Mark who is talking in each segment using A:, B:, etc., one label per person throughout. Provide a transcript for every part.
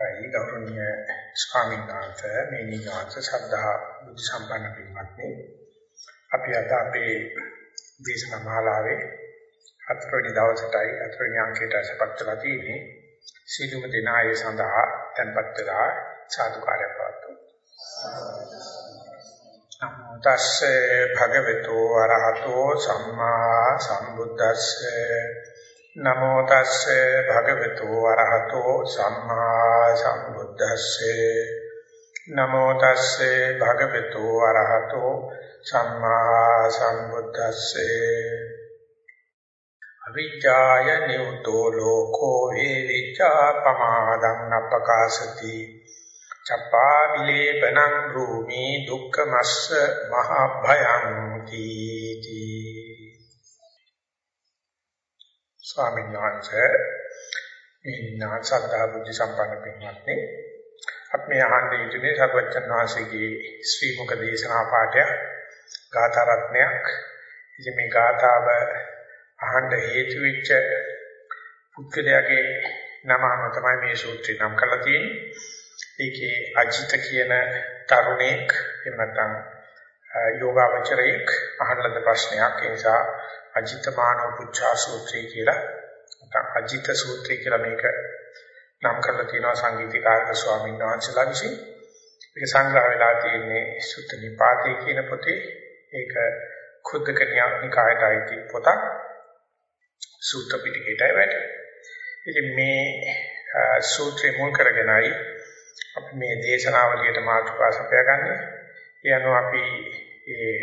A: ඒ ගෞරවනීය ස්වාමීන් වහන්සේ මේ නිවාස ශ්‍රද්ධා බුද්ධ සම්පන්න පින්වත්නි. අපි අද අපේ දේශනා මාලාවේ හතරවෙනි දවසටයි හතරවෙනි අංකයට සපත්ලා තියෙන්නේ. සීලුම දිනායේ සඳහා tempත් වෙලා සාදුකාරය පවත්වමු. නමෝ තස්සේ භගවතු වරහතෝ සම්මා සම්බුද්දස්සේ. නමෝ තස්සේ භගවතු වරහතෝ සම්මා සම්බුද්දස්සේ නමෝ තස්සේ භගවතු වරහතෝ සම්මා සම්බුද්දස්සේ අවිජ්ජාය නියුතෝ ලෝකෝ වේවිච්ඡා පමාදං අපකාශති චප්පා විලේපනං භූමි දුක්ඛමස්ස මහ භයං තීති ස්වාමීන් වහන්සේ ඉන්නා සද්ධා බුද්ධ සම්පන්න පින්වත්නි. අපි අහන්නේ ඉන්නේ සර්වචන් වහන්සේගේ ශ්‍රී මුඛ දේශනා පාඨය ගාථා රත්නයක්. ඉතින් මේ ගාථාව අහන්න හේතු වෙච්ච පුද්ගලයාගේ නමම තමයි මේ සූත්‍රය නම් කරලා තියෙන්නේ. ඒකේ අජිත කියන තරුණෙක් එහෙම නැත්නම් යෝගාවචරයෙක් අහන ලද ප්‍රශ්නයක්. ඒ නිසා අජිත මානව පුච්ඡා සූත්‍රය කියලා නැත්නම් අජිත සූත්‍රය කියලා මේක නම් කරලා තියෙනවා සංගීතකාරක ස්වාමීන් වහන්සේලා විසින්. ඒක සංග්‍රහ වෙලා තියෙන්නේ සුත්ත නිපාතේ කියන පොතේ. ඒක කුද්දක නිකායට අයිති පොතක්. සූත්‍ර පිටකයටයි වැටෙන්නේ. ඉතින් මේ සූත්‍රය මුල් කරගෙනයි අපි මේ දේශනාවලියට මාතෘකා සපයාගන්නේ. ඒ අනුව අපි මේ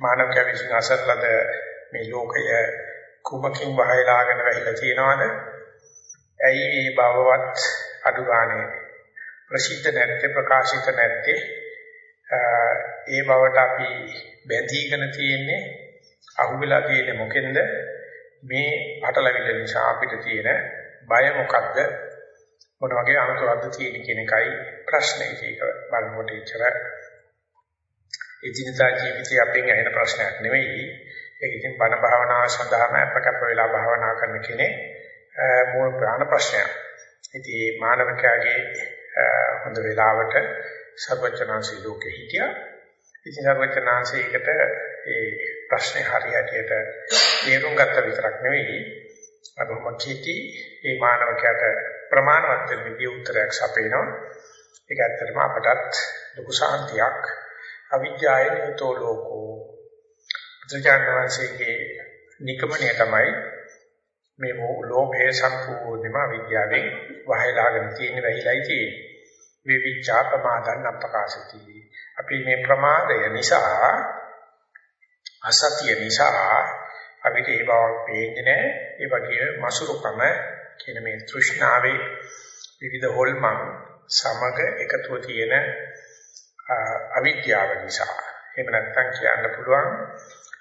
A: මානව කවිසින් අසරලද මේ ලෝකය කුමකින් වහයලාගෙන වැහිලා තියෙනවද? ඇයි මේ භවවත් අඩු ගානේ ප්‍රසිද්ධ නැත්තේ ප්‍රකාශිත නැත්තේ? ඒ බවට අපි බැඳීගෙන තියෙන්නේ අහුවෙලා තියෙන්නේ මොකෙන්ද? මේ අටලවිල නිසා අපිට තියෙන බය මොකද්ද? මොන වගේ අනුතරද්ද තියෙන කියන එකයි ප්‍රශ්නේ. ඒක බලනකොට ඉතර එදිනදා ජීවිතයේ අපෙන් ඇහෙන ප්‍රශ්නයක් නෙවෙයි. ඒක ඉතින් බණ භාවනාව සඳහාම අපකප්ප වෙලා භාවනා කරන කෙනේ මූල ප්‍රාණ ප්‍රශ්නයක්. ඉතින් මේ මානවකයාගේ හොඳ වෙලාවට සර්වචනාංශී ලෝකෙ හිටියා. ඉතින් සර්වචනාංශීකට ඒ ප්‍රශ්නේ හරියටියට තේරුම් ගත්ත විතරක් නෙවෙයි අරම කීටි මේ මානවකයාට ප්‍රමාණවත් විදිය උත්තරයක් සපේනවා. ඒක ඇත්තටම අපටත් ලොකු සාන්තියක් අවිජ්ජාය නිතෝ ලෝකෝ බුදුචානන්සේගේ නිකමණය තමයි මේ ලෝභය සම්පූර්ණම අවිද්‍යාවෙන් වහයලාගෙන තියෙන වෙයිලයි තියෙන්නේ. විවිච්ඡා ප්‍රමාදන් අපකාශති. අපි මේ ප්‍රමාදය නිසා අසතිය නිසා අපිට ඒ බවක් පේන්නේ නැහැ. ඒ වගේ මසුරුකම කියන මේ තෘෂ්ණාවේ විවිධ හොල්මන් සමග එකතුව තියෙන අවිද්‍යාව නිසා. එහෙම නැත්නම් කියන්න පුළුවන්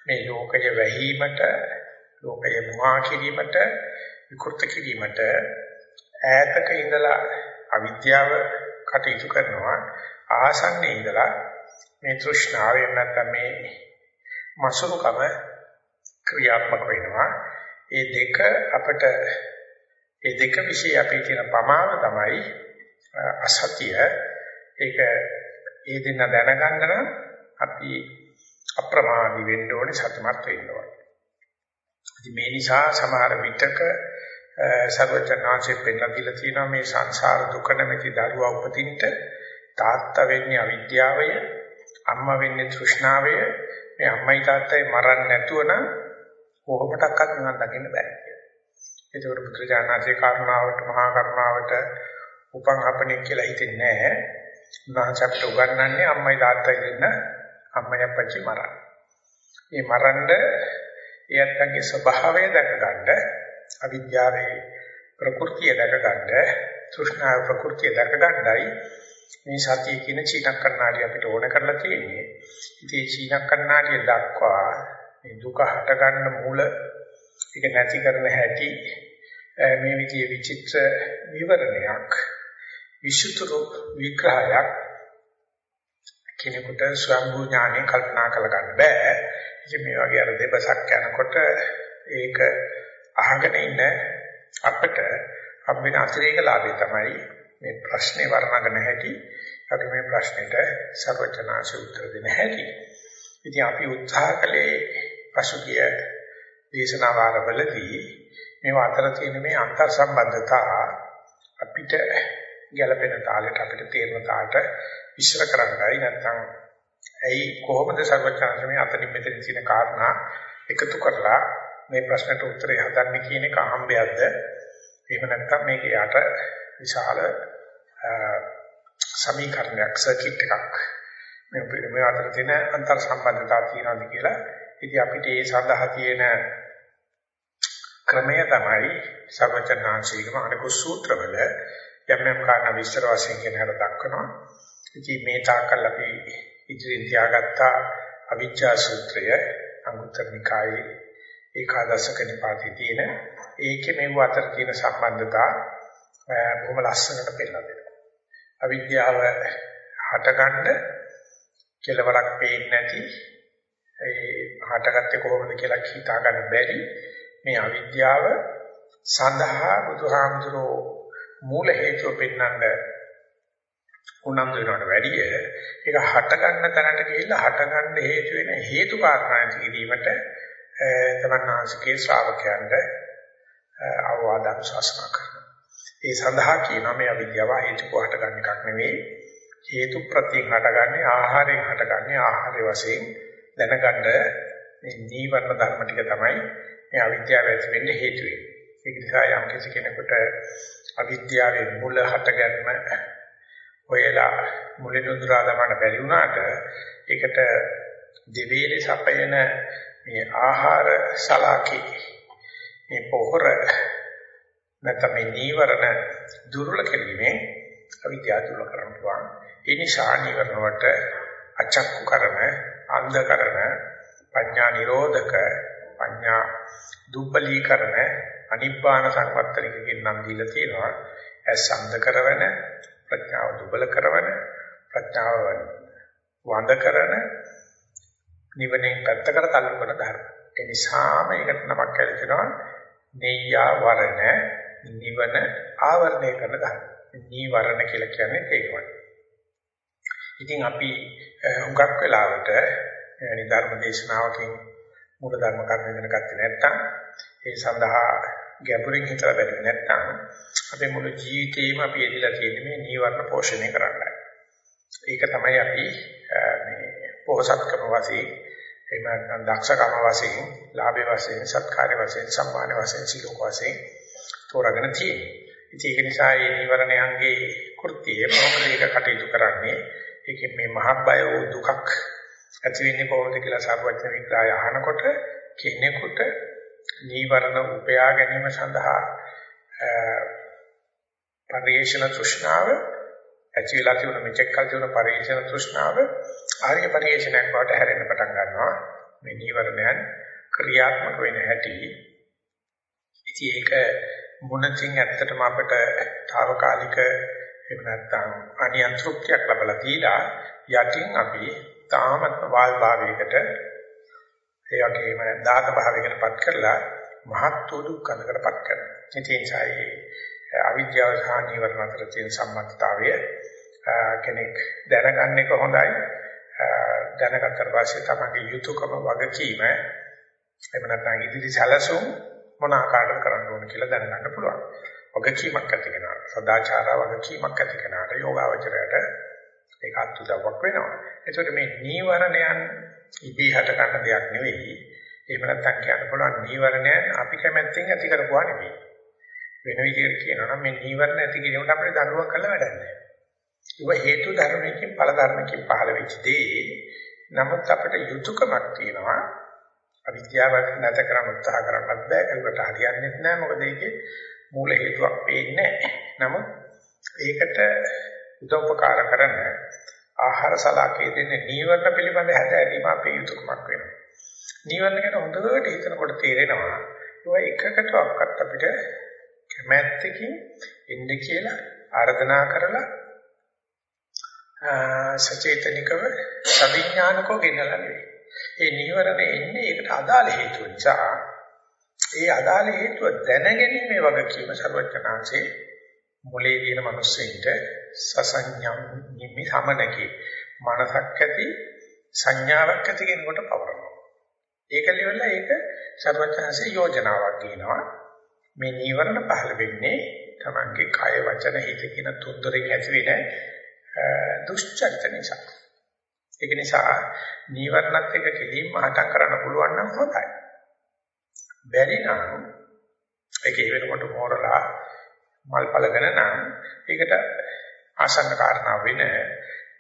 A: මේ ලෝකය වැහිීමට ලෝකය මුවා කිරීමට විකෘත කිරීමට ඈතක ඉඳලා අවිද්‍යාව කටයුතු කරනවා. ආසන්නයේ ඉඳලා මේ තෘෂ්ණාවෙන් නැත්නම් මේ මසුරුකම ක්‍රියාත්මක වෙනවා. ඒ දෙක අපිට ඒ දෙක વિશે අපේ තියෙන ප්‍රමාණ තමයි අසතිය. ඒක ඒ දෙන්න දැනගන්න නම් අපි අප්‍රමාදී වෙන්න ඕනේ සතුටුමත් වෙන්න ඕනේ. ඉතින් මේ නිසා සමහර විටක සර්වචනාංශයෙන් පෙන්නලා දීලා තියෙනවා මේ සංසාර දුක නැමැති දරුවා උපදින්න තාත්තා වෙන්නේ අවිද්‍යාවය, අම්මා වෙන්නේ තෘෂ්ණාවය. මේ අම්මයි තාත්තයි මරන්නේ නැතුව නම් කොහොමඩක්වත් නිවන් දකින්න බෑ කියලා. ඒකෝට පුත්‍රජානනාසේ කරුණාවට මහා කරුණාවට උපන් අපණෙක් කියලා හිතෙන්නේ නැහැ. උන්වහන්සේට උගන්වන්නේ අම්මයි තාත්තයි දෙන්න අම්මයි අප්පච්චි මරන්න. මේ මරන්න එයත්ගේ ස්වභාවය දැක ගන්න අවිද්‍යාවේ ප්‍රകൃතිය දැක ගන්න තෘෂ්ණාව ප්‍රകൃතිය දැක ගන්නයි මේ සතිය කියන චීන කන්නාඩි අපිට ඕන කරලා තියෙන්නේ. ඉතින් චීන කන්නාඩිය දක්වා මේ දුක හට ගන්න මූල ඒක නැති කරන හැටි මේ විදිහේ විචිත්‍ර විවරණයක් විසුතුරු විග්‍රහයක් කෙනෙකුට ස්වයංභූ ඥානය කල්පනා කළ ගන්න බෑ. ඉතින් මේ වගේ අර දෙබසක් යනකොට ඒක අහගෙන ඉන්න අපිට අපිට අතිරේක ලාභය තමයි මේ ප්‍රශ්නේ වර්ණගෙන හැටි අපි මේ ප්‍රශ්නෙට සර්වචනාංශ උත්තර දෙන්න හැටි. ඉතින් අපි උත්සාහ කළේ පසුගිය දේශනා වාරවලදී මේ අතර තියෙන මේ අන්තර් සම්බන්ධතා අපිට ගැළපෙන තාලෙට අපිට තේරෙන තාලට විශ්ල කරන්නයි. නැත්නම් ඇයි කොහොමද සර්වචනාංශ මේ අතනින් මෙතනින් තියෙන කාරණා එකතු කරලා මේ ප්‍රශ්නට උත්තරේ හදන්නේ කියන එක අහම්බයක්ද එහෙම නැත්නම් මේක යට විශාල සමීකරණයක් සර්කිට් එකක්. මේ මේ අතර තියෙන අන්තර් සම්බන්ධතාව තියෙනවාද කියලා. ඉතින් අපිට ඒ සඳහා තියෙන ක්‍රමය තමයි සර්වචනාංශිකම අනිකුත් සූත්‍රවල යම් යම් කාරණා විස්තර වශයෙන් කියන හැට දක්වනවා ඉතින් මේ තාකල් අපි ඉදිරියෙන් තියාගත්ත අවිජ්ජා සූත්‍රය අංගුත්තර නිකායේ ඒකාදශක නිපාතේ තියෙන ඒකේ මේ අතර තියෙන සම්බන්ධතා බොහොම ලස්සනට පෙන්නලා දෙනවා. අවිද්‍යාව හටගන්න කෙලවරක් පේන්නේ නැති ඒ හටගත්තේ කොහොමද කියලා හිතා ගන්න බැරි මේ අවිද්‍යාව සඳහා බුදුහාමුදුරෝ මූල හේතුව පෙන්වන්න උනන්දු වෙනවට වැඩිය ඒක හට ගන්න තැනට ගිහිල්ලා හට ගන්න හේතු වෙන හේතු කාරණා කිරීමට තමන්නාංශකේ ශ්‍රාවකයන්ට අවවාද අනුශාසනා කරනවා. ඒ සඳහා කියනවා මේ අවිද්‍යාව හේතු කොහට ගන්න එකක් නෙවෙයි. හේතු ප්‍රත්‍යයෙන් හටගන්නේ ආහාරයෙන් හටගන්නේ ආහාරය වශයෙන් දැනගන්න මේ නීවරණ ධර්ම ටික තමයි මේ අවිද්‍යාව ඇති වෙන්න හේතු වෙන්නේ. ඒක නිසා යම් කිසි කෙනෙකුට අවිද්‍යාවේ මුල හටගන්න ඔයලා මුලින් උදුරා දමන්න බැරි වුණාට ඒකට දෙවේලේ සපයන මේ ආහාර සලාකේ මේ පොහොර නැත්නම් මේ නීවරණ දුර්වල කිරීමේ අවිද්‍යාව දුර්වල කරන්න පුළුවන්. ඒ නිසා නීවරණ වලට අචක්කු කරන, අන්ධ කරන, පඤ්ඤා නිරෝධක, පඤ්ඤා දුබ්බලීකරණ, අනිබ්බාන සංවත්තනික කියන නම් දීලා තියෙනවා. ඇස් අන්ධ කරවන, ප්‍රඥාව දුබල කරවන, ප්‍රඥාව වඳ කරන නිවනේ පැත්තකට තල්ලු කරන ධර්ම. ඒ නිසාම ඒකට නමක් කැලෙනවා නෙය්‍යා වරණ නිවන ආවරණය කරන ධර්ම. නීවරණ කියලා කියන්නේ ඒකමයි. ඉතින් අපි හුඟක් වෙලාවට يعني ධර්ම දේශනාවකින් මූල ධර්ම කර්ම ඉගෙන ගත්තේ නැත්නම් ඒ සඳහා ගැඹුරින් හිතලා බැලුවේ නැත්නම් අපේ මුළු ජීවිතේම අපි එදිලා තියෙන්නේ මේ නීවරණ පෝෂණය කරන්නයි. ඒක තමයි අපි මේ පොහසත්කම වශයෙන් එහෙම නැත්නම් දක්ෂකම වශයෙන්, ලාභේ වශයෙන්, සත්කාර්ය වශයෙන්, සම්මාන වශයෙන්, සිලෝක වශයෙන් තෝරාගෙන තියෙන්නේ. ඉතින් ඒක නිසා මේ නිවරණයන්ගේ කෘත්‍යය කොහොමද ඒක කටයුතු කරන්නේ? ඒකේ මේ මහ බය වූ දුකක් ඇති වෙන්නේ කොහොමද කියලා සාරවත්න විග්‍රහය අහනකොට කෙනෙකුට නීවරණ උපයා ගැනීම සඳහා පරිේශන තෘෂ්ණාව ඇති වෙලා තිබුණ මෙතෙක් කල තිබුණ පරිේශන තෘෂ්ණාව ආර්ය පරිේශනයක් බවට හැරෙන්න පටන් ගන්නවා. මේ නීවරණයන් ක්‍රියාත්මක වෙන හැටි. ඉතින් ඒක මොනකින් ඇත්තටම අපිට తాවකාලික එහෙම නැත්නම් අනියන්තෘප්තියක් ලැබලා දීලා යටින් අපි තාමත් වාල් භාවයකට ඒ වගේම දාත භාවයකටපත් කරලා මහත් වූ දුක්ඛකටපත් කරනවා. ඉතින් ඒසයි අවිද්‍යාව සහ නිවර්ණ අතර තියෙන සම්බන්ධතාවය කෙනෙක් දැනගන්න එක හොඳයි. දැනගත්තට පස්සේ තමගේ යුතුයකම වගකීම එහෙම නැත්නම් ඉදිරි සැලසුම් මොන ආකාරයකට කරන්න ඕන කියලා දැනගන්න පුළුවන්. වගකීමක් ඇති කෙනාට, සදාචාර වගකීමක් ඇති කෙනාට යෝගාවචරයට ඒක අත්උදව්වක් වෙනවා. ඒකට මේ නීවරණයන් ඉදී හට ගන්න දෙයක් නෙවෙයි. එහෙම නැත්නම් කියන්න පුළුවන් නීවරණයන් අපි කැමැත්තෙන් ඇති කරපුවා නෙවෙයි. වෙන විදිහට කියනවා නම් මේ නීවරණ ඇති කිරීමට අපිට දඬුවම් කළ වැඩක් නැහැ. ඒක හේතු ධර්මයකින් ඵල ධර්මයකින් පහළ වෙච්ච දේ. නමුත් අපිට යුතුයකමක් තියෙනවා. අවිද්‍යාව නැත කරන්න උත්සාහ කරන්නත් බෑ. ඒකට හරියන්නේ නැහැ. මොකද ඒකේ මූල හේතුවක් පේන්නේ නැහැ. නමුත් ඒකට උදව්පකාර කරන ආහාර සලාකයේ දෙන නීවරණ පිළිබඳ හැදෑරීම අපේ යුතුයකමක් වෙනවා. නීවරණ ගැන හොඳට හිතනකොට තේරෙනවා ඒවා එකකටවත් අපිට කැමැත්තකින් එන්න කියලා ආර්දනා කරලා සචේතනිකව සවිඥානිකව ගෙනලා නෙවෙයි. ඒ නීවරණ එන්නේ ඒකට අදාළ හේතුව නිසා ඒ අදාළ හේතුව දැනගැනීමේ වගකීම සර්වඥාන්සේ මොලේ තියෙන මිනිස්සෙන්ට සසඤ්ඤම් නිමි සමනකේ මනසක් ඇති සංඥාවක් ඇති කෙනෙකුට පවරනවා. ඒක liverලා ඒක සර්වඥාන්සේ යෝජනාවක් කියනවා. මේ නීවරණ පහළ වෙන්නේ තමන්ගේ කය වචන හිත කියන තුන්දරෙන් ඇති වෙන දුෂ්චරිත නිසා. ඒක නිසා නීවරණත් එක්ක කෙලින්ම හටන් කරන්න පුළුවන් නම් හොඳයි. බැරි නම් ඒක වෙනකොට මෝරලා මල් පලගෙන නම් ඒකට ආසන්න කාරණා වෙන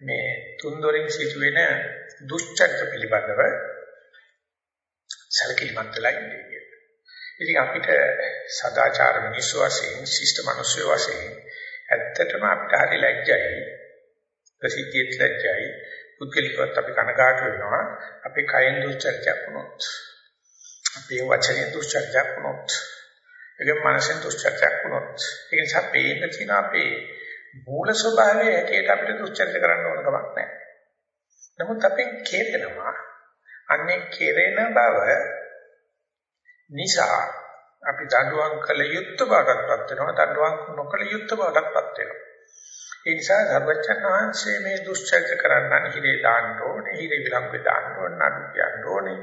A: මේ තුන්දොරින් සිදුවෙන දුෂ්චරිත පිළිබඳව සැලකිලිමත් වෙලා ඉන්නේ. ඉතින් අපිට සදාචාර මිනිස්සු වශයෙන් ශිෂ්ට මිනිස්සු වශයෙන් ඇත්තටම අපිට හරි ලැජ්ජයි. ප්‍රසිද්ධියට ලැජ්ජයි. පුද්ගලිකවත් අපි කනගාටු වෙනවා. අපේ කයෙන් දුස්චර්යයක් වුණොත් අපේ වචනේ දුස්චර්යයක් වුණොත් ඒකම මනසෙන් දුස්චර්යයක් වුණොත් ඒ නිසා පේන්න තියෙන අපේ මූල ස්වභාවය හැටියට අපිට දුස්චර්ය කරන්න ඕන කමක් නැහැ. නමුත් අපෙන් කේතනවා අන්නේ කෙරෙන බව නිසා අපි දඬුවම් කළ යුත්තේ බවටපත් වෙනවා දඬුවම් නොකළ යුත්තේ බවටපත් වෙනවා. ඒ නිසා සර්වචන් වහන්සේ මේ දුෂ්චරිත කරන්නන් හිරේ දාන්න ඕනේ, හිරේ විලංගුවේ දාන්න ඕනේ, නඩු කියන්න ඕනේ,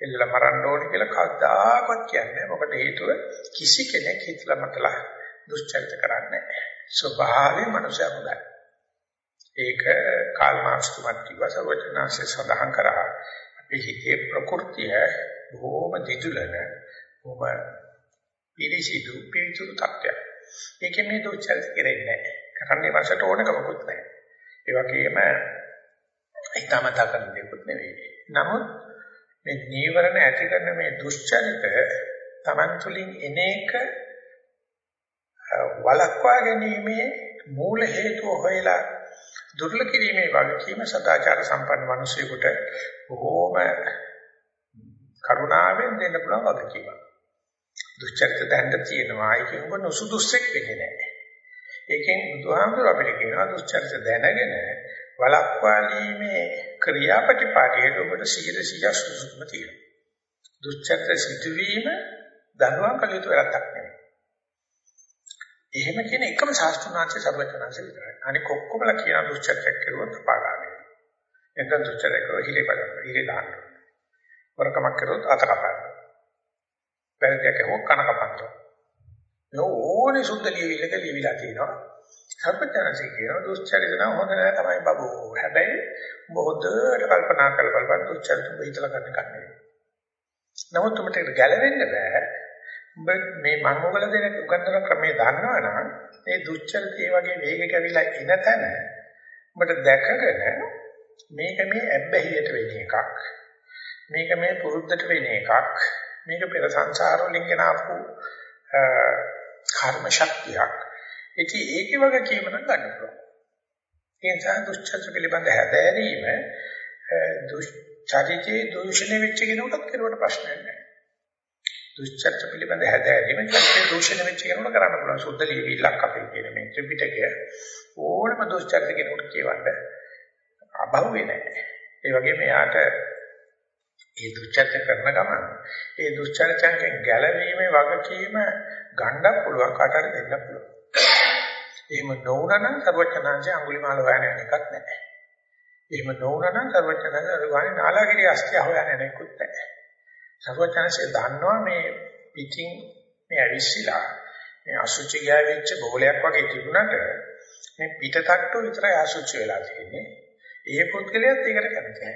A: එල්ල මරන්න ඕනේ කියලා කවදාකවත් කියන්නේ මොකද හේතුව? කිසි කෙනෙක් හිතලා මතලා දුෂ්චරිත කරන්නේ නැහැ. ස්වභාවයෙන් මනුෂ්‍යය හොඳයි. ඒක කාල් මාක්ස් තුමත් කිව්වා සර්වචනාංශය සඳහන් කරා අපේ හිතේ ප්‍රകൃතිය බොහොම දිදුලන බොහොම පිරිසිදු පිරිසුදු තත්ත්වයක්. ඒකේ මේ දුෂ්චරිත කෙරෙන්නේ නැහැ. කරන්නේ වශයට ඕනකමකුත් නැහැ. ඒ වගේම හිතාමතා කරන දෙයක්වත් නෙවෙයි. නමුත් මේ නීවරණ ඇති කරන මේ දුෂ්චරිත Taman තුලින් එන එක වලක්වා ගැනීමේ මූල හේතුව හොයලා දුර්ල කිරීමේ වගකීම සදාචාර සම්පන්න මිනිසෙකුට බොහෝම කරුණාවෙන් දෙන්න පුළුවන් වගකීමක්. දුෂ්චරිත දැන්න තියෙනවා. ඒක උඹ නොසුදුස්සෙක් වෙන්නේ නැහැ. ඒකෙන් බුදුහාමුදුර අපිට කියනවා දුස්චරිත දැනගෙන වලක්වාලීමේ ක්‍රියාපටිපාටියට ඔබට 100% සුසුකම තියෙනවා. දුස්චරිත සිදුවීම දනුවම් කළ යුතු වැරද්දක් නෙවෙයි. එහෙම කියන එකම ශාස්ත්‍රඥාන්සේ සර්වඥාන්සේ විතරයි. අනික ඔක්කොමලා කියන දුස්චරිතයක් කරුවොත් අපාගාමී. එතන දුස්චරිතක හිලේ බලන්න, හිලේ දාන්න. වරකමක් කරොත් අත කපන්න. වැරද්දක් කරුවොත් කන කපන්න. ඕනේ සුද්ධ ලියවිලක ලියවිලා තියෙනවා. සර්පඥාන්සේ කියනවා දුස්චරිත නම් හොඳ නෑ තමයි බබෝ. හැබැයි ඔබ හොඳට කල්පනා කරලා බලපන් දුස්චරිත ඔබ හිතලා ගන්න කන්නේ. නමුත් ඔබට ඒක ගැලවෙන්න බෑ. ඔබ මේ මම ඔයගල දෙන උගන්වන ක්‍රමේ දන්නවනම් මේ දුස්චරිතය වගේ වේගයක ඇවිල්ලා එන තැන ඔබට දැකගෙන මේක මේ ඇබ්බැහියට වෙන එකක්. මේක මේ පුරුද්දට වෙන එකක්. මේක පෙර සංසාර වලින් ගෙන ආපු කර්ම ශක්තියක්. ඉතින් ඒකේ වගේ කීම නම් ගන්න පුළුවන්. ඒ නිසා දුෂ්චර්ය පිළිබඳ හැදෑරීම දුෂ්චරිතයේ දූෂණය වෙච්ච කෙනෙකුට කෙරුවට ප්‍රශ්නයක් නැහැ. දුෂ්චර්ය පිළිබඳ හැදෑරීම චරිතයේ දූෂණය වෙච්ච කෙනෙකුට කරන්න පුළුවන්. සුද්ධ ලියවිලක් අපේ කියන මේ ත්‍රිපිටකය ඕනම දුෂ්චර්ය කෙනෙකුට කියවන්න අභව්වේ නැහැ. ඒ වගේම යාට ඒ දුච්චරිත කරන ගමන් ඒ දුච්චරිතයෙන් ගැලවීමේ වගකීම ගන්නත් පුළුවන් කාට හරි දෙන්න පුළුවන්. එහෙම නොවුනනම් සර්වචනාංශය අඟුලිමාල හොයන එකක් නැහැ. එහෙම නොවුනනම් සර්වචනාංශය අරුවානේ නාලාගිරිය අස්තිය හොයන එකකුත් නැහැ. සර්වචනාංශය දන්නවා මේ පිටින් මේ ඇවිස්සලා මේ අසුචි ගෑවිච්ච බෝලයක් වගේ තිබුණාට මේ පිටතට්ටු විතරයි අසුචි වෙලා තියෙන්නේ. ඒ පුද්ගලයාත් ඒකට කැමති නැහැ.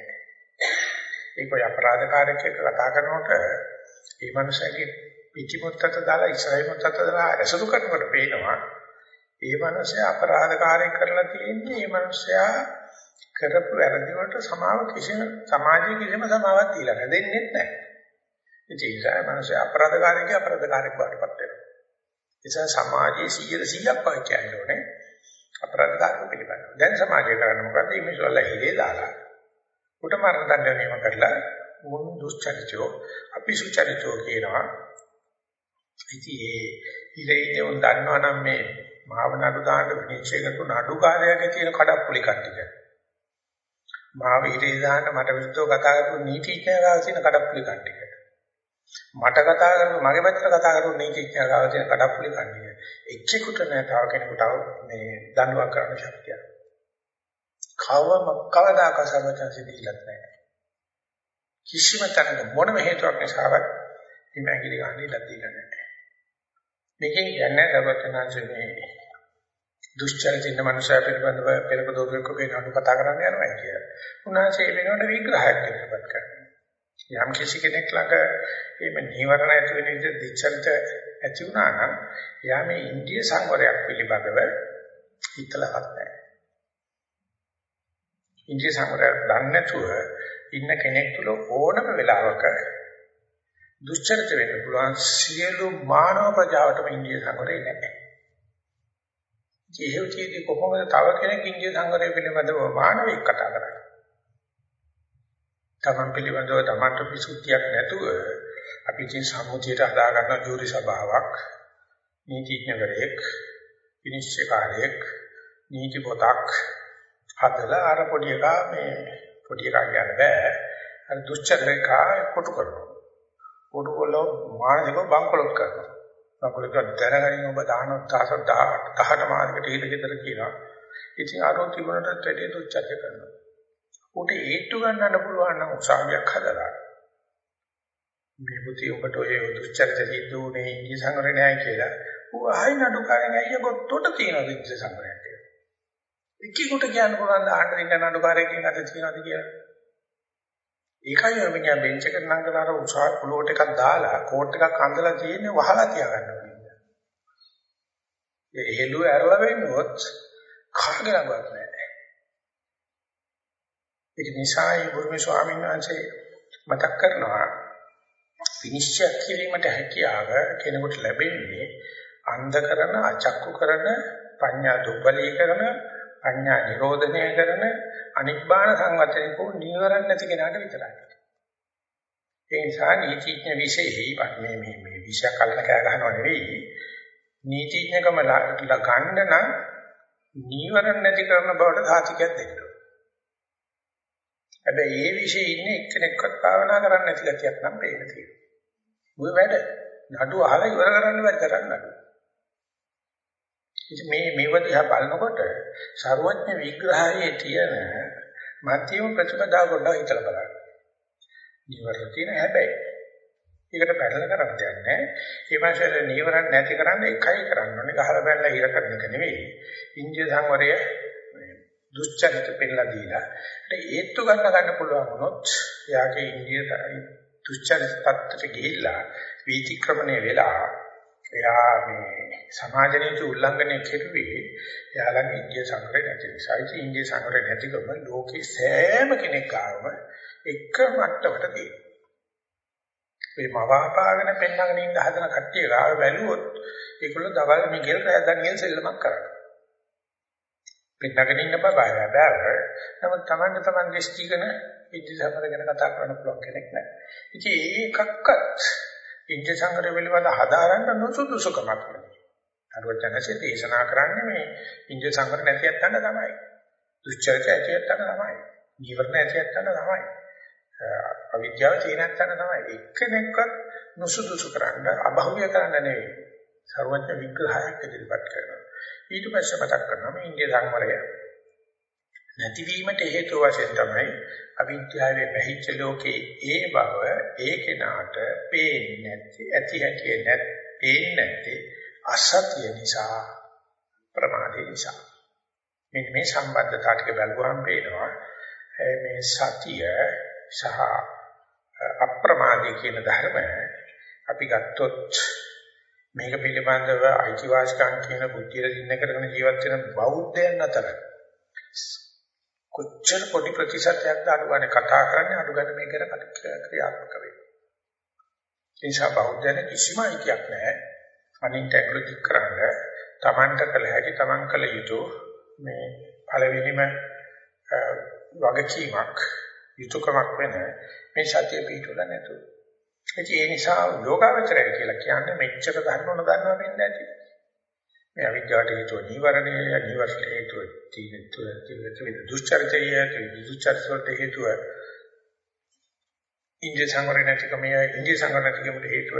A: ඒක ඔය අපරාධකාරයෙක් එක්ක කතා කරනකොට මේ මනුස්සයාගේ පිටිමුත්තට දාලා ඉස්සරහිමුත්තට දාලා ඇසුරු කරනකොට පේනවා මේ මනුස්සයා අපරාධකාරයෙක් කරලා තියෙන්නේ මේ මනුස්සයා කරපු වැරදි වලට සමාව කිසිම සමාජයේ කිසිම සමාවක් දීලා නැහැ දෙන්නේ නැහැ. ඒ නිසා මනුස්සයා අපරාධකාරයෙක් අපරාධකාරයෙක් බවටපත් වෙනවා. ඒ නිසා සමාජයේ 100 100ක් වක් කියන්නේ ඕනේ අපරාධකාරක පිළිබඳව. දැන් සමාජය කරන්නේ මොකද්ද? මේ මිනිස්සුලා හිලේ දාලා උට මරණ දඬුවම කරලා මුන් දුස්චරිතෝ අපි සුචරිතෝ කියනවා. ඉතින් ඒ ඉලේ උන් දන්නවනම් මේ මාව නඩු දාන්න විනිශ්චය කරපු නඩුකාරයාගේ තියෙන කඩප්පුලි කට්ටිය. මාව ඉලේ දාන්න මට විරුද්ධව කතා කරපු නීතිඥයන්ගේ තියෙන කඩප්පුලි කට්ටිය. මට කතා කරපු මගේ පැත්තට කතා කරපු නීතිඥයා ගාව තියෙන කඩප්පුලි කන්නේ එක්කෙකුට නෑ තව කෙනෙකුට මේ දඬුවම් කරන්න ශක්තිය. කවම කවදාකවත් සර්වචන්සි දීලත් නෑ. කිසිම තැනක මොනම හේතුවක් නිසාවත් මේ ඇඟිලි ගන්න ඉඩ දීලා නෑ. මේකෙන් කියන්නේ සර්වචන්සි මේ දුෂ්චරිත ඉන්න මනුස්සය පිළිබඳව පෙරක දෝෂකගේ නඩු කතා කරන්න යනවා කියලා. උන්වහන්සේ වෙනකොට විග්‍රහයක් ඉදිරිපත් කරනවා. යම් කිසි කෙනෙක් ළඟ මේ නීවරණ ඇති වෙන විදිහට දිච්චරිත ඇති වුණා නම් එයා මේ ඉන්දිය සංවරයක් පිළිබඳව හිතලවත් නැහැ. ඉන්දිය සංවරයක් දන්නේ නැතුව ඉන්න කෙනෙක් තුළ ඕනම වෙලාවක දුෂ්චරිත වෙන්න පුළුවන් සියලු මානව ප්‍රජාවටම ඉන්දිය සංවරය නැහැ. ජීවිතයේදී කොහොමද තව කෙනෙක් ඉන්දිය සංවරය පිළිබඳව මානවික කතා කරන්නේ? තමන් පිළිබඳව තමන්ට පිසුද්ධියක් නැතුව අපි ඉතින් සම්මුතියට හදා ගන්න ජූරි සභාවක් නීතිඥවරයෙක් විනිශ්චයකාරයෙක් නීති පොතක් හදලා අර පොඩි එකා මේ පොඩි එකා කියන්න බෑ. අර දුෂ්චරිතකා කොටු කරනවා. කොටු කළොත් මානසික බංකොලොත් කරනවා. බංකොලොත් දැනගනින් ඔබ දාන උත්සාහ 18 මාර්ගයට හිත ගෙදර කියලා. ඉතින් ආරෝ තිබුණට වැඩි දුෂ්චරිත කරනවා. උට ඒට්ටු ගන්නන්න පුළුවන් නම් උසාවියක් හදලා මේ පුතේ ඔබට ඔය දුස්චරිත සිද්ධ වුණේ ඉන්දිය සංවරය නෑ කියලා. ඌ ආයි නඩුකාරයෙන් අයිය ගොත්තොට තියෙනවා ඉන්දිය සංවරයක් කියලා. එක්කෙකුට කියන්න පුළුවන් ආහන්න දෙන්න නඩුකාරයෙන් අත තියනවාද කියලා. ඒකයි ඔය මිනිහා බෙන්ච් එකට නංගලා අර උසාව පොළොවට එකක් දාලා කෝට් එකක් අඳලා තියෙන්නේ වහලා තියාගන්නවා කියන්නේ. ඒ හෙළුව ඇරලා වෙන්නොත් කාගේවත් නෑ. ඒක නිසා ඒ බුදුමේ ස්වාමීන් වහන්සේ මතක් කරනවා විනිශ්චය කිරීමට හැකියාව කෙනෙකුට ලැබෙන්නේ අන්ධ කරන අචක්කු කරන පඤ්ඤා දුබ්බලීකරන පඤ්ඤා නිරෝධනය කරන අනිබ්බාන සංවචනිකෝ නීවරණ නැති කෙනාට විතරයි. ඒ නිසා නීතිඥ විශේෂයි මේ මේ මේ විෂය කල්න කෑ ගන්නව නෙවෙයි නීතිඥකම ගන්න නම් නීවරණ නැති කරන බවට සාතිකයක් දෙන්න. හැබැයි ඒ විශේෂ ඉන්නේ එක්කෙනෙක්වත් භාවනා කරන්න නැති ගැතියක් නම් පේන තියෙනවා. මොකද වැඩ නඩු අහලා ඉවර කරන්න බැරි තරම් නඩු. ඉතින් මේ මේව දිහා බලනකොට ਸਰවඥ විග්‍රහයේ තියෙන මධ්‍යම ප්‍රතිපදාව පොඩ්ඩක් හිතලා බලන්න. නිවර්ත තියෙන හැබැයි ඒකට පැටල කරන්න දෙයක් නැහැ. ඒ මාසෙට නීවරණ නැති කරන්න එකයි කරන්න ඕනේ. ගහලා බැලලා ඉර කරන එක නෙවෙයි. ඉන්ද්‍රිය සංවරය දුස්චරිත පෙන්නලා දීලා ඒත්තු ගන්න ගන්න පුළුවන් වුණොත් යාගේ ඉන්ද්‍රිය දුස්චරිත tattට ගිහිල්ලා වීතික්‍රමණය වෙලා එයා මේ සමාජ නීති උල්ලංඝනය කෙරුවේ එයාලගේ ඉන්දිය සංග්‍රහය නැති නිසා. ඒ ඉන්දිය සංග්‍රහය නැතිකම ලෝකේ සෑම කෙනෙක් ආවම එක මට්ටමකට තියෙනවා. මේ මවාපාගෙන පෙන්නගෙන ඉන්න හදන කට්ටිය ගාව බැලුවොත් ඒගොල්ලෝ දවල් මිගෙල් රැඳන් ගෙල් සෙල්ලමක් කරනවා. පෙන්නගෙන ඉන්න බබා බෑ. නමුත් Tamanne Taman දෘෂ්ටිකන ඉන්ද්‍ර සංවර ගැන කතා කරන්න පුළුවන් කෙනෙක් නැහැ. ඉතින් ඒකක්වත් ඉන්ද්‍ර සංවර පිළිබඳ හදාගන්න නොසුදුසුකමක් නෙවෙයි. අරුවචනසේ දේශනා කරන්නේ මේ ඉන්ද්‍ර සංවර නැති යත්තන්න තමයි. දුච්චරිත ඇති යත්තන්න තමයි. ජීවරණ ඇති යත්තන්න තමයි. අවිද්‍යාව තියෙන යත්තන්න තමයි. එක්කෙනෙක්වත් නොසුදුසු කරන්න අභෞවිය කරන්න නෙවෙයි. සර්වඥ විග්‍රහයක් ඉදිරිපත් කරනවා. ඊට පස්සේ මතක් කරනවා මේ ඉන්ද්‍ර සංවරය නැතිවීමට හේතු වශයෙන් තමයි අවිද්‍යාවේ පැහිච්ච ලෝකේ ඒ බව ඒ කෙනාට පේන්නේ නැති ඇති හැටි නැත් පේන්නේ නැති අසත්‍ය නිසා ප්‍රමාදේ නිසා. මෙන්න මේ සම්බන්ධතා ටික බලුවහම පේනවා මේ සතිය සහ අප්‍රමාදී කියන ධර්ම අපි ගත්තොත් මේක පිළිබඳව අයිතිවාසිකම් කියන බුද්ධිය දින්න කරගෙන ජීවත් වෙන බෞද්ධයන් අතර කොච්චර පොඩි ප්‍රතිශතයක්ද අඩු ගන්න කතා කරන්නේ අඩු ගන්න මේක ගැන ක්‍රියාත්මක වෙන්නේ. ඒ නිසා බෞද්ධයන් කිසිම අයිතියක් නැහැ. අනිත් ඇග්ලොජික් කරන්න තමන්ට කළ හැකි තමන් කළ යුතු මේ පළවෙනිම වගකීමක් යුතුයකමක් වෙන මේ සතිය පිටුල නැතු. ඒ නිසා යෝගාවචරය කියලා කියන්නේ මෙච්චර ගන්න ඕන ගන්නවා වෙන්නේ නැති. මේ අවිද්‍යාවට හේතුව නීවරණය, නීවරණයට හේතුව තීන තුන දුෂ්චරිතය, දුෂ්චරිතයට හේතුව ඉන්ද්‍රිය සංවරය නැතිකම ඉන්ද්‍රිය සංවරය නැතිකමට හේතුව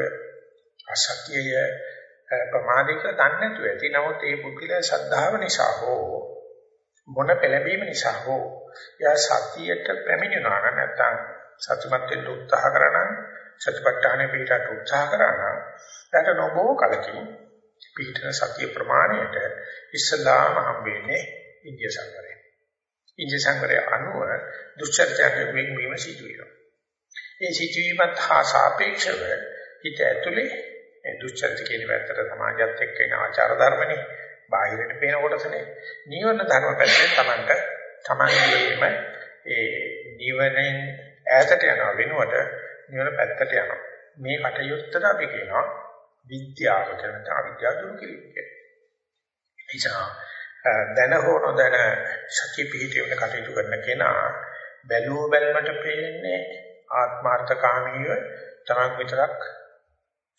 A: අසත්‍යය ප්‍රමාදික දන්නේ නැතුව ඇති. නමුත් ඒ පුද්ගලයා ශ්‍රද්ධාව නිසා හෝ මොන පෙළඹීම නිසා හෝ යා සතියට පැමිණෙනවා නම් නැත්නම් සතිමත් වෙන්න උත්සාහ කරනවා සතිපට්ඨානෙ පිටට උත්සාහ කරනවා එතන නොබෝ කලකින් පිටන සතිය ප්‍රමාණයට ඉස්සලාම හම්බෙන්නේ ඉන්දිය සංවරය. ඉන්දිය සංවරය අනුව දුච්චර්යයෙන් වෙන්වීම සිදු වෙනවා. ඒ සිදුවීමත් හා සාපේක්ෂව හිත ඇතුලේ මේ දුච්චර්ය කියන පැත්තට සමාජයත් එක්ක එන ආචාර ධර්මනේ බාහිරට පේන කොටසනේ නීවරණ ධර්ම පැත්තෙන් Tamanට Tamanගේම ඒ නීවරණෙන් ඈතට යනවා වෙනුවට නිවන පැත්තට යනවා මේ කටයුත්තට අපි කියනවා විද්‍යාව කියන අවිද්‍යාව දුරු කිරීම කියලා. දැන හෝ නොදැන සත්‍ය පිහිටියක කටයුතු කරන කෙනා බැලුව බැලමට පේන්නේ ආත්මార్థකාමීව තමන් විතරක්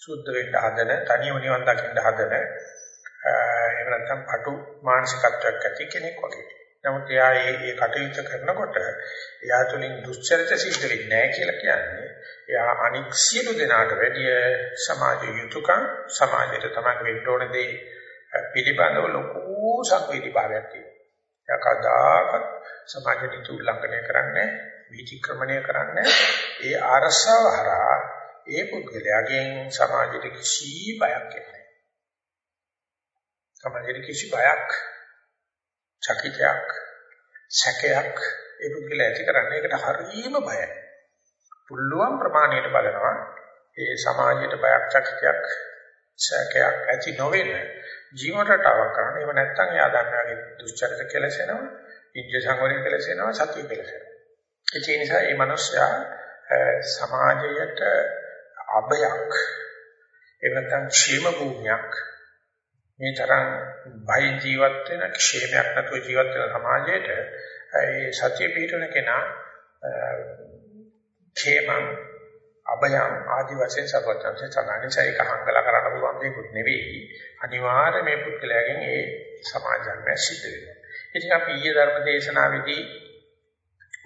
A: සුද්ධ වෙන්න හදන තනියම නිවන් දකින්න හදන එහෙම නැත්නම් අටු මානසිකත්වයක් ඇති කෙනෙක් වගේ. නමුත් එයා මේ මේ කටයුත්ත කරනකොට එයා තුලින් දුස්චරිත සිද්ධ වෙන්නේ නැහැ කියලා කියන්නේ. එයා අනික් සියලු දෙනාට වැඩිය සමාජ යුතුයකම් සමාජයට තමයි වෙන්න ඕන දේ පිළිබඳව ලොකු සංවේදීභාවයක් තියෙනවා. එයා කවදාකවත් සමාජ නීති උල්ලංඝනය කරන්නේ විචක්‍රමණය කරන්නේ ඒ ආරස්සාව හරහා ඒ පුද්ගලයාගෙන් සමාජයට කිසි බයක් නැහැ. සමාජයට කිසි බයක් චකිතයක් සැකයක් ඒ පුද්ගලයා ඇති කරන්නේ ඒකට හරීම බයයි. පුළුවන් ප්‍රමාණයට බලනවා ඒ සමාජයට බයක් චකිතයක් සැකයක් ඇති නොවෙන ජීවන රටාවක් කරන්න. එහෙම නැත්නම් එයා දන්නාගේ දුස්චරිත කෙලසෙනවා, ඉන්ද්‍රිය සංවරය කෙලසෙනවා, සතිය කෙලසෙනවා. ඒ නිසා මේ මිනිස්සයා සමාජයට අබයක් එහෙම නැත්නම් ക്ഷേම භූමියක් මේ තරම් බයි ජීවත් වෙන ක්ෂේමයක් නැතුව ජීවත් වෙන සමාජයක ඒ සත්‍ය පිටුන කෙනා ක්ෂේමම් අභයම් ආදි වශයෙන් සර්වත්‍ංශේ සදානිසයි කහංගල කරන්න පුළුවන් දෙයක් නෙවෙයි. අනිවාර්ය මේ පුද්ගලයාගෙන් ඒ සමාජයන්ය සිද්ධ වෙනවා. ඉතින් අපි ඊයේ ධර්ම දේශනාවේදී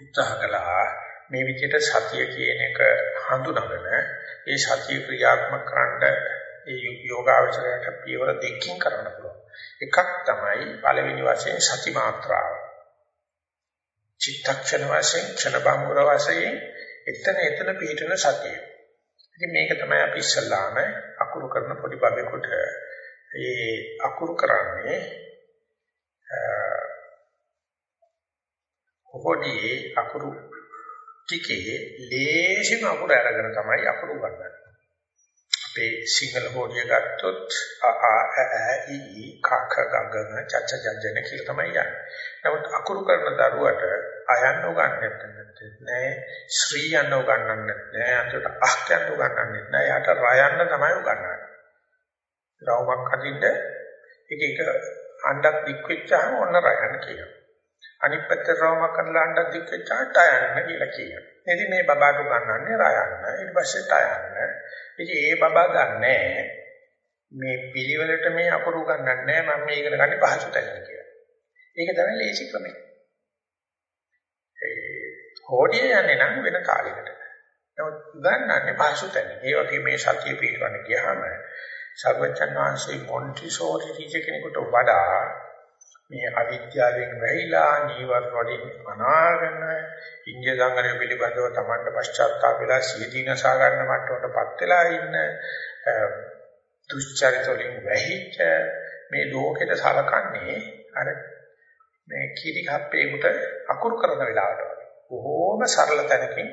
A: උත්සාහ කළා මේ විදිහට සතිය කියන එක හඳුනගෙන ඒ සතිය ක්‍රියාත්මක කරන්න ඒ යෝගාවචරයට පියවර දෙකකින් කරන්න පුළුවන්. එකක් තමයි පළවෙනි වශයෙන් සති මාත්‍රාව. චිත්තක්ෂණ වශයෙන් ක්ෂණ බංගුර වශයෙන් එතන එතන පිහිටන සතිය. ඉතින් මේක තමයි අපි ඉස්සල්ලාම අකුරු කරන පොඩි බබෙකුට ඒ අකුරු කරන්නේ කොහොඩියේ අකුරු ටිකේ ලේසිම අකුර අරගෙන තමයි අකුරු ගන්නන්නේ. අපේ සිංහල හොඩිය ගත්තොත් අ ආ ඈ ඊ කක ගගන චච ජජන කියලා තමයි යන්නේ. නමුත් අකුරු කරන දරුවට අයන්න උගන්වන්නත් නෑ ශ්‍රී යන්න උගන්වන්නත් නෑ අන්තිමට අහ් යන්න උගන්වන්නත් නෑ යාට රයන්න තමයි උගන්වන්නේ. රවුමක් අදින්න එක එක අණ්ඩක් දික් වෙච්චාම ඔන්න රයන්න කියනවා. අනිත් පැත්තට රවුමක් අදලා අණ්ඩක් දික් වෙච්චාම ටයන්න කියලා කියනවා. ඉතින් මේ බබාට උගන්වන්නේ රයන්න ඊට පස්සේ ටයන්න ඉතින් ඒ බබා ගන්නෑ මේ පිළිවෙලට මේ අකුරු ගන්නන්නේ මම මේ ඉගෙන ගන්න පහසු තැන කියලා. ඒක තමයි ලේසි ක්‍රමය. ඒ හොඩිය යන්නේ නම් වෙන කාලයකට. නමුත් ගන්නන්නේ පහසු තැන. ඒ වගේ මේ සතිය පිළිවන්න ගියාම සර්වචන් වහන්සේ මොන්ටිසෝරි ටීචර් කෙනෙකුට වඩා මේ අවිද්‍යාවෙන් වැහිලා නීවරණ වලින් අනාගෙන ඉන්දිය සංගරය පිළිබඳව Tamanට පශ්චාත්තාප වෙලා සියදීනසා ගන්න මට්ටමටපත් වෙලා ඉන්න දුෂ්චරිත වලින් වැහිච්ච මේ ලෝකෙට සලකන්නේ අර මේ කීටි කප්පේකට අකුරු කරන වෙලාවට වගේ. බොහොම සරල තැනකින්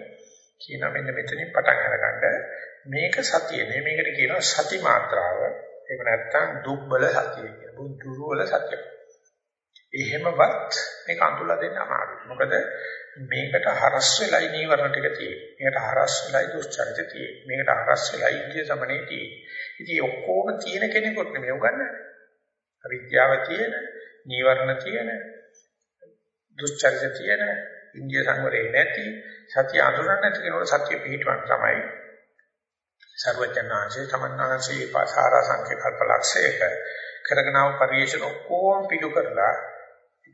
A: කියන මෙන්න මෙතනින් පටන් අරගන්න මේක සතිය නෙමෙයි මේකට කියනවා සති මාත්‍රාව. ඒක නැත්තම් දුබ්බල සතිය කියන. දුර්වල සතිය. එහෙමවත් මේක අඳුලා දෙන්න අමාරුයි. මොකද මේකට හරස් වෙලයි නීවරණ ටික තියෙන්නේ. මේකට හරස් වෙලයි දුස්චරිත තියෙන්නේ. මේකට හරස් වෙලයි ඉන්දිය සමනේ තියෙන්නේ. ඉතින් ඔක්කොම තියෙන කෙනෙකුට නෙමෙයි උගන්නන්නේ. අවිද්‍යාව තියෙන, නීවරණ තියෙන, දුස්චරිත තියෙන, ඉන්දිය සංවරේ නැති, සත්‍ය අඳුරන්නේ නැති කෙනෙකුට සත්‍ය පිළිටවන්න තමයි සර්වඥාන්සේ තමන්නාන්සේ පාසාරා සංකේ කල්පලක්ෂයක කරගෙන ආව පරිේශන ඔක්කොම පිටු කරලා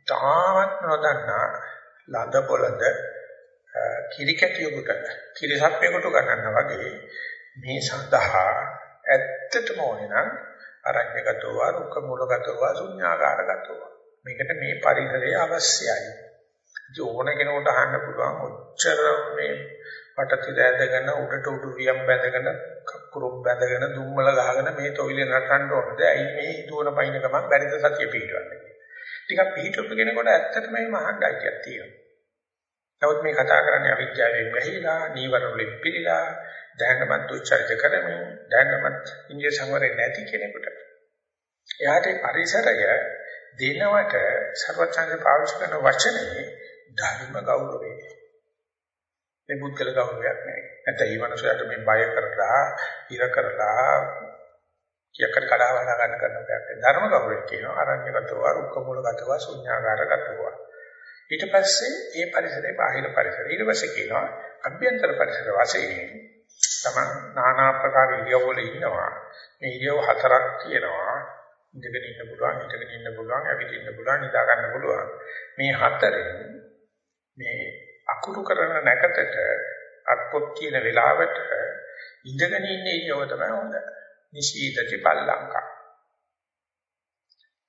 A: තාමත් නොදන්නා ලද පොළද කිරි කැටියෙකුට කිරි සප්පේකට ගන්නවා වගේ මේ සඳහා ඇත්තටම ඕනේ නම් අරඤ්‍යගතව රුක්ක මූලගතව ශුන්‍යාකාරගතව මේකට මේ පරිසරය අවශ්‍යයි ඕන කෙනෙකුට අහන්න පුළුවන් ඔච්චර මේ පටති දැදගෙන උඩට උඩු වියම් බැඳගෙන කකුරුම් බැඳගෙන දුම්මල ගහගෙන මේ තොවිලේ නටන්න ඕනද? ඇයි මේ දුවන පයින් ගමන් බැරිද සතිය පිටවන්නේ? ටිකක් පිටුප්ප කෙනෙකුට ඇත්තටම මේ මහාණ්ඩයියක් තියෙනවා. නමුත් මේ කතා කරන්නේ අවිද්‍යාවෙන් වැහිලා, නීවරණ වලින් පිළිලා, දැනගමත් උච්චරිත කරමින්, දැනගමත් ඉන්දිය සංවරය නැති කෙනෙකුට. එයාට පරිසරය දෙනවට සර්වඥාගේ පාවිච්චි කරන වචනේ ධර්ම ගෞරවය. මේ බුද්ධල ගෞරවයක් නෙවෙයි. නැත්නම් මේ මනුස්සයාට මේ බය කරලා, ඉර කරලා කියකට කඩාව හදා ගන්න කරන දෙයක්. ධර්ම ගෞරවය කියනවා අරඤ්‍යගතව, රුක්ක මූලගතව, ශුන්‍යාකාරගතව. ඊට පස්සේ ඒ පරිසරේ බාහිර පරිසරය. ඊට පස්සේ කියනවා අභ්‍යන්තර පරිසර වශයෙන් තමන් নানা ආකාර ඉරියව්වල ඉන්නවා. මේ ඉරියව් හතරක් තියෙනවා. ඉඳගෙන ඉන්න පුළුවන්, හිටගෙන ඉන්න පුළුවන්, ඇවිදින්න පුළුවන්, නිදා ගන්න පුළුවන්. මේ හතරෙන් මේ අකුරු කරන නැකතට අත්පොත් කියන වෙලාවට ඉඳගෙන ඉන්න ඉරියව තමයි හොඳ. නිශීදති පල්ලංකා.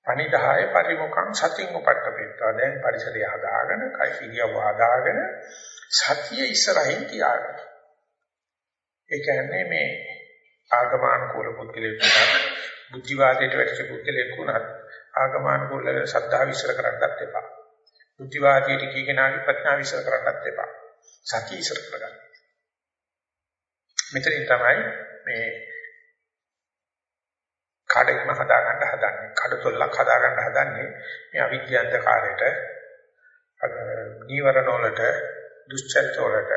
A: අනිදාය පරිමුඛං සතින් උපට්ඨපෙත්තා දැන් පරිසරය හදාගෙන කයිසිරියව හදාගෙන සතිය ඉස්සරහින් තියාගන්න. ඒ කියන්නේ මේ ආගමානුකූල පුද්ගලයෙක් බුද්ධිවාදයට වැටෙච්ච පුද්ගලයෙක් වුණත් ආගමානුකූල ශ්‍රද්ධාව ඉස්සර කරන්නත් එපා. බුද්ධිවාදයට කීකනාගේ ප්‍රඥාව ඉස්සර කරන්නත් එපා. සතිය ඉස්සර කරගන්න. මෙතනින් තමයි මේ කඩේම හදාගන්න හදන්නේ. කඩතොල්ලක් හදාගන්න හදන්නේ මේ අවිද්‍යාන්තකාරයට නීවරණ වලට දුෂ්චරිත වලට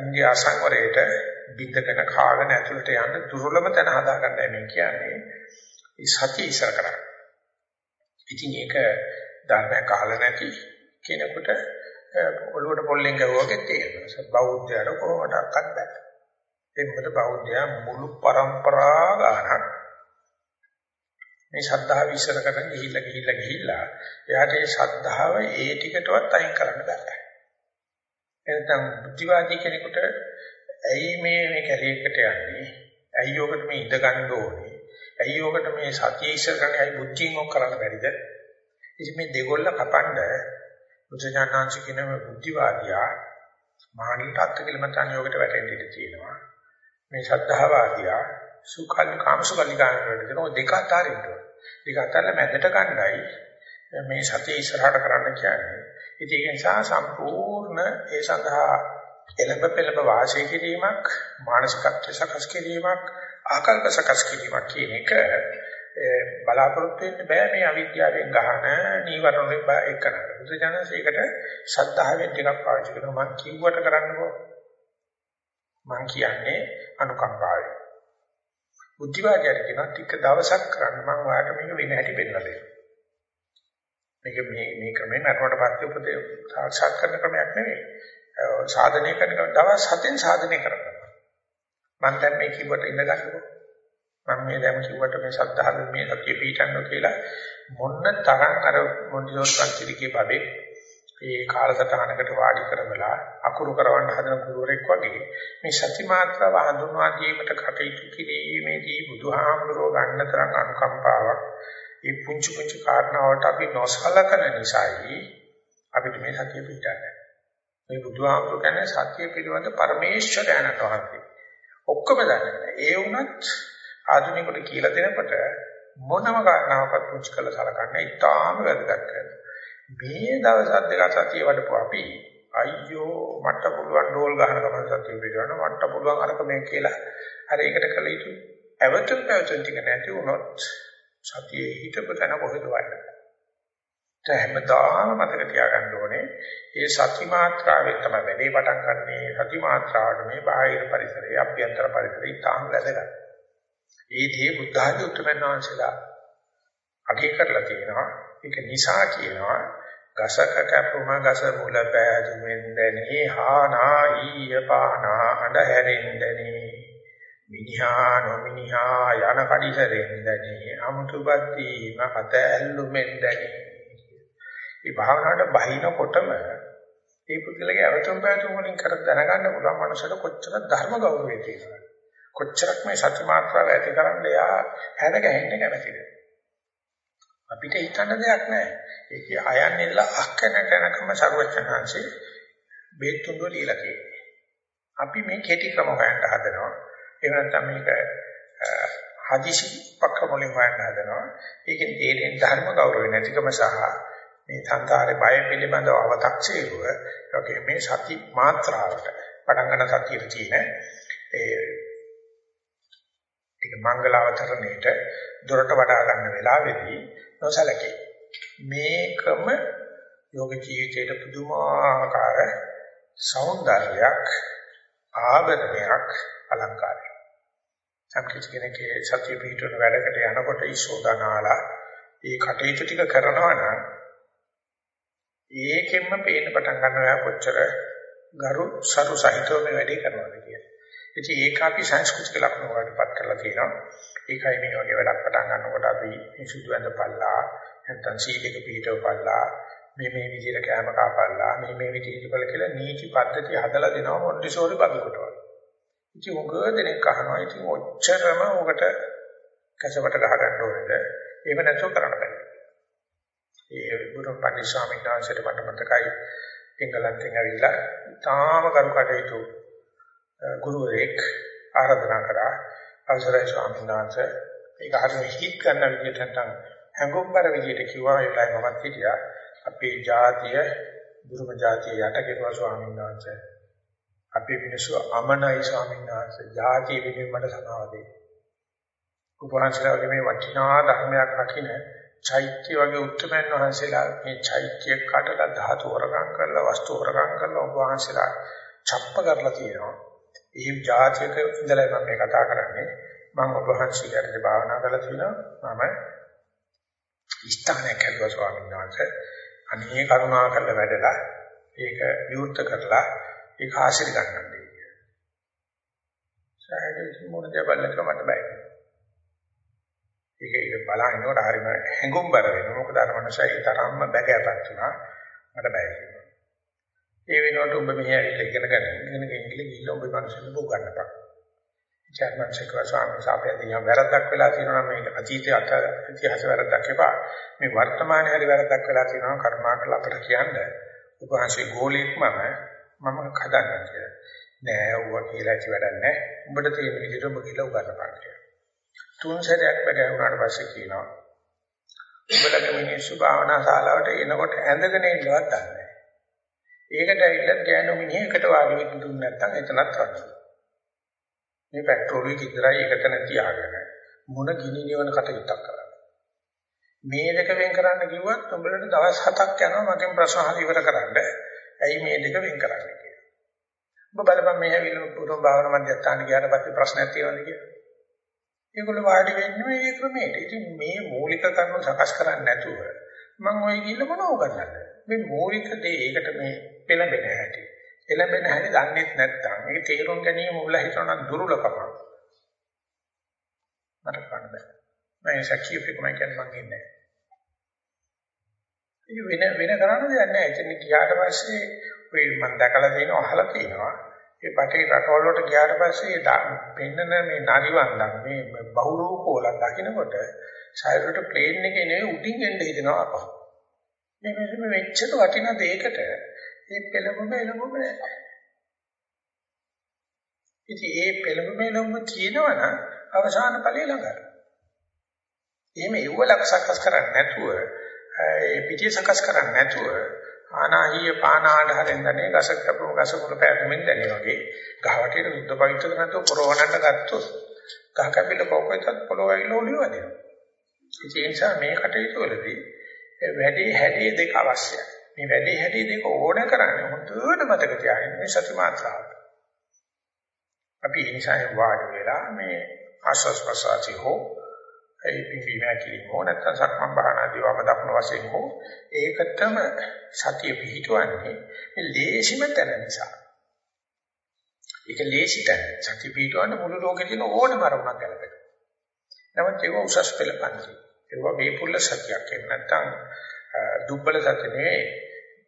A: ඉන්දියා සංවරයට බින්දගෙන කාගෙන ඇතුළට යන්න දුර්ලභ තැන හදාගන්නයි මේ කියන්නේ. ඒ සතිය ඉස්සර කරගන්න. ඉතින් ඒක ධර්මයක් අහලා නැති කෙනෙකුට ඔළුවට පොල්ලෙන් ගැහුවා වගේ තේරෙනවා. බෞද්ධයර කොහොමඩක්වත් බෑ. ඒ මොකද බෞද්ධයා මුළු પરම්පරා ගානක් මේ ශ්‍රද්ධාව විශ්සර කරගෙන ගිහිල්ලා ගිහිල්ලා ගිහිල්ලා එයාට ඒ ශ්‍රද්ධාව ඒ ටිකටවත් අයින් කරන්න බෑ. එතන බුද්ධිවාදී කෙනෙකුට ඇයි මේ මේ කැලේකට යන්නේ? ඇයි යෝගට මේ ඉඳ ගන්න ඕනේ? ඇයි යෝගට මේ සතිය ඉස්සර කරන්නේ? ඇයි බුද්ධියෙන් ඔක් කරන්න බැරිද? ඉතින් මේ දෙගොල්ල කපන්න බුදුජානනාංශ කියන බුද්ධිවාදියා මහණිට අත්කලමතන් යෝගයට වැටෙන්න ඉඩ තියෙනවා. මේ ශ්‍රද්ධාවාදියා සුඛල් කාමසුඛලි ගන්නවට දෙන ඔය දෙක අතරින් ඕන. දෙක අතරල මැදට ගන්නයි මේ සතිය ඉස්සරහට කරන්න කියන්නේ. ඉතින් ඒක නිසා සම්පූර්ණ ඒ සඳහා එළඹ පෙළඹ වාසය කිරීමක්, මානසිකත්ව සකස් කිරීමක්, ආකල්ප සකස් කිරීමක් කියන එක බලාපොරොත්තු වෙන්න බෑ මේ අවිද්‍යාවෙන් ගහන නීවරණ වලින් ඒක කරන්න. බුදුජානසීකට ශ්‍රද්ධාවෙන් ටිකක් පාවිච්චි කරනවා මම කිව්වට කරන්නකෝ. මම කියන්නේ අනුකම්පාවෙන්. බුද්ධිවාදයට කියන ටික දවසක් කරන්න මම ඔයාලට මේක වෙන හැටි පෙන්නලා දෙන්නම්. මේක මේ මේ ක්‍රමයෙන් අරවට පස්සේ උපදේ සාක්ෂාත් කරන ක්‍රමයක් නෙවෙයි. සාධනය කරන දවස් හතෙන් සාධනය කරනවා. මම දැන් මේ කිව්වට ඉඳ ගන්නකො. මම මේ දැන් කිව්වට මේ සද්ධාවෙන් මේ සතිය පිටන්න කියලා මොන්න තරම් අර මොන්ටිසෝරි පන්තිරිකේ බබේ ඒ කාලසටහනකට වාඩි කරවලා අකුරු කරවන්න හදන ගුරුවරෙක් වගේ මේ සති මාත්‍රාව හඳුන්වා දීමට කටයුතු කිරීමේදී බුදුහාමුදුරුව ගන්න තරම් අනුකම්පාවක් ඒ පුංචි පුංචි කාරණාවට අපි නොසලකන නිසායි අපිට මේ සතිය පිටන්නේ මේ බුදුහාමුදුරුව කියන්නේ සතිය පිළිබඳ පරමේශ්වරයන්ට වහන්සේ. ඔක්කොම දන්නේ ඒ වුණත් ආධුනිකට කියලා දෙනකොට මොනම කාරණාවක්වත් පුංචි කළ සලකන්නේ ඉතාම වැදගත් කරනවා. මේ දවස් දෙක සතිය වඩපු අපි අයියෝ මට පුළුවන් ඩෝල් ගහන ගමන් සතිය පිටවන්න මට පුළුවන් අරක මේ කියලා. අර ඒකට කළ යුතු ඇවතුම් පැවතුම් ටික නැති වුණොත් සතියේ හිතපු තැන කොහෙද වන්නේ හැමදාම මතක තියාගන්න ඕනේ මේ සති මාත්‍රාවෙන් තමයි වැඩේ පටන් ගන්නෙ. සති මාත්‍රාවට මේ බාහිර පරිසරය අභ්‍යන්තර පරිසරය තාම වැදගත්. ඒ දේ බුද්ධ ආදී උත්තරමන් වහන්සේලා අගය කරලා තියෙනවා. ඒක නිසා කියනවා ගසක කැපුම ගස මුල පෑදුමෙන් දැනී හානා ඊය පානා අඬ හැරෙන්දනි මිනිහා නොමිනිහා යන කඩිසරෙන් දැනී. අමුතුපත්ති මහත ඇල්ලුමෙන් දැනී. මේ භාවනාවට බහිනකොටම ඒ පුද්ගලගේ අවතුම් පැතුම් වලින් කර දැනගන්න පුළුවන් මනසට කොච්චර ධර්ම ගෞරවය තියෙනවද? කොච්චරක් මේ සත්‍ය මාත්‍රාව ඇති කරන්න යා හැද ගැහෙන්න කැමතිද? අපිට හිතන්න දෙයක් නැහැ. ඒකේ අයන්නේලා අක්කනට යනකම සර්වචනංශේ බේත් තුන්ව දීලා තියෙන්නේ. අපි මේ කෙටි ක්‍රම හොයන්න හදනවා. එහෙම නැත්නම් මේක හදිසි උපක්‍රම වලින් හොයන්න හදනවා. ඒකෙන් තේරෙන ධර්ම ගෞරවය නැතිකම සහ මේ සංසාරේ බය පිළිබඳව අව탁සීරුව ඒකේ මේ සති මාත්‍රාවට පටන් ගන්න සතියේ තියෙන ඒ ඒක මංගලාවතරණයට දොරට වඩා ගන්න වෙලාවේදී නොසලකේ මේකම යෝග ජීවිතයේ පුදුමාකාර సౌందර්යයක් ආභරණයක් අලංකාරයක් සම්කිට කෙනෙක්ගේ සතිය පිටුන වැඩකට යනකොට ඉසෝදානාලා ඒ කටයුතු ටික කරනවා නම් ඒකෙන්ම පේන්න පටන් ගන්නවා කොච්චර ගරු සරු සහිතව මේ වැඩේ කරනවාද කියලා. ඉතින් ඒක අපි සංස්කෘතික ලක්ෂණ වලටපත් කරලා තියෙනවා. ඒකයි මේ වගේ වැඩක් පටන් ගන්නකොට අපි මේ සුදු ඇඳපල්ලා නැත්නම් සීලක පිළිටවපල්ලා මේ මේ විදිහට කැම කාපල්ලා මේ මේ විදිහට කළ කියලා නීති පද්ධති හදලා දෙනවා මොන්ටිසෝරි බබෙකුට වගේ. ඉතින් උග දෙනෙක් අහනවා ඉතින් ඔච්චරම උකට කැසවට ගහ ගන්න ඕනේද? එහෙම නැතුව කරන්න බෑ. ඒ බුදුන් පන්දි ස්වාමීන් වහන්සේට මට මතකයි එංගලන්තෙන් ඇවිල්ලා තාම කරුකටයුතු ගුරුවරයෙක් ආරාධනා කරා. අවසරයි ස්වාමීන් වහන්සේ. ඒක හරියට හිත් ගන්න විදිහට නැත්නම් හැඟුම්බර විදිහට කිව්වා ඒ වෙලාවේ මමත් හිටියා. අපේ ජාතිය බුරුම ජාතිය යට කෙරුවා ස්වාමීන් වහන්සේ. අපේ මිනිස්සු අමනයි ස්වාමීන් වහන්සේ. ජාතිය වෙනුවෙන් මට සමාව දෙන්න. උපවාසලා මේ වටිනා ධර්මයක් රකින්න චෛත්‍ය වගේ උත්තරමයන් වහන්සේලා මේ චෛත්‍ය කඩලා ධාතු වරගම් කරලා වස්තු වරගම් කරලා ඔබ වහන්සේලා ڇප්ප කරලා තියෙනවා. ඒ ජාතියක ඉඳලා මම මේ කතා කරන්නේ. මම ඔබ වහන්සේලාට භාවනා කරලා තිනවා. මම ස්ථානයක් හදුවා ස්වාමීන් වහන්සේ. අනේ කරුණා කරලා වැඩලා ඒක විවෘත කරලා ඒක ආශිර්වාද ගන්නන්නේ. සායද මොන දෙබල්ලක මට බෑ. ඒක ඒක බලනකොට හරිම හැඟුම්බර වෙනවා. මොකද අර මනසයි තරම්ම බැගෑපත් වුණා. මට බෑ කියලා. ඒ වෙනකොට ඔබ මෙහි ඇවිල්ලා ඉගෙන ගන්න. ඉගෙන ගන්න ගිහිල්ලා ඔබ මනසෙන් බෝ ගන්නපන්. ජර්මන් ශික්ෂා ස්වාමීන් වහන්සේ වැරද්දක් වෙලා තියෙනවා මේක අතීතයේ අත ඉතිහාස වැරද්දක් එපා. මේ වර්තමානයේ හරි වැරද්දක් වෙලා තියෙනවා කර්මාකල අපිට කියන්න. උපහාසයේ ගෝලීක්මම මම හදන්න කියලා. නෑ ඌව කියලා ඇති වැඩක් නෑ. උඹට තියෙන විදිහට ඔබ කියලා උගන්නපන් කියලා. තුන් සැරයක් වැඩ වුණාට පස්සේ කියනවා උඹලගේ මිනිස්සු භාවනා ශාලාවට එනකොට ඇඳගෙන ඉන්නවත් නැහැ. ඒකට ඇවිල්ලා ගෑනු මිනිහෙකුට වාඩි වෙන්න දුන්නේ නැත්නම් එතනත් රණ්ඩු. මේ පෙට්‍රෝල් එක ඉදරයි එකතන තියාගෙන මොන ගිනි නිවන කටයුත්තක් කරන්නේ. මේ දෙක වෙන් කරන්න කිව්වත් උඹලට දවස් 7ක් යනවා මගෙන් ප්‍රශ්න අහලා ඉවර කරන්න. ඇයි මේ දෙක වෙන් කරන්නේ කියලා. ඔබ බලපන් මේ ඇවිල්ලා පුරුම භාවනා මධ්‍යස්ථාන ගියාට පස්සේ ප්‍රශ්නයක් තියෙනවද කියලා. ඒගොල්ලෝ වාඩි වෙන්නේ මේ ක්‍රමයට. ඉතින් මේ මූලික කර්ම සකස් කරන්නේ නැතුව මම ඔය ගිහිල්ලා මොනව කරන්නද? මේ මූලික දේ ඒකට මේ පෙළඹෙන හැටි. එළඹෙන හැටි දන්නේ නැත්නම් ඒක තේරුම් ගැනීම මුල හිතන දුර්ලභකම. මට කරන්න බෑ. මම සැකියු පිටුම කියන්නේ මං ඉන්නේ. ඒක වෙන වෙන කරන්න දෙයක් නැහැ. එතන ගියාට පස්සේ ඔය මම දැකලා තියෙනවා අහලා තියෙනවා. ඒ පටේ රටවල් වලට ගියාට පස්සේ පෙන්නන මේ නරිවන්දන් මේ බහුරූපෝල දකින්නකොට සයිරට ප්ලේන් එකේ නෙවෙයි උඩින් එන්න හිතනවා අපහ. මේ මේ මෙච්චර වටිනා දෙයකට මේ පෙළඹුම එළඹුම ඉතින් ඒ පෙළඹුම එළඹුම තියෙනවනම් අවසාන ඵලය ළඟයි. එහෙම ඒව ලක්ෂකස් කරන්නේ නැතුව ඒ පිටිය සකස් කරන්නේ නැතුව ආනාහිය පානාඩහරෙන් දන්නේ ගස කැපුම ගස මුල පෑදෙමින් දැනේ වගේ ගහවටේට සුද්ධ පවිත්‍ර කරනතෝ පොරවන්නට ගත්තොත් ගහ කැපිලා පොකෙතත් පොළොව ඇවිල්ලා ඔලිය වදිනවා. ඒ නිසා මේ කටයුතු වලදී වැඩි හැටි දෙක අවශ්‍යයි. මේ වැඩි හැටි දෙක ඕන කරන්නේ හොඳට මතක තියාගන්න මේ සති මාත්‍රාව. අපි ඒ නිසා වාඩි වෙලා මේ ආස්වාස් ප්‍රසාරී හෝ ඒ පිළිවීම කිරීම හෝ නැත්නම් සක්මන් භාවනාදී වම දක්න වශයෙන් හෝ ඒකටම සතිය පිහිටවන්නේ මේ ලේසිම තැන නිසා. ඒක ලේසි තැන. සතිය පිහිටවන්න මුළු ලෝකේ තියෙන ඕනම අරමුණක් ගැලපෙන. නමුත් ඒක උසස් පෙළ පන්ති. ඒක වේපුල්ල සතියක් එහෙම නැත්නම් දුබ්බල සතිය නෙවෙයි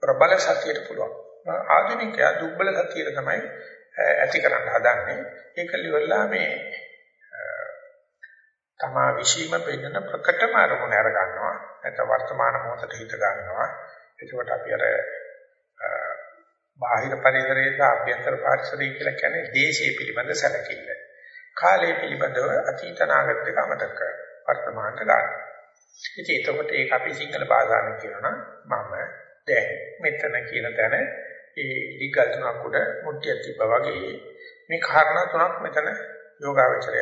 A: ප්‍රබල සතියට පුළුවන්. ආධුනිකයා දුබ්බල සතියේ තමයි ඇති කරන්න හදන්නේ. ඒක liverලා මේ තමා විශ්ීම පෙන්නන ප්‍රකටම අරමුණ අර ගන්නවා. නැත්නම් වර්තමාන මොහොතට හිත ගන්නවා. එතකොට අපි අර බාහිර පරිසරයේ සහ අභ්‍යන්තර පරිසරය කියලා කියන්නේ දේශයේ පිළිබඳ සැලකිල්ල. කාලය පිළිබඳව අතීත නාගත දෙක අමතක කරනවා. වර්තමානට ගන්න. ඉතින් එතකොට ඒක අපි සිංහල භාෂාවෙන් කියනවා මම දැන් මෙතන කියන තැන ඒ ලිකල් තුනක් උඩ මුට්ටියක් තිබ්බා වගේ මේ කාරණා තුනක් මෙතන යෝගාවචරය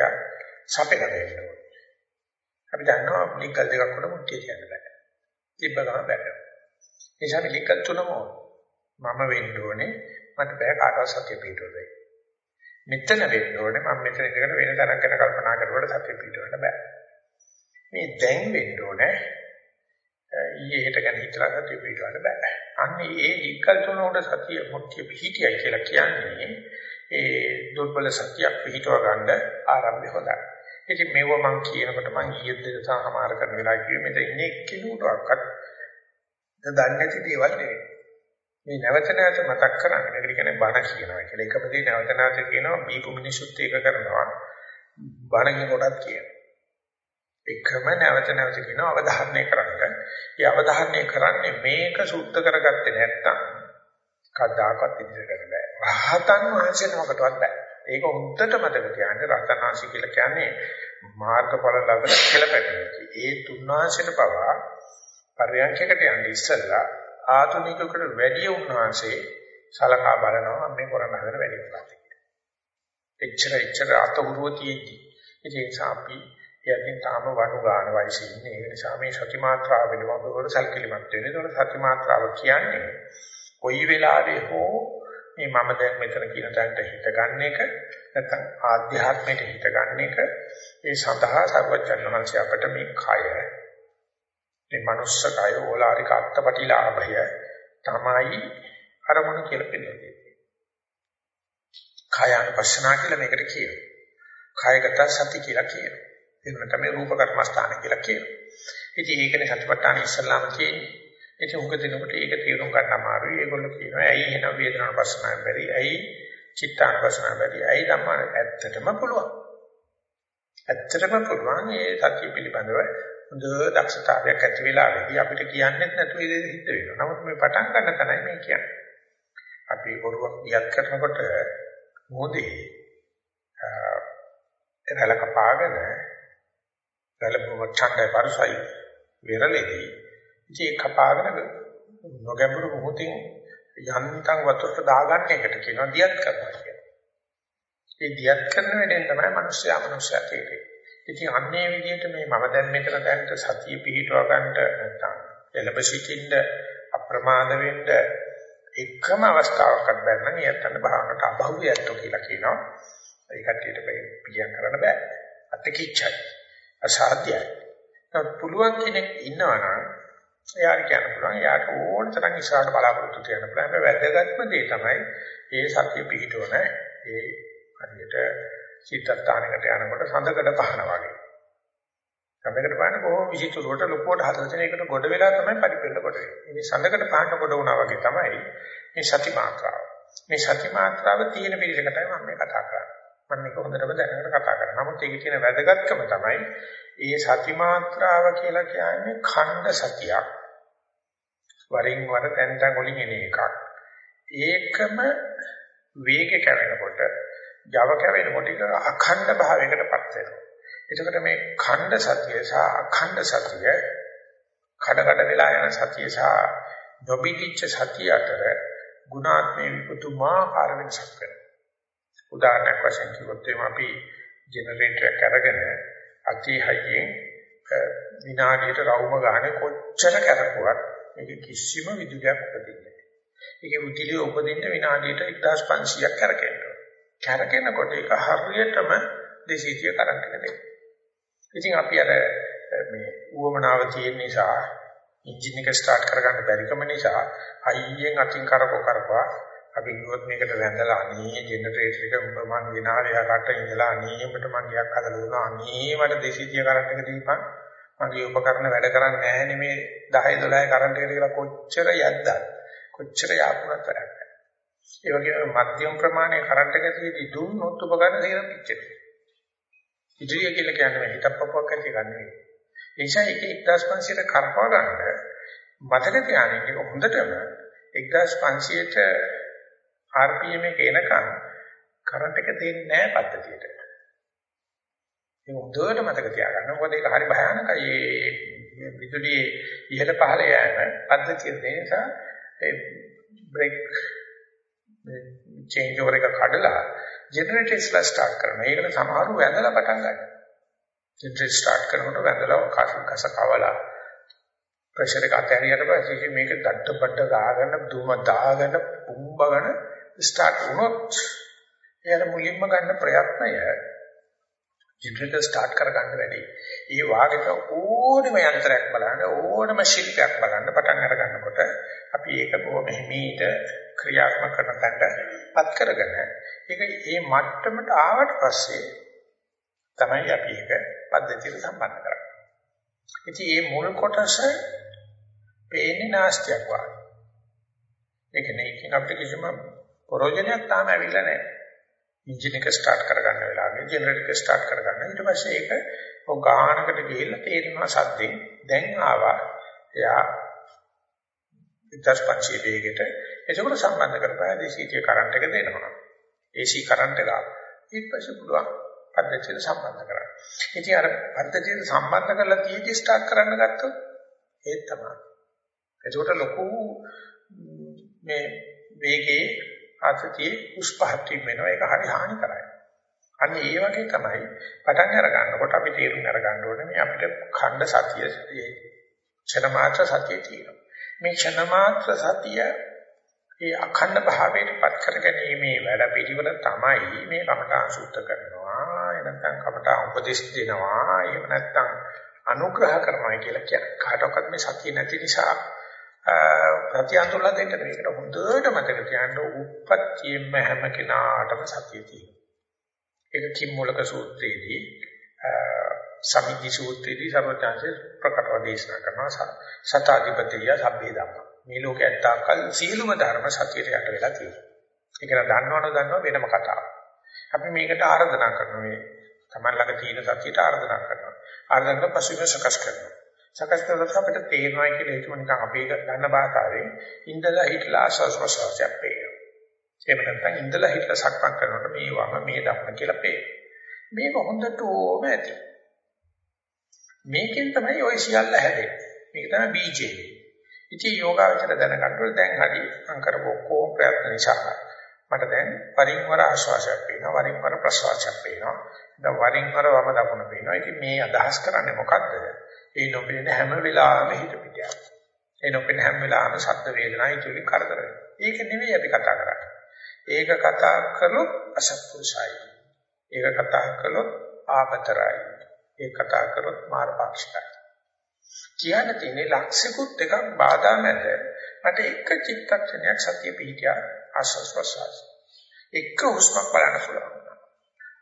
A: සපෙලා දෙනවා. අපි දන්නවා ලිකල් දෙකක් උඩ මුට්ටිය කියන්න බෑ. තිබ්බ ගමන් බෑ. ඒ නිසා මේ ලිකල් තුනම මම වෙන්න ඕනේ මට බෑ කාටවත් සත්‍ය පිටුවද. මෙතන වෙන්න ඕනේ මම මෙතන ඉඳගෙන වෙන තරම් ගැන කල්පනා කරුවට සත්‍ය පිටවන්න බෑ. මේ දැන් වෙන්න ඕනේ ඊයේ හෙට ගැන හිතලා සතිය පිටවන්න බෑ. අන්න ඒ ලිකල් තුන උඩ සතිය මුට්ටිය පිහිටියයි කියලා කියන්නේ ඒ දුර්බල සතියක් පිහිටව ගන්න ආරම්භය හොදයි. ඉතින් මේව මම කියනකොට මම ඊයේ දෙක සමාර කරන වෙලාව කිව්වේ මෙතන ඉන්නේ කිලෝටවත් දන්නේ නැති දේවල් නෙවෙයි. මේ නැවත නැවත මතක් කරන්නේ මේක කියන්නේ බණ කියනවා කියලා. එකම දේ නැවත නැවත කියනවා බීපු මිනිසුත් ඒක කරනවා. බණ කියනකොටත් කියනවා. එකම නැවත නැවත කියන අවධාරණය කරන්න. ඒ අවධාරණය කරන්නේ මේක සුද්ධ කරගත්තේ නැත්නම් කවදාකවත් ඉදිරියට බෑ. රහතන් වහන්සේ නමකටවත් බෑ. ඒක උන්ටට මතක තියාගන්න රතනාසි කියලා කියන්නේ මාර්ගඵල ලබන කෙලපැටි. ඒ තුන්වහන්සේට පවා පරියන්කයකට යන්න ඉස්සෙල්ලා ආතුනිකකට වැඩි උන්වහන්සේ සලකා බලනවා මේ කරන්න හදන වැඩි මොකක්ද කියලා. එච්චර එච්චර අතහුරුව තියෙද්දි. ඒ නිසා අපි එයාකින් තාම වණු ගන්න වයසේ ඉන්නේ. ඒ නිසා මේ සති මාත්‍රාව පිළිබඳව සල්කලිමත් වෙන්නේ. ඒතකොට සති මාත්‍රාව කියන්නේ කොයි වෙලාවෙ හෝ මේ මම දැන් මෙතන කියන තැනට හිත ගන්න එක නැත්නම් ආධ්‍යාත්මයට හිත ගන්න එක ඒ සඳහා සර්වජන් වහන්සේ අපට මේ කය මේ මනුස්ස කය ඕලාරික අත්පටිලාභය තමයි අරමුණු කියලා පිළිගන්නේ. කය අනුපස්සනා කියලා මේකට කියනවා. කායගත සති කියලා කියනවා. ඒක තමයි රූප කර්මස්ථාන කියලා කියනවා. ඉතින් ඒකනේ සතිපට්ඨාන ඉස්සල්ලාම තියෙන්නේ. ඉතින් උග දිනකට ඒක තේරුම් ගන්න අමාරුයි. ඒගොල්ලෝ කියනවා ඇයි එන වේදනාව පස්සනාව බැරි? ඇයි චිත්තාන පස්සනාව බැරි? ඇයි ධම්ම ඇත්තටම පුළුවන්. ඇත්තටම පුළුවන් මේ සතිය පිළිබඳව හොඳ දක්ෂතාවයක් ඇති වෙලාවෙදී අපිට කියන්නෙත් නැතුව ඒක හිත වෙනවා. නමුත් මේ පටන් ගන්න තැනයි මේ කියන්නේ. අපි බොරුවක් දියත් කරනකොට මොදේ එරලක පාගෙන වැළපුව ඡන්දය පරිසයි විරලෙදී ඉතින් කපාගෙන නොගැඹුරු මොහොතින් යන්තම් වතුරට දාගන්න එකට කියනවා දියත් කරනවා කියලා. ඒ දියත් කරන වැඩෙන් තමයි මිනිස්සයා මිනිස්සයා තේරෙන්නේ. ඉතින් අන්නේ විදිහට මේ මම දැන් මෙතන දැන්ට සතිය පිහිටව ගන්නට නැත්තම් එළඹ සිටින්න අප්‍රමාද වෙන්න එකම අවස්ථාවක්වත් බැන්න නියතන භාවනට අභව්‍යයත්ව කියලා කියනවා. ඒ කට්ටියට පිළියම් කරන්න බෑ. අත්කිච්චයි. අසාධ්‍යයි. නමුත් පුළුවන් කෙනෙක් ඉන්නවා නම් එයාට කියන්න පුළුවන් එයාට ඕන තරම් ඉස්සරහට බලාපොරොත්තු කියන්න පුළුවන්. හැබැයි වැදගත්ම දේ තමයි ඒ සත්‍ය පිහිටවන ඒ හරියට චිත්තස්ථානයකට යනකොට සඳකඩ පහන වගේ. සඳකඩ පහන බොහොම විචිතුරුවට ලොකුවට හදන එකට ගොඩ වෙලා තමයි පරිපූර්ණ කොට වෙන්නේ. මේ සඳකඩ පහන කොට වුණා වගේ තමයි මේ සති මාත්‍රාව. මේ සති මාත්‍රාව තියෙන පිළිසකටයි මම මේ කතා කරන්නේ. මම මේක හොඳටම දැනගෙන කතා කරනවා. නමුත් ඒකේ තියෙන වැදගත්කම තමයි ඒ සති මාත්‍රාව කියලා කියන්නේ ඛණ්ඩ සතියක්. වරින් වර තැන් තැන් වලින් එන එකක්. ඒකම වේග කැවෙනකොට, Java කැවෙනකොට ඒක අඛණ්ඩ භාවයකටපත් වෙනවා. එතකොට මේ ඛණ්ඩ සතිය සහ අඛණ්ඩ සතිය කඩ කඩ වෙලා යන සතිය සහ නොබිදිච්ච සතිය අතර ගුණාත්මක පුදුමාකාර වෙනසක් වෙනවා. උදාහරණයක් වශයෙන් කිව්වොත් එimhe අපි ජෙනරේටර් එක අරගෙන අති හයියෙන් විනාඩියට රවුම ගන්න කොච්චර කරකුවත් මේක කිසිම විදුලියක් උපදින්නේ නැහැ. ඒකේ උදිලිය උපදින්න විනාඩියට 1500ක් කරකෙනවා. කරකෙනකොට ඒක හරියටම 200 කරන්ට් එක දෙනවා. ඉතින් අපි අර මේ උවමනාව තියෙන නිසා එන්ජින් එක ස්ටාර්ට් කරගන්න බැරිකම නිසා හයියෙන් අතින් කරකෝ කරපුවා අපි ගියොත් මේකට වැඳලා අනේ ජෙනරේටර් එක උඹ මං ගෙනාවේ රට ඉඳලා අනේ උඹට මං ගියක් හදලා දුන්නා අනේ මට 230 කරන්ට් එක දීපන් මගේ උපකරණ වැඩ කරන්නේ නැහැ නේ මේ 10 12 කරන්ට් එක කියලා කොච්චර යද්දා කොච්චර යාපුණත් වැඩක් නැහැ ඒ වගේම මධ්‍යම ප්‍රමාණයේ කරන්ට් එක තියෙදි දුන්නොත් උපකරණ දෙකක් පිච්චෙනවා. ඉදිරිය කියලා කියන්නේ හිතප්පපුවක් ඇති ගන්න නෙවෙයි. ඒ නිසා ඒක 1500ට කරපව ගන්න මතක තියාගන්න හොඳටම 1500ට RPM එක එනකන් කරන්ට් එක දෙන්නේ නැහැ පද්ධතියට. ඒක හොඳට මතක තියාගන්න. මොකද ඒක හරි භයානකයි. මේ විදුලියේ ඉහළ පහළ යෑම පද්ධතිය දෙන නිසා ඒ බ්‍රේක් චේන්ජ් ඕවර් එක කඩලා ජෙනරේටර් ඉස්සලා ස්ටාර්ට් කරනවා. ඒකට සමහරව වැඳලා පටන් ගන්නවා. ජෙනරේටර් ස්ටාර්ට් කරනකොට වැඳලා කස කවලා ප්‍රෙෂර් එක අතහැරියට පස්සේ මේක දඩ බඩ ගාගෙන දුම දාගෙන පුම්බගෙන ස්ටාර්ට් වුණොත් එයාලා මුලින්ම ගන්න ප්‍රයත්නය ජෙනරේටර් ස්ටාර්ට් කරගන්න වැඩි. ඒ වාගෙක ඕනම යන්ත්‍රයක් බලන්න ඕනම ශිල්පයක් බලන්න පටන් අර ගන්නකොට අපි ඒක බොහොම හිමීට ක්‍රියාත්මක කරන තැනටපත් කරගෙන ඒක මේ මට්ටමට ආවට පස්සේ තමයි අපි ඒක පද්ධතියට සම්බන්ධ කරන්නේ. ඉතින් මේ මුල් කොටස පේන්නේ නාස්තියක් වගේ. ඒක නේ ඉතින් අපිට කිසිම ප්‍රයෝජනයක් තාම ඇවිල්ලා නැහැ. එන්ජින් එක ස්ටාර්ට් කරගන්න වෙලාවේ ජෙනරේටර් එක ස්ටාර්ට් කරගන්න ඊට පස්සේ ඒක ඔය ගානකට ගිහිල්ලා තේරෙනවා සද්දෙන් දැන් ආවා එයා 1500 වේගෙට ඒකකට සම්බන්ධ කරපුවා DC කරන්ට් එක දෙනවා AC කරන්ට් එක ඊට පස්සේ පුළුවන් පද්ධතියට සම්බන්ධ කරන්න. ඉතින් අර පද්ධතියට සම්බන්ධ කරලා තියෙදි ස්ටාර්ට් කරන්න ගත්තොත් ඒ තමයි. ඒකට ලොකු මේ වේගයේ ආතතියේ උස්පහත් වීම වෙනවා. ඒක හරි හානිකරයි. අන්න ඒ වගේ තමයි පටන් අර ගන්නකොට අපි තේරුම් අර ගන්න ඕනේ මේ අපිට ඛණ්ඩ සතිය ක්ෂණමාත්‍ර සතිය තියෙනවා. මේ ක්ෂණමාත්‍ර සතිය ඒ අඛණ්ඩ භාවයට පත් කරගැනීමේ වැඩ පිළිවෙල තමයි මේ කමඨාන් සුද්ධ කරනවා. එනකම් කමඨාන් උපදේශ දෙනවා. එහෙම නැත්නම් අනුග්‍රහ කරනවා කියලා කියන්නේ. කාටවත් මේ සතිය නැති නිසා ප්‍රතිඅන්තුල දෙන්න මේකට හොඳට මතක තියාගන්න උප්පත්තියෙම හැම කෙනාටම සතිය තියෙනවා. ඒක කිම්මූලක සූත්‍රයේදී සමිති සූත්‍රයේදී සර්වඥාන්සේ ප්‍රකටව දේශනා කරනවා සතාධිපතිය සබ්බේ ධම්ම. මේ ලෝකේ ඇත්තකල් සියලුම ධර්ම සතියට යට වෙලා තියෙනවා. ඒක නම් දන්නවනෝ දන්නව වෙනම කතාවක්. අපි මේකට ආරාධනා කරනවා මේ තමන් ළඟ තියෙන සතියට ආරාධනා කරනවා. ආරාධනා කරලා පසුබිම සකස් කරනවා. සකස් කරලා අපිට තේරෙනවා කියලා ඒක නිකන් අපේ ගන්න භාෂාවෙන් ඉඳලා හිටලා ආස්වාස් ප්‍රසවාසයක් පේනවා. එහෙම නැත්නම් ඉඳලා හිටලා සක්මන් කරනකොට මේ වම මේ දකුණ කියලා පේනවා. මේක හොඳට ඕම ඇති. මේකෙන් තමයි ওই සියල්ල හැදෙන්නේ. මේක තමයි බීජේ. ඉතින් යෝගාවචර දැනගන්නකොට දැන් හරි අංකර බොක්කෝ ප්‍රයත්න නිසා මට දැන් වරින් වර ආශ්වාසයක් පේනවා වරින් වර ප්‍රශ්වාසයක් පේනවා දැන් වරින් වර වම දකුණ පේනවා ඉතින් මේ අදහස් කරන්නේ මොකද්ද ඒ නොපෙනෙන හැම වෙලාවෙම හිත පිට යනවා. ඒ නොපෙනෙන හැම වෙලාවෙම ශබ්ද වේදනා ඉතුරු කරදර වෙනවා. ඒක නෙවෙයි අපි කතා කරන්නේ. ඒක කතා කරොත් අසත්පුරුසයි. ඒක කතා කරොත් ආපතරයි. ඒක කතා කරොත් මාරපාක්ෂිකයි. කියන්න තියෙන්නේ ලක්ෂිකුත් එකක් බාධා නැත. මට එක චිත්තක්ෂණයක් සතිය පිහිටියා ආස්වාස් ප්‍රසවාස. එක හුස්මක් බලන්න පුළුවන්.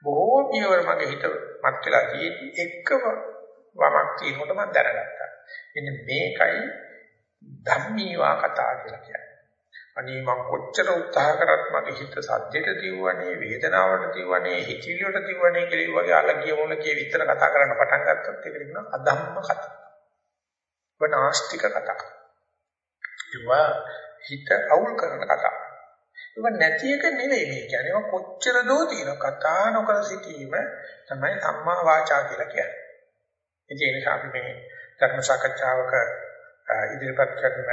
A: බොහෝ පියවර මගේ හිත මත් වෙලා තියෙන්නේ එකම වමක් තියෙනකොට මම දැනගත්තා. මෙන්න මේකයි ධම්මීවා කතා කියලා කියන්නේ. අනේ මම කොච්චර උත්සාහ කරත් මගේ හිත සද්දෙට දිවුවනේ වේදනාවට දිවුවනේ හිතිලියට දිවුවනේ කියලා වගේ අලගිය මොලකේ විතර කතා කරන්න පටන් ගත්තොත් ඒක කියනවා අධම්ම කතා. වනාස්තික කතා. ඒවා හිත අවුල් කරන කතා. ඒක නැති එක නෙවෙයි මේ කියන්නේ කොච්චර දෝ තියෙන කතා නොකර සිටීම තමයි සම්මා වාචා කියලා කියන්නේ. ඒ නිසා අපි මේ ධර්ම සාකච්ඡාවක ඉදිරිපත් කරන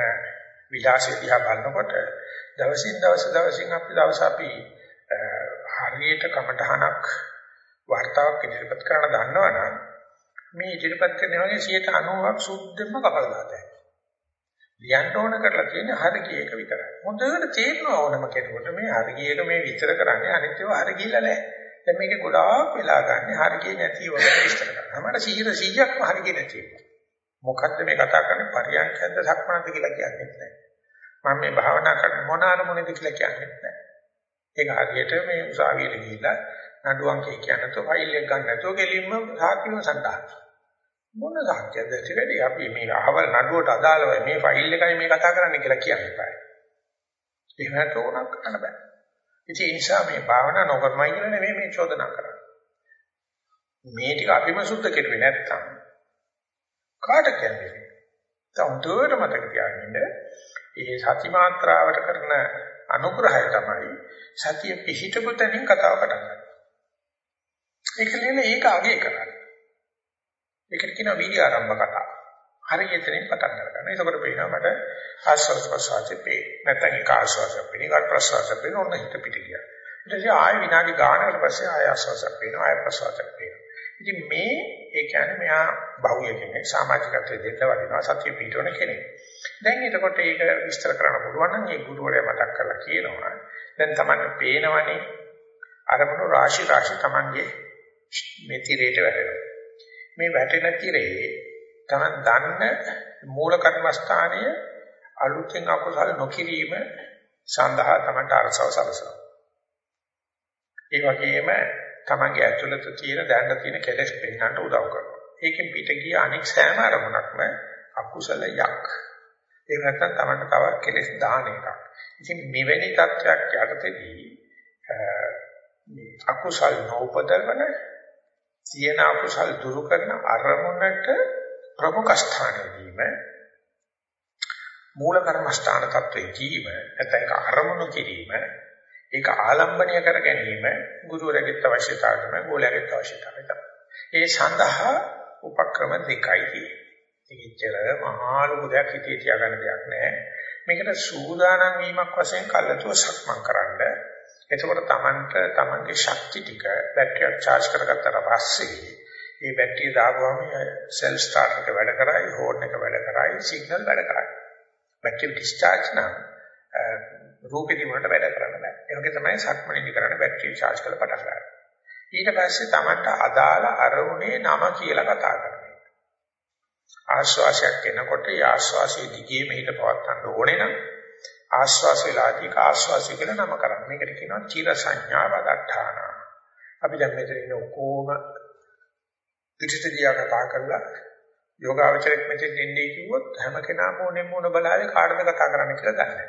A: විලාසය දිහා බලනකොට දවසින් දවස දවසින් අපි දවස අපි හරියට කමටහනක් වර්තාවක් ඉදිරිපත් කරන දන්නවනම් මේ ඉදිරිපත් කරන වගේ 90ක් සුද්ධම කපලදාතයි. ලියන්න ඕන කරලා තියෙන හරියක විතරයි. හොඳට තේරෙනවා ඕනම කෙනෙකුට මේ හරියක මේ විතර කරන්නේ අනිත් ඒවා හරියilla නැහැ. දැන් මේක ගොඩාක් වෙලා ගන්න හරිය නැති වගේ විස්තර කරනවා. මට 100 100ක්ම හරිය නැති වෙනවා. මොකද්ද මේ කතා කරන්නේ පරියන්ඛයන්ද සක්මනද කියලා කියන්නේ නැහැ. මම මේ භාවනා කරන මොන අරමුණද කියලා කියන්නේ නැහැ. ඒක හරියට මේ උසාවියට ගිහිල්ලා නඩුවන් කිය කියන්නේ તો ෆයිල් එක ගන්න නැතුව ගෙලින්ම සාක්ෂිව සඳහන්. මොන සාක්ෂියද ඉතින් අපි මේ අහවල් නඩුවට අදාළව මේ ෆයිල් එකයි මේ කතා කරන්නේ කියලා කියන්නේ බෑ. එහෙම නැත්නම් ඕනක් කරන්න බෑ. ඉතින් ඒ නිසා මේ භාවනා නොකරමයි කියලා නෙමෙයි මේ චෝදනා කරන්නේ. මේ ටික අපිම සුද්ධ කෙරුවේ නැත්තම් කාට කියන්නේ? තවුතර මතක තියාගන්න. ඒ සති මාත්‍රාවට කරන අනුග්‍රහය තමයි සතිය පිහිටපු තැනින් කතාව පටන් ගන්න. ඒක නෙමෙයි ඒක අගේ කරන්නේ. ඒකට කියනවා වීර්ය ආරම්භ කතාව. හරියටම පටන් ගන්න. එතකොට පේනවා මට ආස්වාද ප්‍රසවාසයේ පේ. නැත්නම් ඒක ආස්වාද පේන, ඒක ප්‍රසවාස පේන ඕන හිත පිට ගියා. ඊට පස්සේ ආය විනාඩි ගානකට පස්සේ ආය ආස්වාද පේන, ආය ප්‍රසවාස පේන. ඉතින් මේ ඒ කියන්නේ මෙහා බහුය කෙනෙක් සමාජිකත්වයේ දෙන්න වටිනවා සත්‍ය පිටවන කෙනෙක්. දැන් එතකොට ඒක විස්තර කරන්න පුළුවන් නම් ඒ ගුරුවරයා මතක් කරලා කියනවා. දැන් Tamanට පේනවනේ අරමුණු රාශි රාශි Tamanගේ මේ තිරේට වැටෙනවා. මේ වැටෙන තිරේ තමන් දන්න මූල කර්මස්ථානය අලුතෙන් අකුසල නොකිරීම සඳහා තමන්ට අරසව සලසනවා. ඒ වගේම තමන්ගේ ඇතුළත තියෙන දැනට තියෙන කෙලෙස් පෙන්වන්නට උදව් කරනවා. ඒකෙන් පිට ගිය අනෙක් සෑම අරමුණක්ම අකුසලයක්. ඒ නැත්තම් තමන්ට තව කෙලෙස් දාන එකක්. ඉතින් මෙවැනි තත්ත්වයක් යටතේදී මේ අකුසල් නොඋපදවන තියෙන අකුසල් දුරු කරන අරමුණට ප්‍රමුඛ ස්ථානය දීම මූල කර්මස්ථාන තත්වයේ ජීව නැත්නම් ඒක අරමුණු කිරීම ඒක ආලම්බණය කර ගැනීම ගුරුවරයාගේ අවශ්‍යතාවය තමයි ගෝලයාගේ අවශ්‍යතාවය තමයි. ඒ සඳහා උපක්‍රම දෙකයි තියෙන්නේ. ඒකෙච්චර මහා ලොකු දෙයක් හිතේ තියාගන්න දෙයක් නැහැ. මේකට සූදානම් වීමක් වශයෙන් කල්ලාතුව සක්මන් කරන්න. එතකොට Tamanට Tamanගේ ශක්ති ටික බැටරියක් charge කරගත්තට පස්සේ මේ බැටරිය දාපුවම සෙල් ස්ටාර්ට් එක වැඩ කරයි, හෝන් එක වැඩ කරයි, සිග්නල් වැඩ කරයි. බැටරි ඩිස්චාර්ජ් නම් රූපෙදි වලට වැඩ කරන්න බෑ. ඒ වගේ තමයි සක්මණේදී කරන්නේ බැටරිය charge කරලා පටන් ගන්න. ඊට පස්සේ Tamanට අදාළ අරමුණේ නම කියලා කතා කරනවා. ආශ්වාසයක් එනකොට ඒ ආශ්වාසයේ දිගේ මෙහිට පවත්වන්න ඕනේ නම් ආශ්වාස වෙලාදී ආශ්වාසය කියලා නම කරන්නේ. මේකට කියනවා චිර සංඥා වදඨාන. අපි දැන් මෙතන ඉන්න ඔක්කොම පිටිට ගියා කතා කරලා යෝගාවචරයක් මෙතෙන් එන්නේ කිව්වොත් හැම කෙනාම ඕනේ මොන බලාවේ කාටද කතා කරන්න කියලා දන්නේ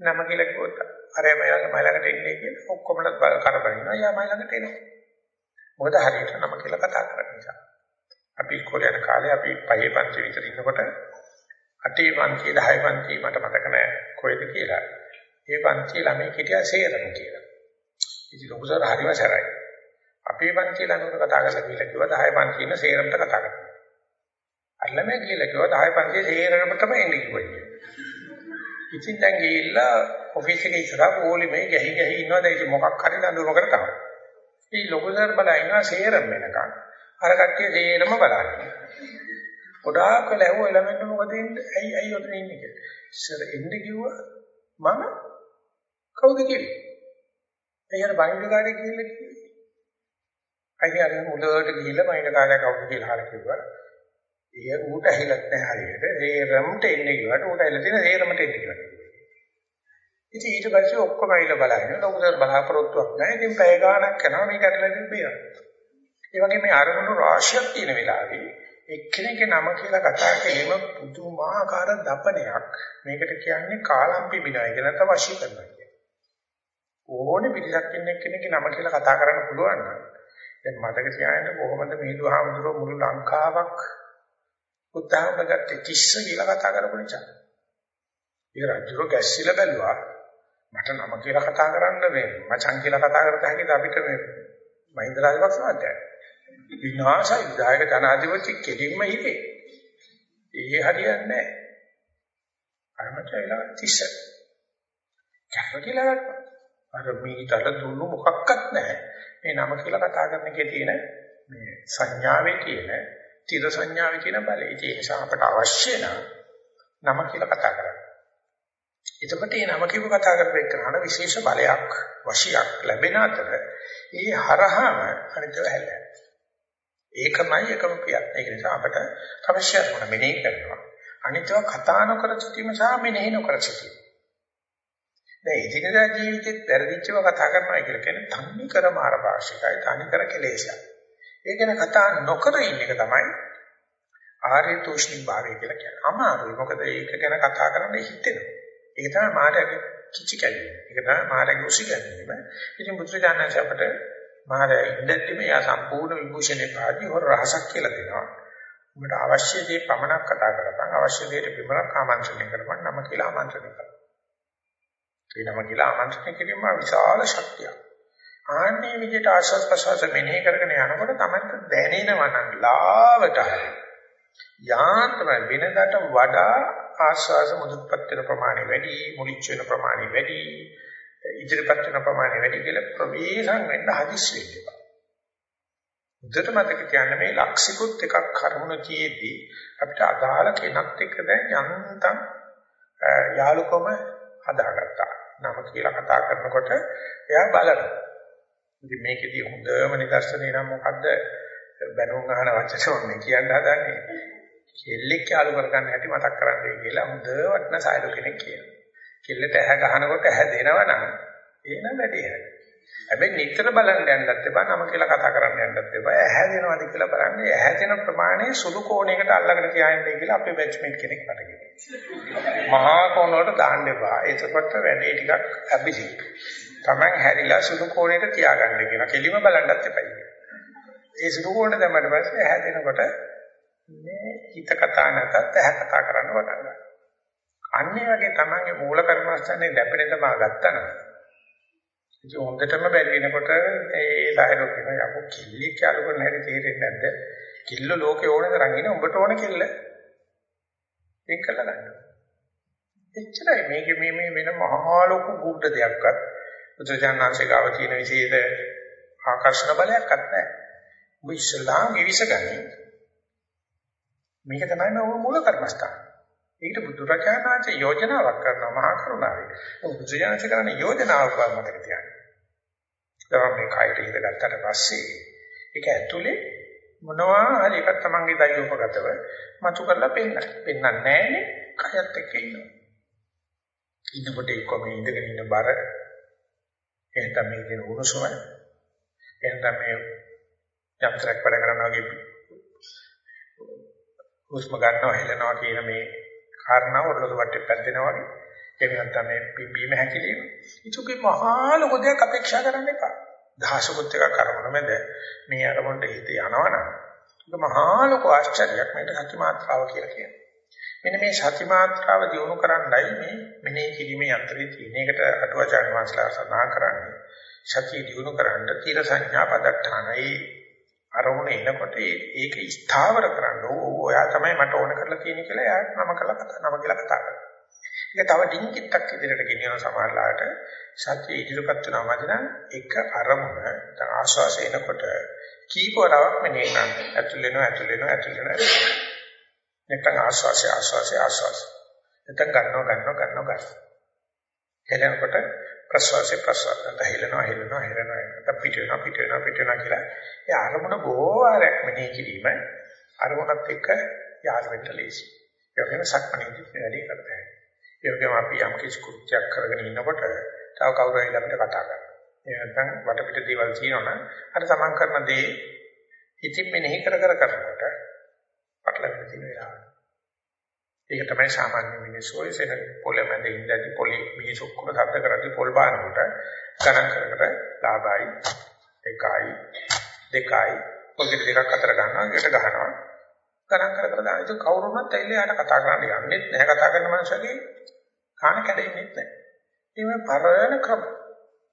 A: නම කියලා කිව්වොත් අර මයිලඟ මයිලඟට එන්නේ කියලා ඔක්කොමලත් කරබනිනවා යා මයිලඟට එනවා. මොකද හරියට නම කියලා කතා කරන නිසා. අපි ඉස්කෝලේ යන කාලේ අපි පහේ පන්ති විතර ඉන්නකොට අටේ පන්ති 10 පන්ති මට මතක නැහැ කොහෙද කියලා. ඒ පන්ති ළමයි හිටියා සේරම කියලා. ඉතින් ලොකු සර් හරිම සරයි. අපේ පන්ති ළඟට කතා කරලා කියලා කිව්වා 10 පන්ති ඉන්න සේරමට කතා කරනවා. අල්ලම කියලා කිව්වා 10 පන්ති සේරමටම එන්නේ කිව්වා. ඉතින් දැන් ගිහිල්ලා ඔෆිස් එකේ ඉස්සරහ පොලිමේ ගහි ගහි ඉන්නවද ඒක මොකක් හරි නඳුනකට තමයි. ඉතින් ලොකු සර් බලා ඉන්නවා සේරම වෙනකන්. අර කට්ටිය සේරම බලන්නේ. ගොඩාක් වෙලා ඇහුවා ළමෙන්ට මොකද ඉන්නේ? ඇයි ඇයි ඔතන ඉන්නේ කියලා. සර් එන්න කිව්වා මම කවුද කිව්වේ? එයාට බයින්ඩ් කාර්යය කියලා කිව්වේ. අයියා අර මුලට ගිහිල්ලා මයින්ඩ් කාර්යයක් අවුල් කියලා හරිය කිව්වා. ඒ ඌට ඇහිලත් නැහැ හරියට. රේරම්ට එන්නේ කිව්වට ඌට ඇහිලා තියෙන රේරම්ට එන්නේ කිව්වා. ඉතින් ඊට පස්සේ ඔක්කොම ඇවිල්ලා බලන්න. ලොකුසර් බලාපොරොත්තුවක් නැහැ. ඉතින් පැය ගාණක් යනවා මේක අරලා බේරන්න. ඒ වගේ මේ අරමුණු රාශියක් තියෙන වෙලාවේ එක්කෙනෙක්ගේ නම කියලා කතා කිරීම පුදුමාකාර දපනයක්. මේකට කියන්නේ කාලම්පි බිනයි කියලා නැත්නම් වශී කරනවා කියන්නේ. ඕනේ පිටසක් ඉන්න එක්කෙනෙක්ගේ නම කියලා කතා කරන්න පුළුවන් නම් දැන් මතක තියාගන්න කොහොමද මේ දුහාමුදුරුවෝ මුළු ලංකාවක් උත්සාහ කරගත්තේ තිස්ස කියලා කතා කරපු නිසා. ඒ රජුර ගැස්සිලා බැලුවා මට නම කියලා කතා කරන්න මේ මචං කියලා කතා කරත හැකිද අපිට මේ මහින්ද රාජපක්ෂ මහත්තයා. විනාශයි විධායක ජනාධිපති කෙලින්ම ඉන්නේ. ඒ හරියන්නේ නැහැ. අරමට වෙලා තිස්ස. කැප කියලා අර මීටර දුන්නු මොකක්වත් නැහැ. මේ නම කියලා කතා කරන එකේ තියෙන මේ සංඥාවේ තියෙන තිර සංඥාවේ තියෙන බලය. ඒ නිසා අපට අවශ්‍ය නම කියලා කතා කරන්න. එතකොට මේ නම කියව කතා කරපේ කරන විශේෂ බලයක් වශයක් ලැබෙන අතර ඒ හරහාම අනිතව හැලෙනවා. ඒකමයි එකම ක්‍රියාව. ඒක නිසා අපට අවශ්‍ය කරන මෙනෙහි කරනවා. අනිතව කතා නොකර සිටීම සහ මෙනෙහි නොකර සිටීම. දැන් ඉදිරියදා ජීවිතෙත් වැරදිච්චව කතා කරනවා කියලා කියන්නේ තනි කර මාර භාෂිකයි තනි කර කෙලෙසයි. ඒ ගැන කතා නොකර ඉන්න එක තමයි ආර්ය තුෂ්ණි භාවය කියලා කියන්නේ. අමාරුයි. මොකද ඒක ගැන කතා කරන්න හිතෙනවා. ඒක තමයි මායාවේ කිචි කැලේ. ඒක තමයි මායාවේ උසි ගැනීම. ඉතින් බුදුරජාණන් අපට මායාවේ ඉඳද්දිම යා සම්පූර්ණ විභූෂණේ පාදී හොර රහසක් කියලා දෙනවා. උඹට අවශ්‍ය දේ පමණක් කතා කරපන් අවශ්‍ය දෙයට විමරක් ආමන්ත්‍රණය කරපන් නම කියලා ආමන්ත්‍රණය කරපන්. ඒ නම කියලා ආමන්ත්‍රණය කිරීම විශාල ශක්තියක්. ආන්නේ විදිහට ආශස් ප්‍රසවාස මෙනෙහි කරගෙන යනකොට තමයි දැනෙනවා නම් ලාවට යාන්ත්‍ර වෙනකට වඩා ආශ්වාස මුදුපත් වෙන ප්‍රමාණය වැඩි මුලිච්ච වෙන ප්‍රමාණය වැඩි ඉදිරිපත් වෙන ප්‍රමාණය වැඩි කියලා ප්‍රවේශම් වෙන්න හදිස්සි වෙනවා. උදේට මතක තියාගන්න මේ ලක්ෂිකුත් එකක් කරුණ තියේදී අපිට අදාළ කෙනත් එක්ක දැන් යන්තම් යාළුකම හදාගත්තා. නම කියලා කතා කරනකොට එයා බලනවා. ඉතින් මේකෙදී හොඳම නිදර්ශනේ නම් මොකද්ද? බැනුම් අහන වචන මම කියන්න හදන්නේ. කෙල්ලෙක් යාළු කරගන්න හැටි මතක් කරන්නේ කියලා හොඳ වටන සායල කෙනෙක් කියනවා. කෙල්ලට ඇහැ ගහනකොට ඇහැ දෙනවනම් එහෙනම් වැඩි හැටි. හැබැයි නිතර බලන්න යන්නත් එපා නම කියලා කතා කරන්න යන්නත් එපා. ඇහැ දෙනවද කියලා බලන්න. ඇහැ දෙන ප්‍රමාණය සුළු කෝණයකට අල්ලගෙන තියාගන්නයි කියලා අපේ බැච්මේට් කෙනෙක් මට කිව්වා. මහා කෝණ වලට දාන්න එපා. ඒකකට වැඩේ ටිකක් අබිසි. Taman හැරිලා සුළු කෝණයට තියාගන්න කියනවා. කෙලිම බලන්නත් එපා. ඒ සුළු කෝණ දැම්මට පස්සේ ඇහැ දෙනකොට මේ හිත කතා නැතත් ඇහැ කතා කරන්න පටන් ගන්නවා. අන්නේ වගේ Tamanගේ මූල කර්මස්ථානේ දැපෙන තමා ගත්තා නම් ඉතින් හොඳටම බැරි වෙනකොට ඒ ඩයලොග් එක යකෝ කිල්ලි කියලා කරන හැටි තේරෙන්නේ නැද්ද? කිල්ල ලෝකේ ඕනේ තරම් ඉන්නේ උඹට ඕන කිල්ල. ඒක කළා ගන්න. එච්චරයි මේකේ මේ මේ වෙන මහා ලොකු ගුඩ දෙයක්වත් බුදුජානනාංශේ ගාව තියෙන විශේෂ ආකර්ෂණ බලයක්වත් නැහැ. ඔබ ඉස්ලාම් විවිසගන්නේ. මේක තමයි මූල කර්මස්ථාන. ඒකට බුදුරජාණන්සේ යෝජනාවක් කරනවා මහා කරුණාවේ. බුදුජානක කරන්නේ යෝජනාවක් වමතක තියන්නේ. දැන් මේ කයිට හිත ගත්තට පස්සේ ඒක ඇතුලේ මොනවා හරි එකක් තමන්ගේ දෛවෝපගතව මතු කරලා පෙන්නන. පෙන්නන්නේ නැහැනේ කයත් එක්ක ඉන්නවා. ඉන්නකොට එක්ක මේ ඉඳගෙන ඉන්න බර එහෙනම් මේ දින උණුසුම එහෙනම් මේ යම්තරක් වැඩ කරනවා වගේ හුස්ම ගන්නවා හෙලනවා කියන මේ කාරණාව ඔරලොස් වටේ පැද්දෙනවා වගේ. එහෙම නැත්නම් මේ පිම්බීම හැකිලිම. ඒකේ මහා ලොකු දෙයක් අපේක්ෂා කරන්න එපා. දහසකුත් එක කරමුන මැද මේ අරමුණට හිත යනවනම් ඒක මහා ලොකු ආශ්චර්යයක් මේකට සති මාත්‍රාව කියලා කියනවා. මෙන්න මේ සති මාත්‍රාව දිනු කරන්නයි මේ මෙනෙහි කිරීමේ යන්ත්‍රය තියෙන. ඒකට අටුවාචාර්ය වංශලා සඳහන් කරන්නේ සතිය දිනු කරන්න තීර සංඥා පදට්ඨානයි අරමුණ එනකොට ඒක ස්ථාවර කරන්න ඔයා තමයි මට ඕන කරලා තියෙන්නේ කියලා එයා නම කළා කතා නම කියලා කතා කරනවා. ඒක තව ඩිංගිත්තක් ඉදිරියට ගෙනියන සමහරලාට සත්‍ය ඉදිරිපත් වෙනවා මදිනම් එක අරමුණ දැන් ආශ්වාසය එනකොට කීපවරක් මෙනේ කරන්න. ඇතුල් වෙනවා ඇතුල් වෙනවා ඇතුල් වෙනවා. නැත්නම් ආශ්වාසය ආශ්වාසය ආශ්වාසය. නැත්නම් ගන්නවා ගන්නවා ගන්නවා ගන්නවා. එනකොට ප්‍රශ්වාසය ප්‍රශ්වාසයට හෙලනවා හෙලනවා හෙලනවා නැත්නම් පිට වෙනවා පිට වෙනවා පිට වෙනවා කියලා ඒ අරමුණ බොහෝ වාරයක් මෙනෙහි කිරීම අරමුණත් එක්ක යාළු වෙන්න ලේසි. ඒ වගේම සක්මණේදී වැඩි කරතයි. ඒ වගේම අපි යම් කිසි කෘත්‍යයක් කරගෙන ඉන්නකොට තව කවුරු හරි අපිට කතා කරනවා. ඒ නැත්නම් වටපිට දේවල් කියනවනම් අර සමන් කරන දේ ඉතින් මෙනෙහි කර කර කරනකොට පටලැවෙන තියෙන වෙලාව. ඒක තමයි සාමාන්‍ය මිනිස්සු ඔය සෙන පොළ මැද ඉඳදී පොළේ මිනිස්සු ඔක්කොම සද්ද කරද්දී පොල් බානකොට ගණන් කර කර ලාභයි එකයි දෙකයි පොල්ගෙට දෙකක් අතර ගන්නවා එකට ගහනවා ගණන් කර කර දාන. ඉතින් කවුරුමත් ඇවිල්ලා යාට කතා කරන්න යන්නෙත් නැහැ. කතා කරන මනුස්සයගේ කාණ කැඩෙන්නෙත් නැහැ. මේ පරණ ක්‍රම.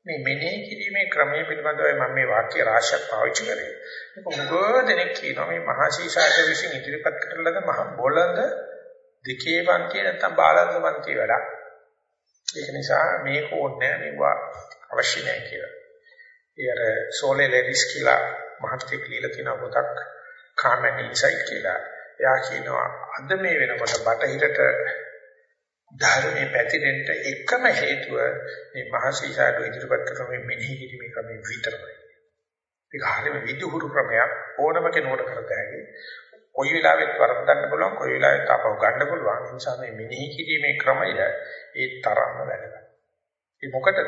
A: මේ මෙනෙහි කිරීමේ ක්‍රමයේ පිළිබඳව මම මේ වාක්‍ය රාශියක් පාවිච්චි කරේ. මේක මුගෝ දෙනෙක් කියනවා මේ මහා ශීසාරද විසින් ඉදිරිපත් කරලද මහ බොළඳ දෙකේ පන්තිය නැත්තම් බාලන්ද පන්තිය වැඩක්. ඒක නිසා මේක ඕනේ මේවා අවශ්‍ය නැහැ කියලා. ඒ අර සෝලේ ලෙඩිස් කියලා මහත්කේ කියලා තියෙන පොතක් කාමන් ඉන්සයිට් කියලා. එයා කියනවා අද මේ වෙනකොට බටහිරට ධර්මයේ පැතිරෙන්න එකම හේතුව මේ මහසීසාරු ඉදිරිපත් කරන මේ මෙනෙහි කිරීමේ ක්‍රමය විතරයි. ඒක හරියම විදුහුරු ක්‍රමයක් ඕනම කෙනෙකුට කරතයි. කොයි වෙලාවෙත් වරද්දන්න පුළුවන් කොයි වෙලාවෙත් ආපහු ගන්න පුළුවන් ඒ නිසා මේ මෙනෙහි කිරීමේ ක්‍රමය ඒ තරම්ම වැදගත්. ඒ මොකටද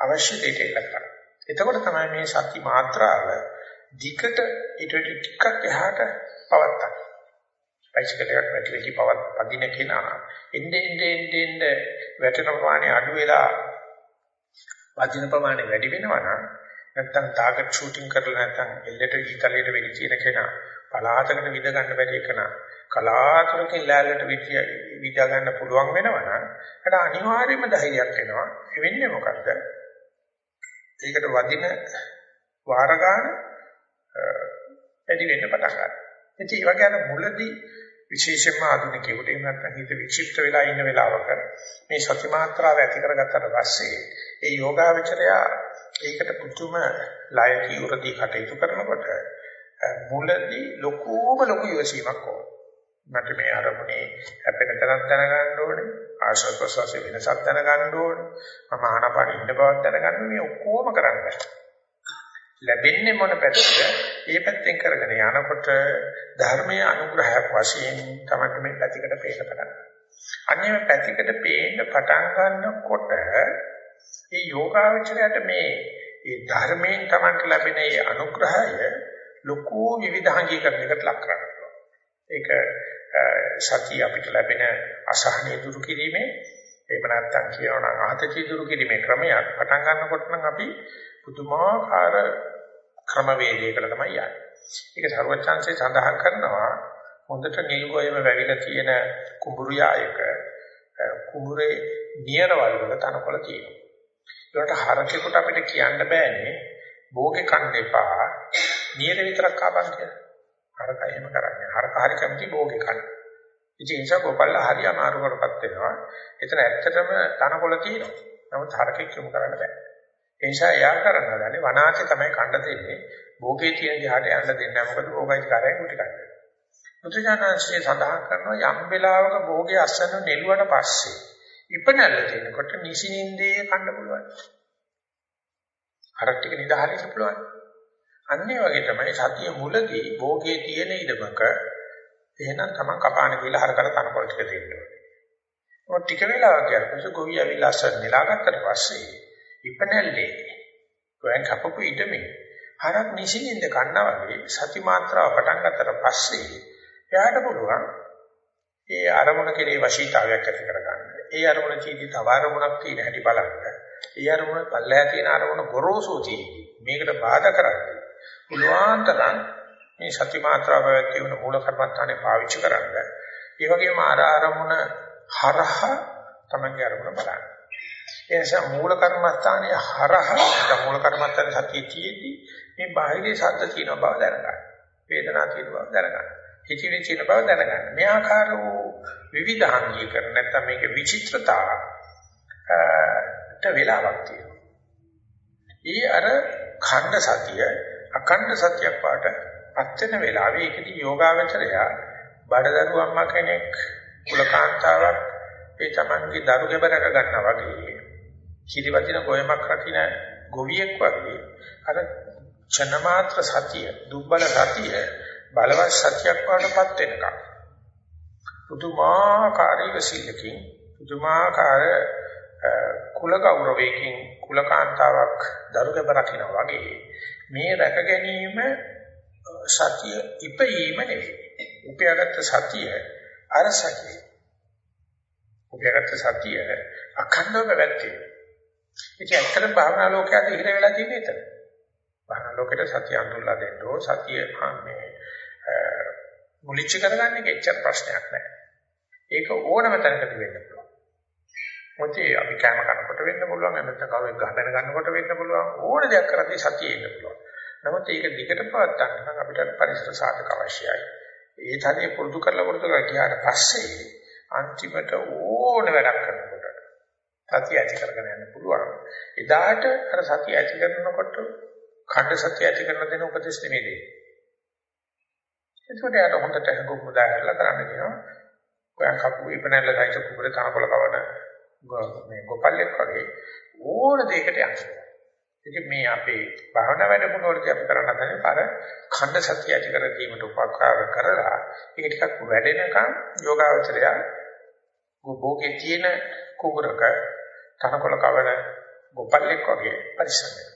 A: අවශ්‍ය දෙයට එල්ල කරන්නේ. එතකොට තමයි මේ සත්‍ය මාත්‍රාව දිකට ඊට ටිකක් එහාට පවත්තක්. බයිසිකල් එකක් වැටි වෙටි පවත් පදින කෙනා එන්නේ එන්නේ එන්නේ වැටෙන ප්‍රමාණය අඩු වෙලා වදින ප්‍රමාණය වැඩි වෙනවා නම් නැත්තම් ටාගට් ෂූටින් කරලා නැත්තම් එල්ලට ඊතලයට වෙඩි තියෙන කෙනා පලාතකට විද ගන්න බැරි කෙනා කලාතුරකින් ලෑල්ලට විද ගන්න පුළුවන් වෙනවා නම් ඒකට අනිවාර්යයෙන්ම ධෛර්යයක් එනවා. ඒ වෙන්නේ මොකද්ද? ඒකට වදින වාර ගන්න වැඩි වෙන්න පටන් ගන්නවා. ඉතින් ඒ වගේ අර මුලදී විශේෂයෙන්ම ආධුනිකයෙකුට එහෙම නැත්නම් හිත විචිත්ත වෙලා ඉන්න වෙලාවක මේ සති මාත්‍රාව ඇති කරගත්තට පස්සේ ඒ යෝගාවචරය ඒකට පුතුම ලය කීවරදී කටයුතු කරනකොට මුලදී ලොකුම ලොකු ඉවසීමක් ඕන. මට මේ අරමුණේ හැපෙන තරක් දැනගන්න ඕනේ. ආශ්වාස ප්‍රශ්වාසයේ වෙනසක් දැනගන්න ඕනේ. මම ආනපාන ඉන්න බවක් දැනගන්න මේ ඔක්කොම කරන්න බෑ. ලැබෙන්නේ මොන පැත්තද? ඒ පැත්තෙන් කරගෙන යනකොට ධර්මයේ අනුග්‍රහයක් වශයෙන් තමයි මේ පැතිකඩ පේන්න පටන් ගන්නේ. අන්නේම පැතිකඩ පේන්න පටන් ගන්නකොට මේ යෝගාවචරයට මේ ඒ ධර්මයෙන් තමයි ලැබෙන ඒ අනුග්‍රහය ලොකු විවිධාංගීකරණයකට ලක් කරනවා. ඒක සතිය අපිට ලැබෙන අසහනය දුරු කිරීමේ එහෙම නැත්නම් කියනවා නම් ආතතිය දුරු කිරීමේ ක්‍රමයක් පටන් ගන්නකොට නම් අපි පුදුමාකාර ක්‍රමවේදයකට තමයි යන්නේ. ඒක ਸਰවචන්සේ සඳහන් කරනවා හොඳට නිල් ගොයම වැවිලා තියෙන කුඹුරු යායක කුඹුරේ නියරවල් වල තනකොළ තියෙනවා. ඒකට හරකෙකුට අපිට කියන්න බෑනේ භෝගේ කන්න එපා නියර විතරක් කාපන් කියලා. හරක එහෙම කරන්නේ. හරක හරි කැමති භෝගේ කන්න. ඉතින් ඒ නිසා ගොපල්ලා හරි අමාරුකටපත් වෙනවා. එතන ඇත්තටම තනකොළ තියෙනවා. නමුත් හරකෙක් යොමු කරන්න බෑ. ඒ නිසා එයා කරන්න හදන්නේ වනාචේ තමයි කන්න දෙන්නේ. භෝගේ තියෙන දිහාට යන්න දෙන්නේ නැහැ. මොකද භෝගයි කාරයෙන් කුටි කන්නේ. මුත්‍රාඥාන්සේ සඳහන් කරනවා යම් වෙලාවක භෝගේ අස්සන නෙළුවට පස්සේ ඉපනල්ල දෙනකොට නිසින්ින්දේ කන්න පුළුවන්. හරක් ටික නිදහරින්න පුළුවන්. අන්නේ වගේ තමයි සතිය මුලදී භෝගේ තියෙන ඉඩමක එහෙනම් තමන් කපාන කියලා හරකට තනකොළ ටික දෙන්න ඕනේ. මොකද ටික වෙලාවක් යනකොට ගොවි ඇවිල්ලා අස්සන නෙලාගත්තට පස්සේ ඉපනැල්ලේ ගෝයන් කපපු ඉඩමේ හරක් නිසින්ින්ද කන්නා වගේ සති මාත්‍රාව පටන් ගත්තට පස්සේ එයාට පුළුවන් ඒ අරමුණ කෙරේ වශීතාවයක් ඇති කරගන්න. ඒ අරමුණ චීදි තව අරමුණක් තියෙන හැටි බලන්න. ඒ අරමුණ පල්ලෑ තියෙන අරමුණ ගොරෝසු තියෙන්නේ. මේකට බාධා කරන්නේ. පුළුවන් තරම් මේ සති මාත්‍රාව පැවැත්වී වුණ මූල කර්මස්ථානේ පාවිච්චි කරන්න. ඒ වගේම අර අරමුණ හරහා තමයි අරමුණ බලන්න. ඒ නිසා මූල කර්මස්ථානයේ හරහා මූල කර්මස්ථානයේ සතිය තියෙද්දි මේ බාහිරේ ශබ්ද තියෙන බව දැනගන්න. වේදනා තියෙන බව දැනගන්න. හිතවිලි තියෙන බව දැනගන්න. මේ ආකාර වූ විවිධාංගීකරණ නැත්නම් මේක විචිත්‍රතාවට වෙලාවක් තියෙනවා. ඊ අර ඛණ්ඩ සතිය අඛණ්ඩ සතියක් වාට පත් වෙන වෙලාවේ ඒකදී යෝගාවචරය බඩදරු අම්මා කෙනෙක් කුලකාන්තාවක් ඒ තමන්ගේ දරු ගැබරක ගන්නවා වගේ කිරිවදින ගොයමක් රකින්න ගොවියෙක් වගේ අර චනමාත්‍ර සතිය දුබ්බල සතිය බලවත් සතියක් වඩපත් වෙනකම්. පුදුමාකාරීක සීලකින් පුදුමාකාර කුල ගෞරවයකින් කුලකාන්තාවක් දරුගබ රකින්න වගේ මේ රැක ගැනීම සතිය ඉපීම නෙවෙයි උපයාගත් සතිය අර සතිය උපයාගත් සතිය අඛණ්ඩව පැවැත්වේ ඉතින් ඇත්තට භාවනා ලෝකයට ඉහිර වෙලා තියෙන්නේ එතන භාවනා ලෝකෙට සතිය අඳුල්ලා දෙන්න ඕ සතිය මේ මුලිච්ච කරගන්න එක එච්චර ප්‍රශ්නයක් නෑ. ඒක ඕනම තැනකට වෙන්න පුළුවන්. මොකද අපි කැම කනකොට වෙන්න පුළුවන්, නැත්නම් කවුරුත් ගහගෙන ගන්නකොට වෙන්න පුළුවන්, ඕන දෙයක් කරද්දී සතිය එන්න පුළුවන්. නමුත් ඒක දිගට පවත්වා ගන්න නම් අපිට පරිසර සාධක අවශ්‍යයි. ඒ තනිය පුරුදු කරලා පුරුදු කරලා ගියාට පස්සේ අන්තිමට ඕන වැඩක් කරනකොට සතිය ඇති කරගෙන යන්න පුළුවන්. එදාට අර සතිය ඇති කරනකොට ඛණ්ඩ සතිය ඇති කරන දෙන උපදෙස් නෙමෙයි දෙන්නේ. එතකොට යාට හොඳට හඟු මුදා කරලා කරන්න කියනවා. ඔයන් කපු ඉපනැල්ල සයිස කුඹර තනකොළ කවන මේ ගොපල්ලෙක් වගේ ඕන දෙයකට යනවා. ඉතින් මේ අපේ භාවනා වැඩමුළුවේදී අපි කරන්න හදන්නේ අර ඛණ්ඩ සතිය ඇති කර ගැනීමට උපකාර කරලා ඒක ටිකක් වැඩෙනකන් යෝගාවචරය ගොබෝගේ තියෙන කුඹරක තනකොළ කවන ගොපල්ලෙක් වගේ පරිස්සම් වෙනවා.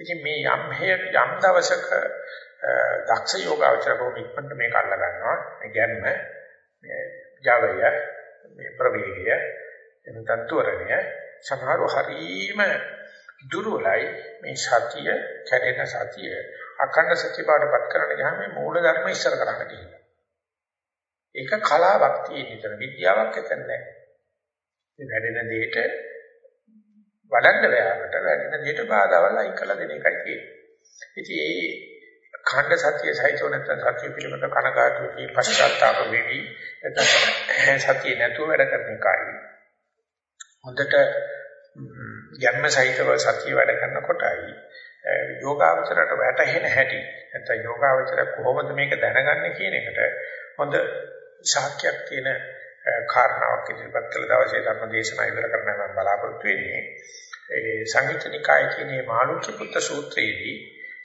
A: ඉතින් මේ යම් හේ යම් දවසක දක්ෂ යෝගාවචර බොහොම ඉක්මනට මේක අල්ල ගන්නවා. මේ ගැම්ම මේ ජවය මේ ප්‍රවේගය එනතන් තුරණය සමහරව හරීම දුර්වලයි මේ සතිය කැඩෙන සතිය අඛණ්ඩ සත්‍ය පාඩපත් කරන්න ගියාම මේ මූල ධර්ම ඉස්සර කරන්න තියෙනවා. ඒක කලාවක් තියෙන විතර විද්‍යාවක් එතන නැහැ. මේ වැඩෙන දෙයට වඩන්න බෑවට වැඩෙන දෙයට බාධාවල් අයින් කළ දෙන එකයි තියෙන්නේ. ඉතින් ඒ ඛණ්ඩ සත්‍ය සහිතව නැත්නම් සත්‍ය පිළිබඳ කනගාටු වී පශ්චාත්තාප වෙවි නැත්නම් සත්‍ය නැතුව වැඩ කරන එකයි. හොඳට යම්ම සහිතව සත්‍ය වැඩ කරනකොටයි යෝගාවචරයට වැටහෙන හැටි නැත්නම් යෝගාවචර කොහොමද මේක දැනගන්නේ කියන එකට හොඳ සාක්ෂියක් තියෙන කාරණාවක් ඉදිරිපත් කළ දවසේ ධර්ම දේශනා ඉවර කරන්න මම බලාපොරොත්තු වෙන්නේ. ඒ සංයුත්නිකායේ තියෙන මාළුක්‍ය පුත්ත සූත්‍රයේදී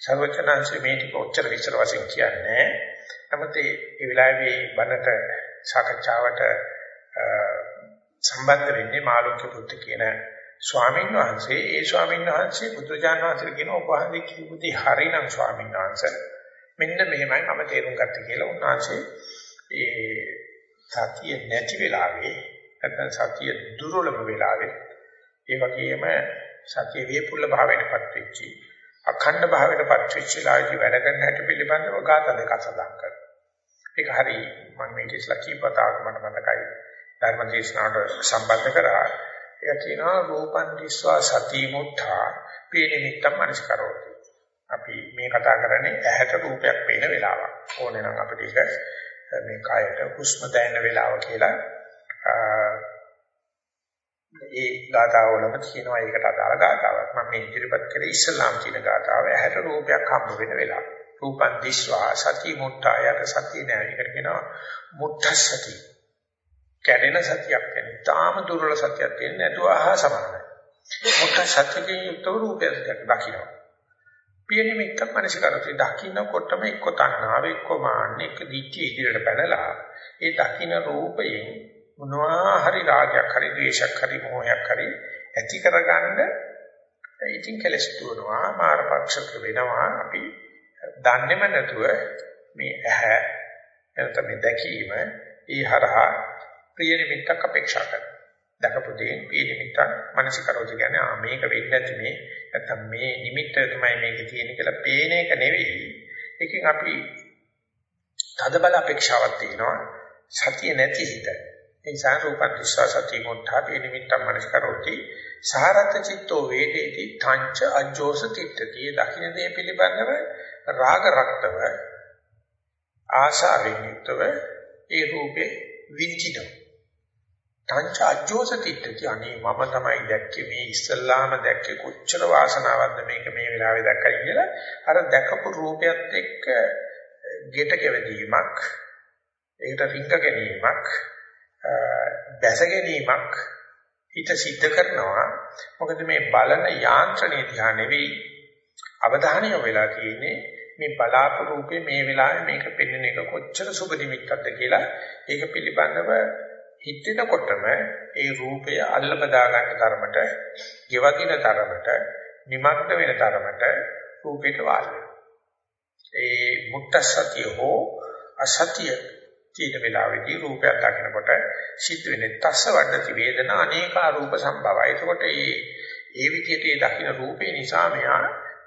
A: සර්වචනංශ මේ ටික උච්චර විචර වශයෙන් කියන්නේ නමුත් ඒ වෙලාවේ බණට සාකච්ඡාවට සම්බන්ධ වෙන්නේ මාළුක්‍ය පුත්ත කියන ස්වාමීන් වහන්සේ ඒ ස්වාමීන් වහන්සේ බුදුජානක වහන්සේ කියන උපහාදී කිව්වදී හරිනම් ස්වාමීන් වහන්සේ මෙන්න මෙහෙමයි මම තේරුම් ගත්තා කියලා උන්වහන්සේ ඒ සතිය නැති වෙලාවේ නැත්නම් සතිය දුර්වලම වෙලාවේ ඒ වගේම සතිය වේපුල්ල භාවයටපත් වෙච්චි අඛණ්ඩ භාවයටපත් වෙච්ච ලාජි වැඩ කරන හැටි පිළිබඳව ගාථා දෙකක් සඳහන් කරනවා. ඒක හරි මම මේක ඉස්ලා කීපතාවක් මට මතකයි ධර්ම දේශනාවට සම්බන්ධ කරා. ඒක කියනවා රූපං දිස්වා සති මුත්තා පේනිමිත්තම් මනස්කරෝති. අපි මේ කතා කරන්නේ ඇහැට රූපයක් පේන වෙලාවක්. ඕනේ නම් අපිට ඒක මේ කයට හුස්ම දැනෙන වෙලාව කියලා ඒ ගාථාවලම තියෙනවා ඒකට අදාළ ගාථාවක්. මම මේ ඉදිරිපත් කරේ ඉස්ලාම් කියන ගාථාව. ඇහැට රූපයක් හම්බ වෙන වෙලාව. රූපං දිස්වා සති මුත්තායට සතිය නෑ. ඒකට කියනවා මුත්ත සති. කැඩෙන සතියක් වෙන. තාම දුර්වල සතියක් තියෙන නැතුව අහ සමානයි. මුත්ත සතියේ යුක්තව රූපයක් දකින්න. පියනිමිත්ත මනසිකරති දකින්නකොටම එක්ක තණ්හාව එක්ක මාන්න එක්ක දිට්ඨිය ඉදිරියට පැනලා ඒ දකින්න රූපයෙන් මොනවා හරි රාගයක් හරි ද්වේෂයක් හරි මොහයක් හරි ඇති කරගන්න ඉතින් කෙලස් දුවනවා මාරපක්ෂක වෙනවා අපි දන්නේම නැතුව මේ ඇහැ එතන මේ දැකීම ඒ හරහා ප්‍රිය නිමිත්තක් අපේක්ෂා කරනවා. දකපු දේ ප්‍රිය නිමිත්තක් මනසිකරෝධ කියන්නේ ආ මේක වෙන්නේ නැති මේ. නැත්තම් මේ නිමිත්ත තමයි මේකේ තියෙන්නේ කියලා පේන එක නෙවෙයි. ඒකෙන් අපි තදබල අපේක්ෂාවක් තියෙනවා. සතිය නැති හිත. ඒ නිසා රූපං දිස්වා සති මොද්ධාපේ නිමිත්තම් මනස්කරෝති සහරත චිත්තෝ වේදේති තංච අජ්ජෝස තිට්ඨති. දකින්න දේ පිළිබඳව රාග රක්තව ආශාවෙන් යුක්තව ඒ රූපේ විචිතව තංච අජ්ජෝස තිට්ඨති අනේ මම තමයි දැක්කේ මේ ඉස්සල්ලාම දැක්කේ කොච්චර වාසනාවක්ද මේක මේ වෙලාවේ දැක්කයි කියලා. අර දැකපු රූපයත් එක්ක ගෙට කෙවදීමක් ඒකට රිංග ගැනීමක් දැස ගැනීමක් හිත සිද්ධ කරනවා. මොකද මේ බලන යාන්ත්‍රණය දිහා නෙවෙයි අවධානය වෙලා තියෙන්නේ මේ බලාපු රූපේ මේ වෙලාවේ මේක පෙන්වන එක කොච්චර සුබ නිමිත්තක්ද කියලා. ඒක පිළිබඳව හිතෙනකොටම ඒ රූපය අල්ල බදා ගන්න තරමට, ගෙවදින තරමට, නිමග්න වෙන තරමට රූපයට වාල් වෙනවා. ඒ මුක්ත සතිය හෝ අසතිය තියෙන වෙලාවේදී රූපයක් දකිනකොට සිද්ධ වෙන්නේ තස්ස වඩති වේදනා අනේකා රූප සම්භවයි. එතකොට මේ ඒ විදිහට ඒ දකින රූපේ නිසා මෙයා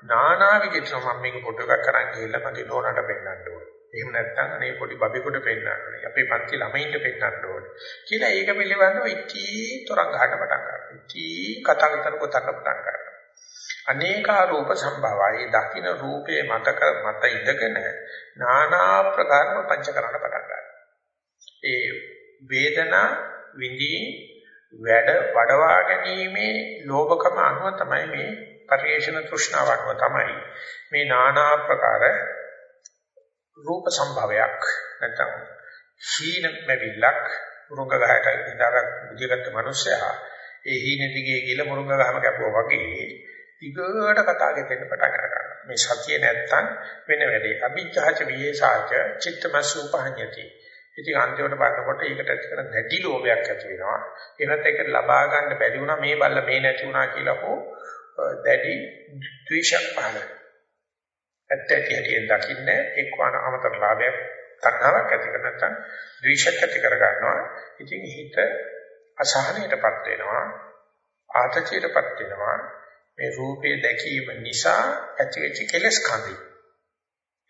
A: නානා විදිහට මම මේක ෆොටෝ එකක් කරන් ගිහලා මගේ නෝනට පෙන්නන්න ඕනේ. එහෙම නැත්නම් අනේ පොඩි බබෙකුට පෙන්නන්න ඕනේ. අපේ පන්ති ළමයින්ට පෙන්නන්න ඕනේ. කියලා ඒක පිළිබඳව ඉටී තොරන් ගන්න පටන් ගන්නවා. ඉටී කතා කතර කොටක පටන් ගන්නවා. අනේකා රූප සම්භවයි දකින්න රූපේ මතක මත ඉඳගෙන নানা ප්‍රකාරව පංච කරන්න පටන් ගන්නවා. ඒ වේදනා විඳින් වැඩ වඩවා ගැනීමේ ලෝභකම අනුව තමයි මේ පරිේශන තෘෂ්ණාව අනුව තමයි මේ নানা ආකාර රූප සම්භවයක් නැත්නම් හීන මෙවිලක් මුරුංග ගහට ඉඳලා බුදියගත්ත මිනිස්සයා ඒ හීන දිගේ ගිල මුරුංග ගහම කැපුවා වගේ ඊගොඩ කතා ගෙතෙන්න පටන් ගන්නවා මේ සතිය නැත්තම් වෙන වැඩේ අභිජ්ජාච වියේසාච චිත්තමසුපහඤ්ඤති ඉතින් අන්තිමට බලනකොට ඒකට ඇති කරන දැඩි ලෝභයක් ඇති වෙනවා. ඒවත් ඒක ලබා ගන්න බැරි වුණා මේ බල්ල මේ නැති වුණා කියලා හෝ දැඩි ද්වේෂයක් පහළ වෙනවා. ඇත්ත ඇති හැටියෙන් දකින්නේ එක්වන අමතර ලාභයක් තණ්හාවක් ඇති කර නැත්නම් ද්වේෂයක් ඇති කර ගන්නවා. ඉතින් හිත අසහනයටපත් වෙනවා. ආතතියටපත් වෙනවා. මේ රූපේ දැකීම නිසා ඇතිවෙච්ච කෙලස් කඳි.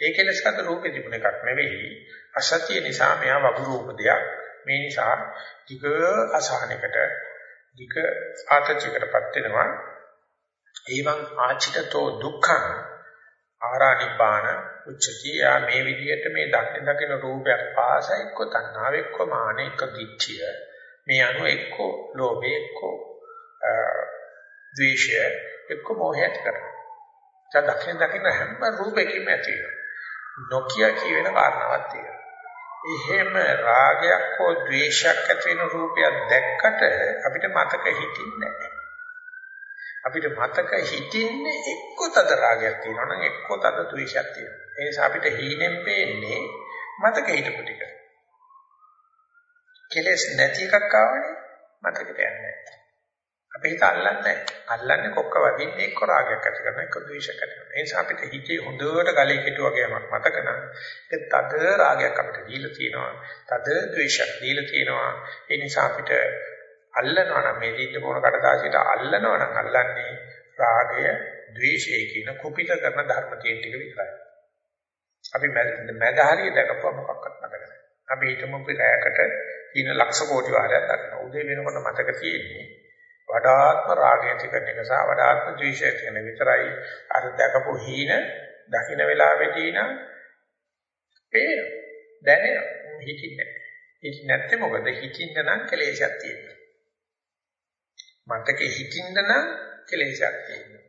A: ඒ කෙලස් කඳ රූපේ තිබුණ එකක් නෙවෙයි. අසතිය නිසා මෙයා වගුරු උපදයක්. මේ නිසා ටික අසහනයකට ටික ආතතියකටපත් වෙනවා. ඒවං ආචිතතෝ දුක්ඛං ආරාණිපාන උච්චති යා මේ විදිහට මේ දකින දකින රූපයක් පාස එක්ක තණ්හාව එක්ක මාන එක්ක දිච්චිය මේ අනු එක්ක ලෝභය එක්ක ද්වේෂය එක්ක මොහයත් කරනවා. දැන් දකින දකින හැම රූපයකින්ම ඇති නොකිය කියවෙන කාරණාවක් තියෙනවා. එහෙම රාගයක් හෝ ද්වේෂයක් ඇති වෙන රූපයක් දැක්කට අපිට මතක හිටින්නේ නැහැ. අපිට මතක හිටින්නේ එක්ක තද රාගයක් තියෙනවා නම් එක්ක තද ද්වේෂයක් තියෙනවා. ඒ නිසා අපිට හීනෙන් පේන්නේ මතක හිටපු ටික. කෙලස් නැති එකක් ආවනේ මතකට යන්නේ නැහැ. අපි හිත අල්ලන්නේ නැහැ. අල්ලන්නේ කොක්ක වදින්නේ එක්ක රාගයක් ඇති කරන එක්ක ද්වේෂයක් ඇති කරන. ඒ නිසා අපිට හිතේ හොඳට ගලේ කෙටු වගේමක් මතක නම් ඒ තද රාගයක් අපිට දීලා තියෙනවා. තද ද්වේෂයක් දීලා තියෙනවා. ඒ නිසා අපිට අල්ලනවා නම් මේ දින්න පොන කඩදාසියට අල්ලනවා නම් අල්ලන්නේ රාගය, ද්වේෂය කියන කුපිත කරන ධර්ම තියෙන ටික විතරයි. අපි මැද හරිය දැකපුවා මොකක්වත් මතක නැහැ. අපි හිතමු අපි රැයකට ඉන ලක්ෂ කෝටි වාරයක් දකිනවා. උදේ වෙනකොට මතක තියෙන්නේ වඩාත්ම රාගය තිබෙන එක සහ වඩාත්ම ද්වේෂය තියෙන විතරයි අර දැකපු හීන දකින්න වෙලාවෙදී නම් පේන දැනෙන හිතින්නේ. හිතින් නැත්නම් මොකද හිතින්න නම් කෙලෙසක් තියෙනවා. මතකෙ හිතින්න නම් කෙලෙසක් තියෙනවා.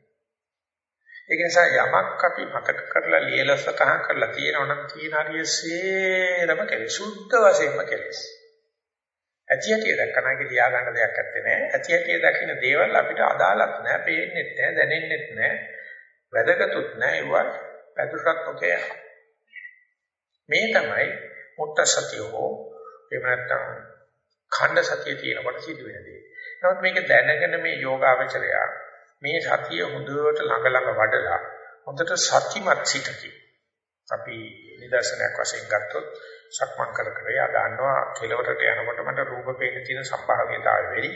A: ඒක නිසා යමක් අපි මතක කරලා ලියලා සතහන් කරලා තියෙනවා නම් තියෙන හරිය සේරම කෙලෙස් සුද්ධ වශයෙන්ම කෙලෙස්. ඇති ඇටි දැක්කම ඒක තියා ගන්න දෙයක් නැත්තේ නෑ. ඇති ඇටි දකින්න දේවල් අපිට අදාළක් නෑ, පේන්නෙත් නෑ, දැනෙන්නෙත් නෑ, වැදගත්ුත් නෑ. ඒවා පැදුරක් ඔකේ මේ තමයි මුත්ත සතිය හෝ එහෙම නැත්නම් ඛණ්ඩ සතිය තියෙනකොට සිදු වෙන දේ. නමුත් මේක දැනගෙන මේ යෝගාවචරය මේ සතිය හොඳට ළඟ ළඟ වඩලා හොඳට සතිමත් සිටකි. අපි නිදර්ශනයක් වශයෙන් ගත්තොත් සක්මන් කර කර යදාන්නවා කෙලවරට යනකොට මට රූප පේන තියෙන සම්භාව්‍යතාවය වැඩි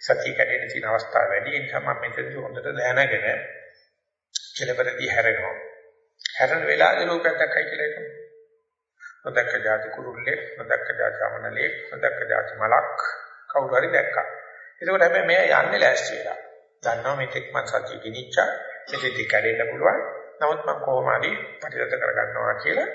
A: සතිය කැඩෙන තියෙන අවස්ථාව වැඩි ඒ නිසා මම මෙතනදී හොඳට දැනගෙන කෙලවරදී හැරෙනවා. හැරෙන වෙලාවේ රූපයක් දැක්කයි කියලා හිතමු. නොදැක්ක જાති කුරුල්ලෙක්, නොදැක්ක જાති සමනලෙක්, නොදැක්ක જાති මලක් කවුරු හරි දැක්කා. එතකොට හැබැයි මෙයා යන්නේ ලෑස්ති වෙලා දන්නවා මෙතෙක් මං සතිය ගිනිච්චා මෙතෙක් කැඩෙන්න පුළුවන් නමුත් මම කොහොම හරි ප්‍රතිරත කරගන්නවා කියලා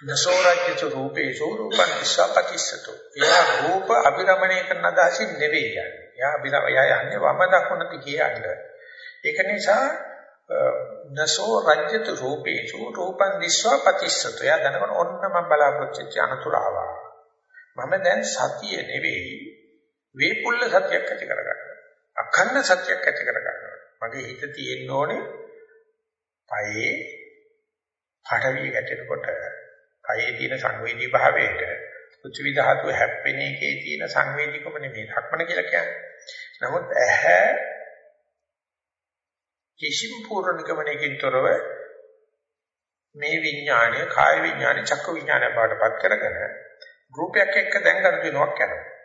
A: නසෝරජ්‍යතු රූපේසු රූපං විස්සපතිස්සතු. එයා රූප අභිරමණය කරන අදහසින් නෙවෙයි යන්නේ. එයා අභිරමය යන්නේ වම දකුණට කියන්නේ. ඒක නිසා නසෝරජ්‍යතු රූපේසු රූපං විස්සපතිස්සතු. එයා දැනගෙන ඔන්න මම බලාපොරොත්තු වෙච්ච අනතුර ආවා. මම දැන් සතිය නෙවෙයි වේපුල්ල සතියක් ඇති කරගන්න. අඛණ්ඩ සතියක් ඇති කරගන්න. මගේ හිත තියෙන්න ඕනේ පයේ පඩවිය ගැටෙනකොට කයේ තියෙන සංවේදී භාවයට පෘථිවි ධාතුව හැප්පෙන එකේ තියෙන සංවේදීකම නෙමෙයි ධක්මන කියලා කියන්නේ. නමුත් ඇහැ කිසිම පූර්ණිකමනකින් තොරව මේ විඥානය කාය විඥානය චක්ක විඥානය බවටපත් කරගෙන රූපයක් එක්ක දැන් කරදිනුවක් කරනවා.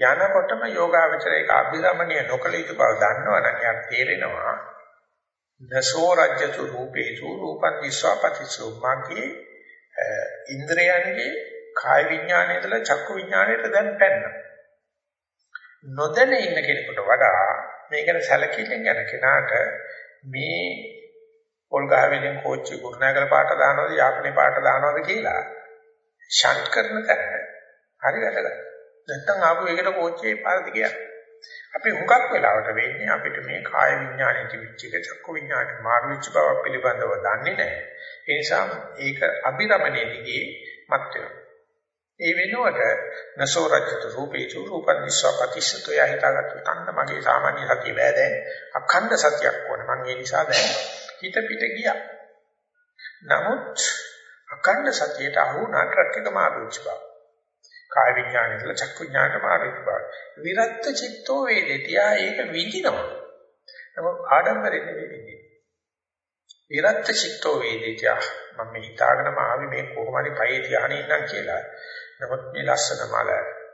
A: යනකොටම යෝගාවචරයක අභිරමණය නොකල යුතු බව දන්නවනම් යාට තේරෙනවා නසෝ රජ්‍යතු රූපේසු රූපං විස්වාපතිසු මාගේ ඉන්ද්‍රයන්ගේ කාය විඥානයේදලා චක්කු විඥානයට දැන් පැන්න. නොදැන ඉන්න කෙනෙකුට වඩා මේකන සැලකිල්ලෙන් යන කෙනාට මේ පොල්ගහවෙන් කෝච්චි කුරුණෑගල පාට දානවද යාපනයේ පාට දානවද කියලා ෂන්ට් කරන තැන හරි වැදගත්. නැත්තම් ආපු එකට කෝච්චියේ පාරද කියලා. අපි හුඟක් වෙලාවට වෙන්නේ අපිට මේ කාය විඥානයේ තිබිච්ච එක චක්කු විඥානයේ මාරු වෙච්ච බව පිළිබඳව දන්නේ නැහැ. ඒ නිසා ඒක අභිරමණය දිගේ මත් වෙනවා. ඒ වෙනුවට නසෝ රජත රූපේ රූපං නිස්සපතිස්සතෝ යහිතාගත තන්න මගේ සාමාන්‍ය සතිය බෑදැන් අඛණ්ඩ සතියක් ඕනේ. මම ඒ නිසා දැන් හිත පිට ගියා. නමුත් අඛණ්ඩ සතියට අහු නාට්‍යක මාරු වෙච්ච බව. කාය විඥානය කියලා චක්කු විඥානට මාරු බව. විරත් චිත්තෝ වේදිතියා ඒක විඳිනවා. නමුත් ආඩම්බරෙ නෙවෙයි විඳින්නේ. විරත් චිත්තෝ වේදිතියා මම මේ හිතාගෙනම ආවි මේ කොහොම හරි පයේ තියාගෙන ඉන්නම් කියලා. නමුත් මේ ලස්සන මල,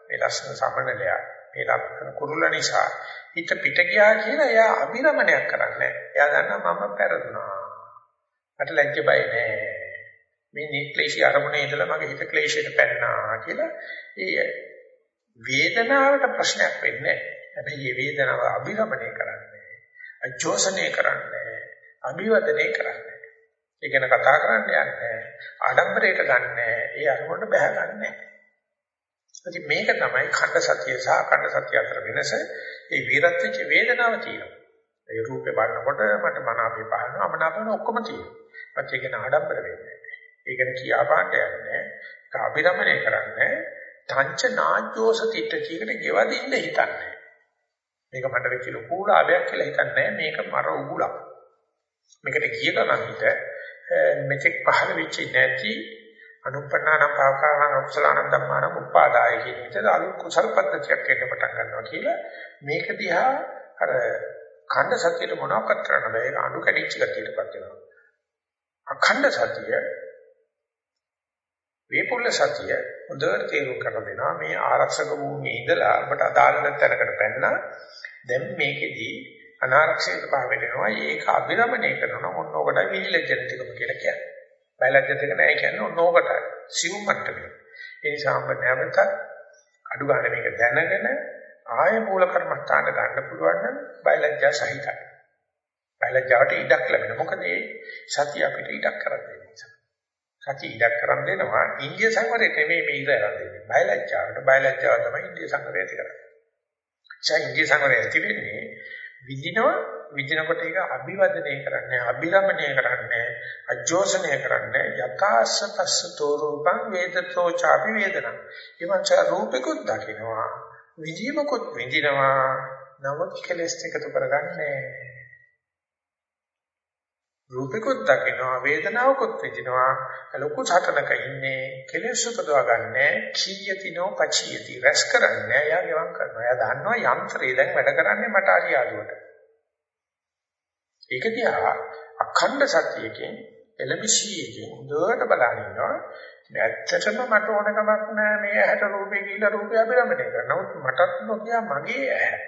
A: මේ ලස්සන සමනලය, මේ ලක්ෂණ කුරුල්ල නිසා හිත පිට ගියා කියලා එයා අභිරමණයක් කරන්නේ එයා දන්නවා මම පෙරදුනා මට ලැජ්ජ බය නෑ මේ නික්ලේශී අරමුණේ ඉඳලා මගේ හිත ක්ලේශයට පැන්නා කියලා ඒ වේදනාවට ප්‍රශ්නයක් වෙන්නේ හැබැයි මේ වේදනාව අභිරමණය කරන්නේ අජෝසනය කරන්නේ අභිවදනය කරන්නේ ඒ ගැන කතා කරන්න යන්නේ ආඩම්බරයට ගන්නෑ ඒ අරමුණට බැහැ ගන්නෑ ඉතින් මේක තමයි ඛණ්ඩ සතිය සහ ඛණ්ඩ සතිය අතර වෙනස. ඒ විරත්‍ච්ච වේදනාව තියෙනවා. ඒ රූපේ බලනකොට මට මන අපේ පහනවා මනාපන ඔක්කොම තියෙනවා. ඒත් ඒක නාඩම්බර වෙන්නේ. ඒක කියා පාට යන්නේ. ඒක අභිරමණය කරන්නේ. තංච නාජ්ජෝස තිට්ඨියකට ගෙවදින්න හිතන්නේ. මේක මට වෙච්ච ලොකු ලාභයක් කියලා හිතන්නේ මේක මර උගුලක්. මේකට ගිය ගමන් හිත මෙතෙක් පහළ වෙච්ච නැති අනුපන්නාන පාවකාන කුසලාන ධම්මාන උපාදාය කියන විදිහට අලුත් කුසල පද්ධතියක් එන්න පටන් ගන්නවා කියලා මේක දිහා අර ඛණ්ඩ සතියට මොනවක්වත් කරන්න බෑ ඒක අනු කැඩිච්ච ගතියටපත් වෙනවා අඛණ්ඩ සතිය වේපුල්ල සතිය හොඳට තේරුම් කරලා දෙනවා මේ ආරක්ෂක භූමියේ ඉඳලා අපට අදාළ තැනකට පැනලා දැන් මේකෙදී අනාරක්ෂිත භාවයට එනවා ඒක අභිරමණය කරනවා මොන ඔකට විලිජෙන්ටිකම කියලා කියන්නේ බයලජ්‍ය දෙක නැහැ කියන්නේ ඕනෝකට සිවුම් මට්ටමේ. ඒ නිසා ඔබ නැවත අඩු ගන්න මේක දැනගෙන ආය මූල කර්මස්ථාන ගන්න පුළුවන් නම් බයලජ්‍ය සහිතයි. බයලජ්‍යාවට ඉඩක් ලැබෙන. මොකද ඒ සතිය අපිට ඉඩක් කරන් දෙන නිසා. සතිය ඉඩක් කරන් දෙනවා ඉන්දිය සංවරයට නෙමෙයි මේ ඉඩ කරන් දෙන්නේ. බයලජ්‍යාවට බයලජ්‍යාව තමයි ඉන්දිය සංවරය ඇති කරන්නේ. ඒ ඉන්දිය සංවරය ඇති වෙන්නේ විඳිනවා විඳිනකොට ඒක අභිවදනය කරන්නේ අභිරමණය කරන්නේ අජෝසනය කරන්නේ යකාස පස්සතෝ රූපං වේදතෝ ചാපි වේදනං එවංච රූපිකුත් දකින්නවා විජීමකුත් විඳිනවා නමුත් කෙලස් එකතු කරගන්නේ රූපිකුත් දකින්නවා වේදනාවකුත් විඳිනවා ලොකු සටනක ඉන්නේ කෙලස් උපදවා ගන්නෑ කීයතිනෝ පචියති රැස් කරන්නේ එයා ගෙවම් කරනවා එයා දන්නවා යන්ත්‍රය දැන් වැඩ කරන්නේ මට අරියාදුවට ඒක දිහා අඛණ්ඩ සතියකින් එලබිසියකින් හොඳට බලන ඉන්නවා. ඇත්තටම මට ඕන කමක් නැහැ මේ ඇහැට රූපේ කියලා රූපය අපිරමණය කරනවා. මටත් නොකිය මගේ ඇහැ.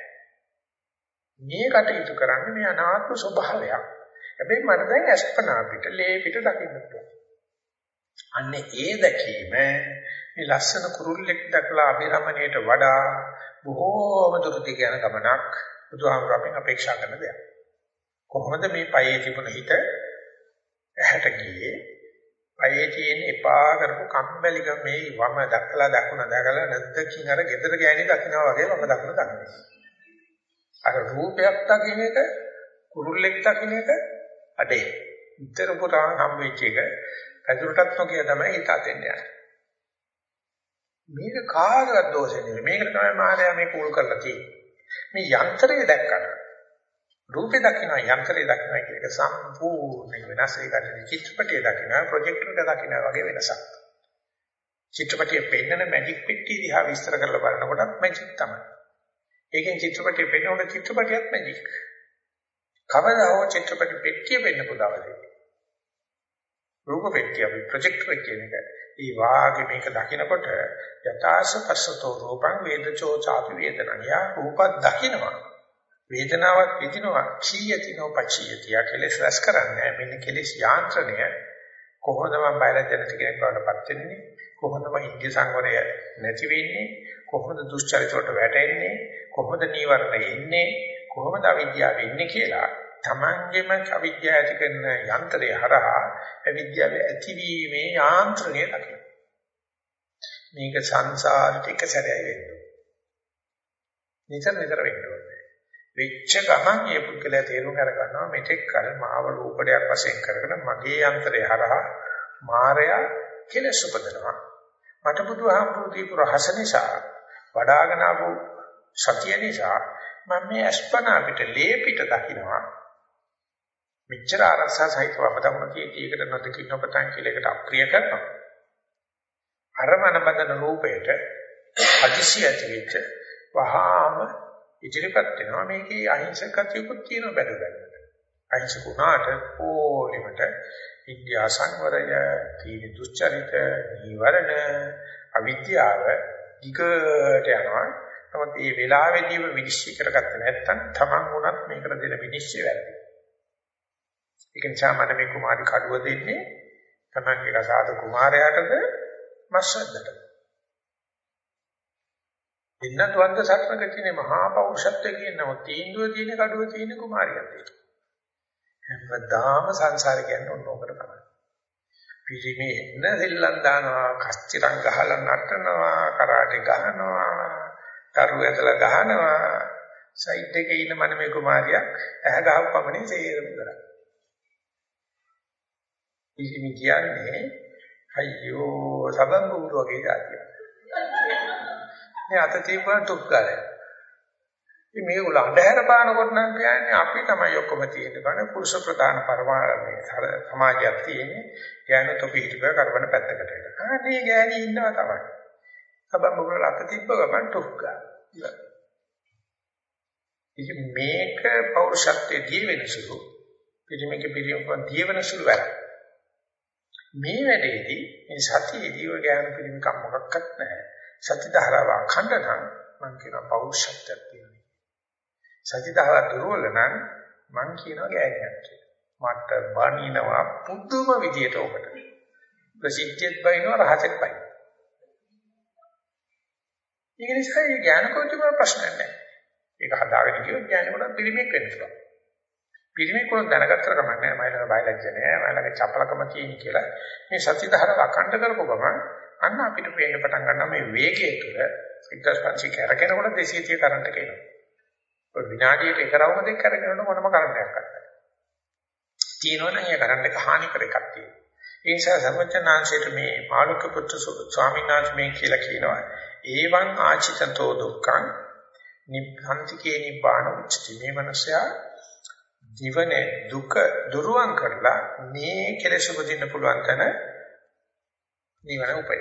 A: මේ කටයුතු කරන්නේ මේ අනාත්ම ස්වභාවයක්. හැබැයි මට දැන් අස්පනා පිට ලේ පිට දකින්න පුළුවන්. අන්නේ ඒ දැකීම මේ ලස්සන කුරුල්ලෙක් දැකලා අභිරමණයට වඩා බොහෝම දුරට යන ගමනක් බුදුහාමුදුරුවෝ අපේක්ෂා කරන දෙයක්. කොහොමද මේ පයේ තිබුණ හිත ඇහැට ගියේ පයේ තියෙන එපා කරපු කම්මැලිකම මේ වම දක්ලා දකුණ දැකලා නැද්දකින් අර gedara ගෑණි දකින්නවා වගේ වම දකුණ දකින්න. අර රූපයක් දකින්න එක කුරුල්ලෙක් දකින්න එක අඩේ. ඉතර පුරා හම්බෙච්ච එක පැදුරටත් නොකිය තමයි හිත අතෙන් යන්නේ. මේක කාගවත් දෝෂෙ නෙවෙයි. මේකට තමයි මායාව මේ කූල් කරලා තියෙන්නේ. මේ යන්ත්‍රය දැක්කම රූපේ දකින්න යන්ත්‍රය දකින්න කියන එක සම්පූර්ණ වෙනස් එකකට චිත්‍රපටය දකින්න ප්‍රොජෙක්ටර් එක දකින්න වගේ වෙනසක්. චිත්‍රපටයේ පෙන්නන මැජික් පෙට්ටිය දිහා විස්තර කරලා බලනකොටත් මැජික් තමයි. ඒකෙන් චිත්‍රපටයේ පෙන්වන චිත්‍රපටියත් මැජික්. කවදා හෝ චිත්‍රපට පෙට්ටිය වෙන්න පුදාවලේ. රූප පෙට්ටිය අපි ප්‍රොජෙක්ටර් කියන එක. ඒ වාගේ මේක දකිනකොට යථාස පස්සතෝ රූපං වේදචෝ ചാපි වේදනං. යා රූපත් දකින්නවා. වේදනාවක් විඳිනවා. කීයතිනෝ පචියති. යා කෙලස් රැස් කරන්නේ මෙන්න කෙලස් යාන්ත්‍රණය කොහොමද මම බයලජ්ජනට කෙනෙක් බවටපත් වෙන්නේ? කොහොමද මම ඉන්දිය සංවරය නැති වෙන්නේ? කොහොමද දුෂ්චරිත වලට වැටෙන්නේ? කොහොමද නීවරණ එන්නේ කොහොමද අවිද්‍යාව එන්නේ කියලා තමන්ගෙම අවිද්‍යාව ඇති කරන යන්ත්‍රය හරහා අවිද්‍යාව ඇතිවීමේ යාන්ත්‍රණය දකින්න මේක සංසාරික එක සැරයි වෙන්නේ. නිතර නිතර වෙන්නේ වෙච්ච ගමන් මේ පුද්ගලයා තේරුම් අරගන්නවා මෙතෙක් කල මාව රූපඩයක් වශයෙන් කරගෙන මගේ යන්ත්‍රය හරහා මායя කෙලස් උපදනවා. මට බුදුහාමුදුරු දීපු රහස නිසා වඩාගෙන ආපු සතිය නිසා මම මේ අස්පනා පිට ලේ පිට දකින්නවා මෙච්චර අරසා සහිතව අපතමුණකී ඒකට නොදකින් නොපතන් කියලා එකට අප්‍රිය කරනවා අර මන බඳන රූපයට අතිශය ඇතිවෙච්ච වහාම ඉදිරිපත් වෙනවා මේකේ අහිංසක කතියකුත් තියෙනවා බැලු බැලමට. අහිංසක උනාට ඕනෙමට ඉන්දියා සංවරය, තීන දුස්චරිත, නීවරණ, අවිද්‍යාව ඊකට යනවා. නමුත් මේ වෙලාවේදීම විනිශ්චය කරගත්තේ නැත්නම් තමන් උනත් මේකට දෙන විනිශ්චය වැරදි. ඒක නිසා මම මේ කුමාරි කඩුව දෙන්නේ තමන්ගේ කසාද කුමාරයාටද මස්සද්දට. දෙන්න තුන්ද සත්නක තියෙන මහා පෞරුෂත්වයේ කියනම තීන්දුව තියෙන කඩුව තියෙන කුමාරියක් තියෙනවා. හැමදාම සංසාරේ කියන්නේ ඔන්න ඔකට තමයි. පිරිමේ එන්න දෙල්ලන් දානවා, කස්තිරන් ගහලා නටනවා, කරාටේ ගහනවා, තරු ඇදලා ගහනවා. සයිඩ් එකේ ඉන්න මනමේ කුමාරියක් ඇහැ ගහපු පමණින් සේරම ඉවරයි. පිරිමි කියන්නේ අයියෝ සබන් බුරු වගේ જાතියක්. මේ අත තිබ්බම තුක් ගාලා. ඉතින් මේ උල අඳුර පානකොට නම් කියන්නේ අපි තමයි ඔක්කොම තියෙන්නේ. බන පුරුෂ ප්‍රධාන පරමාර්ථයේ සමාජයක් තියෙන්නේ. කියන්නේ තොපි හිටපෑ කරවන පැත්තකට එක. අනේ ගෑණි ඉන්නවා තමයි. සබන් බුරුල අත තිබ්බ ගමන් තුක් ගාලා. ඉතින් මේක පෞරුෂත්වයේ දී වෙනසුළු. පිරිමක පිරිමක දී වෙනසුළු වැඩක්. මේ වැඩේදී මේ සතියේදී ඔය ඥාන පිළිමකක් මොකක්වත් නැහැ. සති ධාරාව අඛණ්ඩ නම් මම කියන පෞරුෂත්වයක් තියෙනවා. සති ධාරාව දුර්වල නම් මම කියනවා ගෑණියක් කියලා. මට බණිනවා පුදුම විදියට ඔබට. ප්‍රසිද්ධියත් බයිනවා රහසෙත් බයි. ඒක නිසා මේ ඥාන කෝටිම ප්‍රශ්නයක් නැහැ. ඒක හදාගෙන කියොත් ඥානෙ කොට පිළිමයක් වෙන්න පුළුවන්. පිරිමි කොන දැනගත්තට කමක් නැහැ මයිලක බයලජ්‍ය නැහැ මයිලක චපලකම තියෙන කියලා මේ සත්‍ය ධාරාව අකණ්ඩ කරපුව ගමන් අන්න අපිට පේන්න පටන් ගන්නවා මේ වේගය තුළ 1500 කැරකෙනකොට 230 කරන්ට් එක එනවා. ඔය විනාඩියට එක රවුම දෙක කරගෙනනකොට මොනම කරන්ට් එකක් නැහැ. තියෙනවනම් ඒ කරන්ට් එක හානි කර එකක් තියෙනවා. ඒ නිසා සර්වඥාන්සේට මේ මාළුක පුත්‍ර ස්වාමීන් වහන්සේ මේ කියලා කියනවා. ඒවං ආචිතතෝ දුක්ඛං නිබ්බන්තිකේ නිබ්බාන උච්චති. මේ මනසයා ජීවනේ දුක දුරුවන් කරලා මේ කෙලෙස් උපදින්න පුළුවන් තැන නිවන උපය.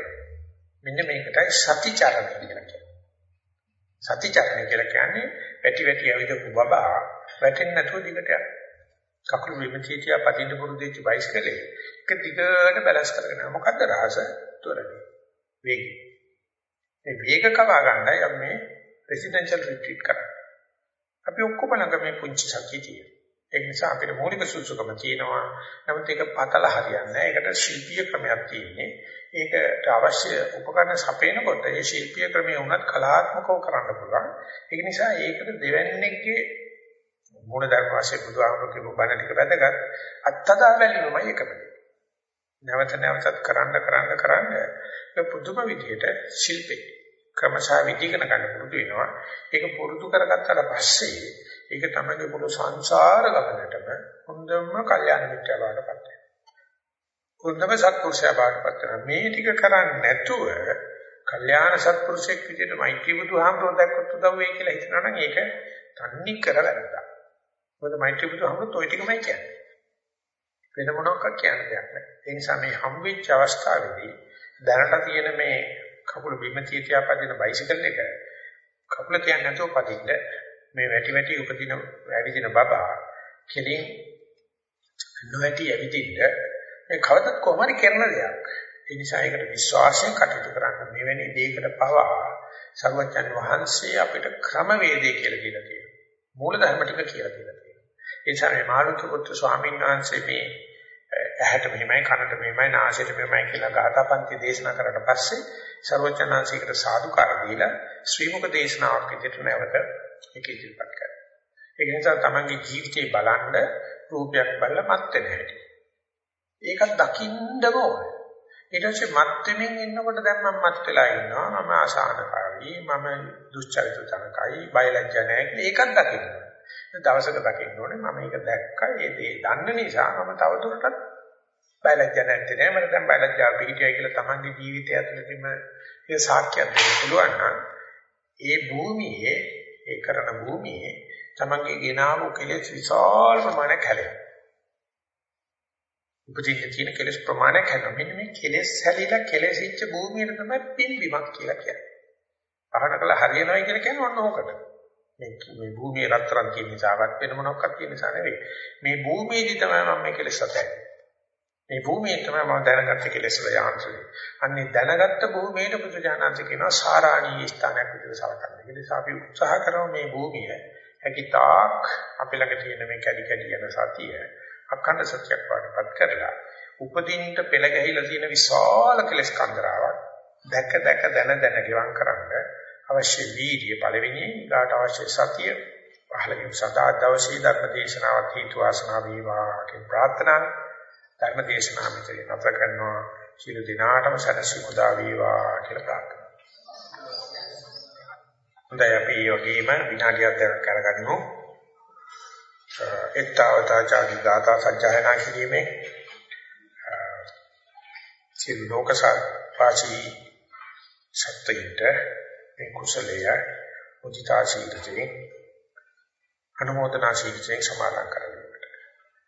A: මෙන්න මේකටයි සතිචරණය කියලා කියන්නේ. සතිචරණය කියලා කියන්නේ වැටි වැටි ඇවිදපු බබා වැටෙන්නේ නැතුව දිගට යන. කකුල විමතිතිය පදින්න පුරුදුච්ච බයිස්කලේ එක දිගට බැලන්ස් කරගෙන මොකද්ද රහස? තොරදී. වේගය. මේ වේග කවා ගන්නයි අපි මේ රෙසිඩෙන්ෂල් රිට්‍රීට් කරන්නේ. අපි ඔක්කොම ළඟ මේ පුංචි සතිය තියෙනවා. ඒ නිසා අපිට මූලික සුසුකම තියෙනවා. නමුත් ඒක පතල හරියන්නේ නැහැ. ඒකට ශිල්පීය ක්‍රමයක් තියෙන්නේ. ඒකට අවශ්‍ය උපකරණ සපයනකොට ඒ ශිල්පීය ක්‍රමයේ උනත් කලාත්මකව කරන්න පුළුවන්. ඒක නිසා ඒකට දෙවන්නේගේ මූල ධර්ම වශයෙන් බුදුහාමුදුරුවෝ කියපු බණ ටික වැදගත්. අත්තදා බැලීමමයි එකම දේ. නැවත නැවතත් කරන්න කරන්න කරන්න ඒ පුදුම විදිහට ශිල්පේ ක්‍රමශහ විදිහකට ගන්න පුරුදු වෙනවා. ඒක පුරුදු කරගත්තාට පස්සේ ඒක තමයි මුළු සංසාර ගමනටම හොඳම කල්යාණ මිත්‍යා බවටපත් වෙනවා. හොඳම සත්පුරුෂයා බවටපත් වෙනවා. මේ ටික කරන්නේ නැතුව කල්යාණ සත්පුරුෂෙක් විදිහට මෛත්‍රී බුදුහාමුදුරුවෝ දැක්කොත් උදව් වෙයි කියලා හිතනවා නම් ඒක තන්නේ කර වැරද්දක්. මොකද මෛත්‍රී බුදුහාමුදුරුවෝ toy ටිකමයි කියන්නේ. වෙන මොනක්වත් කියන්න දෙයක් නැහැ. ඒ නිසා මේ හම් වෙච්ච අවස්ථාවේදී දැනට තියෙන මේ කකුල බිම තියා පදින බයිසිකල් එක කකුල තියන්නේ නැතුව පදින්න මේ වැටි වැටි උපදින වැඩිදින බබා කෙලින් නොවැටි ඇවිදින්න මේ කවදත් කොහොමද කරන දෙයක්. ඒ නිසා ඒකට විශ්වාසයෙන් කටයුතු කරන්න මෙවැනි දෙයකට පවා සර්වජන් වහන්සේ අපිට ක්‍රමවේදය කියලා දීලා තියෙනවා. මූල ධර්ම ටික කියලා දීලා තියෙනවා. ඒ නිසා මේ මාළුක්‍ය පුත්‍ර ස්වාමීන් වහන්සේ මේ ඇහැට මෙහෙමයි කනට මෙහෙමයි නාසයට මෙහෙමයි කියලා ගාථාපන්ති දේශනා කරලා පස්සේ සර්වචනාංශයකට සාදුකාර දීලා ශ්‍රී මුක දේශනාවක් විදිහට නැවත ඒක ඉදිරිපත් කරනවා. ඒක නිසා තමන්ගේ ජීවිතේ බලන්න රූපයක් බලලා මත් වෙන හැටි. ඒක දකින්නම ඕනේ. ඊට පස්සේ මත් වෙමින් ඉන්නකොට දැන් මම මත් වෙලා ඉන්නවා. මම ආසානකාරී, මම දුස්චරිත ජනකයි, බයලජ්ජා නැහැ කියලා ඒකත් දකින්න. දවසක දකින්න ඕනේ මම ඒක දැක්කා. ඒ දේ දන්න නිසා මම තවදුරටත් බයලජ්ජා නැත්තේ නෑ. මට දැන් බයලජ්ජා පිටියයි කියලා තමන්ගේ ජීවිතය ඇතුළතම ඒ සාක්ෂියක් දෙන්න පුළුවන් නම් ඒ භූමියේ ඒ කරන භූමියේ තමන්ගේ ගෙනාවු කෙලෙස් විශාල ප්‍රමාණයක් හැලෙනවා. උපදින්න තියෙන කෙලෙස් ප්‍රමාණයක් හැලෙනවා. මෙන්න මේ කෙලෙස් හැලිලා කෙලෙසිච්ච භූමියට තමයි පින්බිමක් කියලා කියන්නේ. අහන කළ හරියනවා කියලා කියන්නේ ඔන්න ඕකට. මේ මේ භූමියේ රත්තරන් තියෙන නිසාවත් වෙන මොනක්වත් තියෙන නිසා නෙවෙයි. මේ භූමියේදී තමයි මම මේ කෙලෙස් අතහැරෙන්නේ. මේ භූමිය තමයි මම දැනගත්ත කෙලෙස් වල යාන්ත්‍රය. අන්නේ දැනගත්ත භූමියට බුදුජානන්ත කියනවා සාරාණී ස්ථානයක් විදිහට සලකන්න. ඒ නිසා අපි උත්සාහ කරමු මේ භූමිය හැකිතාක් අපි ළඟ තියෙන මේ කැඩි කැඩි යන සතිය අඛණ්ඩ සත්‍යයක් වඩපත් කරලා උපදින්නට පෙළ ගැහිලා තියෙන විශාල කෙලෙස් කන්දරාවක් දැක දැක දන දන ගිවන් කරන්න අවශ්‍ය වීර්ය පළවෙනි ඊට අවශ්‍ය සතිය පහළකින් සදා දවසේ ධර්ම දේශනාවත් හේතු වාසනා වේවා කියන ප්‍රාර්ථනා ධර්ම දේශනාව මෙතන නැත කරනවා සියලු දිනාටම සැනසීම උදා වේවා කියලා ප්‍රාර්ථනා. හොඳයි අපි යෝගීම විනාඩියක් දෙකක් කරගන්නමු. එත්තවතා චාරි දාතා සත්‍යයනා කිරීමේ සියලු ලෝකසාරී සත්‍යයට මේ කුසලය මුදිතා සීලයෙන් අනුමೋದනා සීලයෙන් සමාදන් කරගන්නට.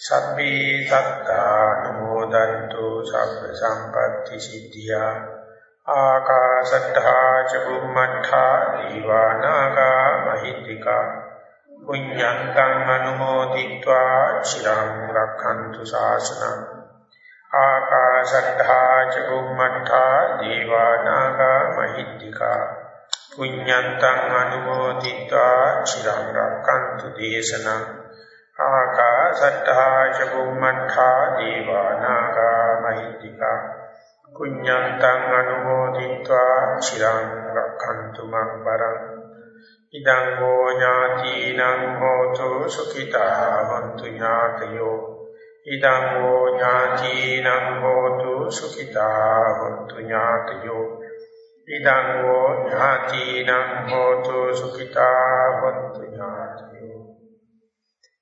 A: සබ්බේ සත්තානුමෝදන්තු සබ්බ සම්පත්‍ති සිද්ධියා. ආකාශට්ඨා ච බුම්මඨා දීවානාගා මහිත්‍තිකා පුඤ්ඤන්තං අනුමෝදිत्वा චිරං රක්ඛන්තු ශාසනං ආකාශට්ඨා ච බුම්මඨා දීවානාගා මහිත්‍තිකා පුඤ්ඤන්තං අනුමෝදිत्वा චිරං රක්ඛන්තු දේශනං. ආකාශට්ටා ච බුම්මඨා දීවානාගා මහිත්‍තිකා පුඤ්ඤන්තං අනුමෝදිत्वा චිරං රක්ඛන්තු මං පරං ඉදං හෝ ඥාතිනං හෝතු සුඛිතා හොන්තු ඥාතයෝ ඉදං හෝ ඥාතිනං හෝතු සුඛිතා හොන්තු ඥාතයෝ ඉදං හෝ ඥාතිනං හෝතු සුඛිතා හොන්තු ඥාතයෝ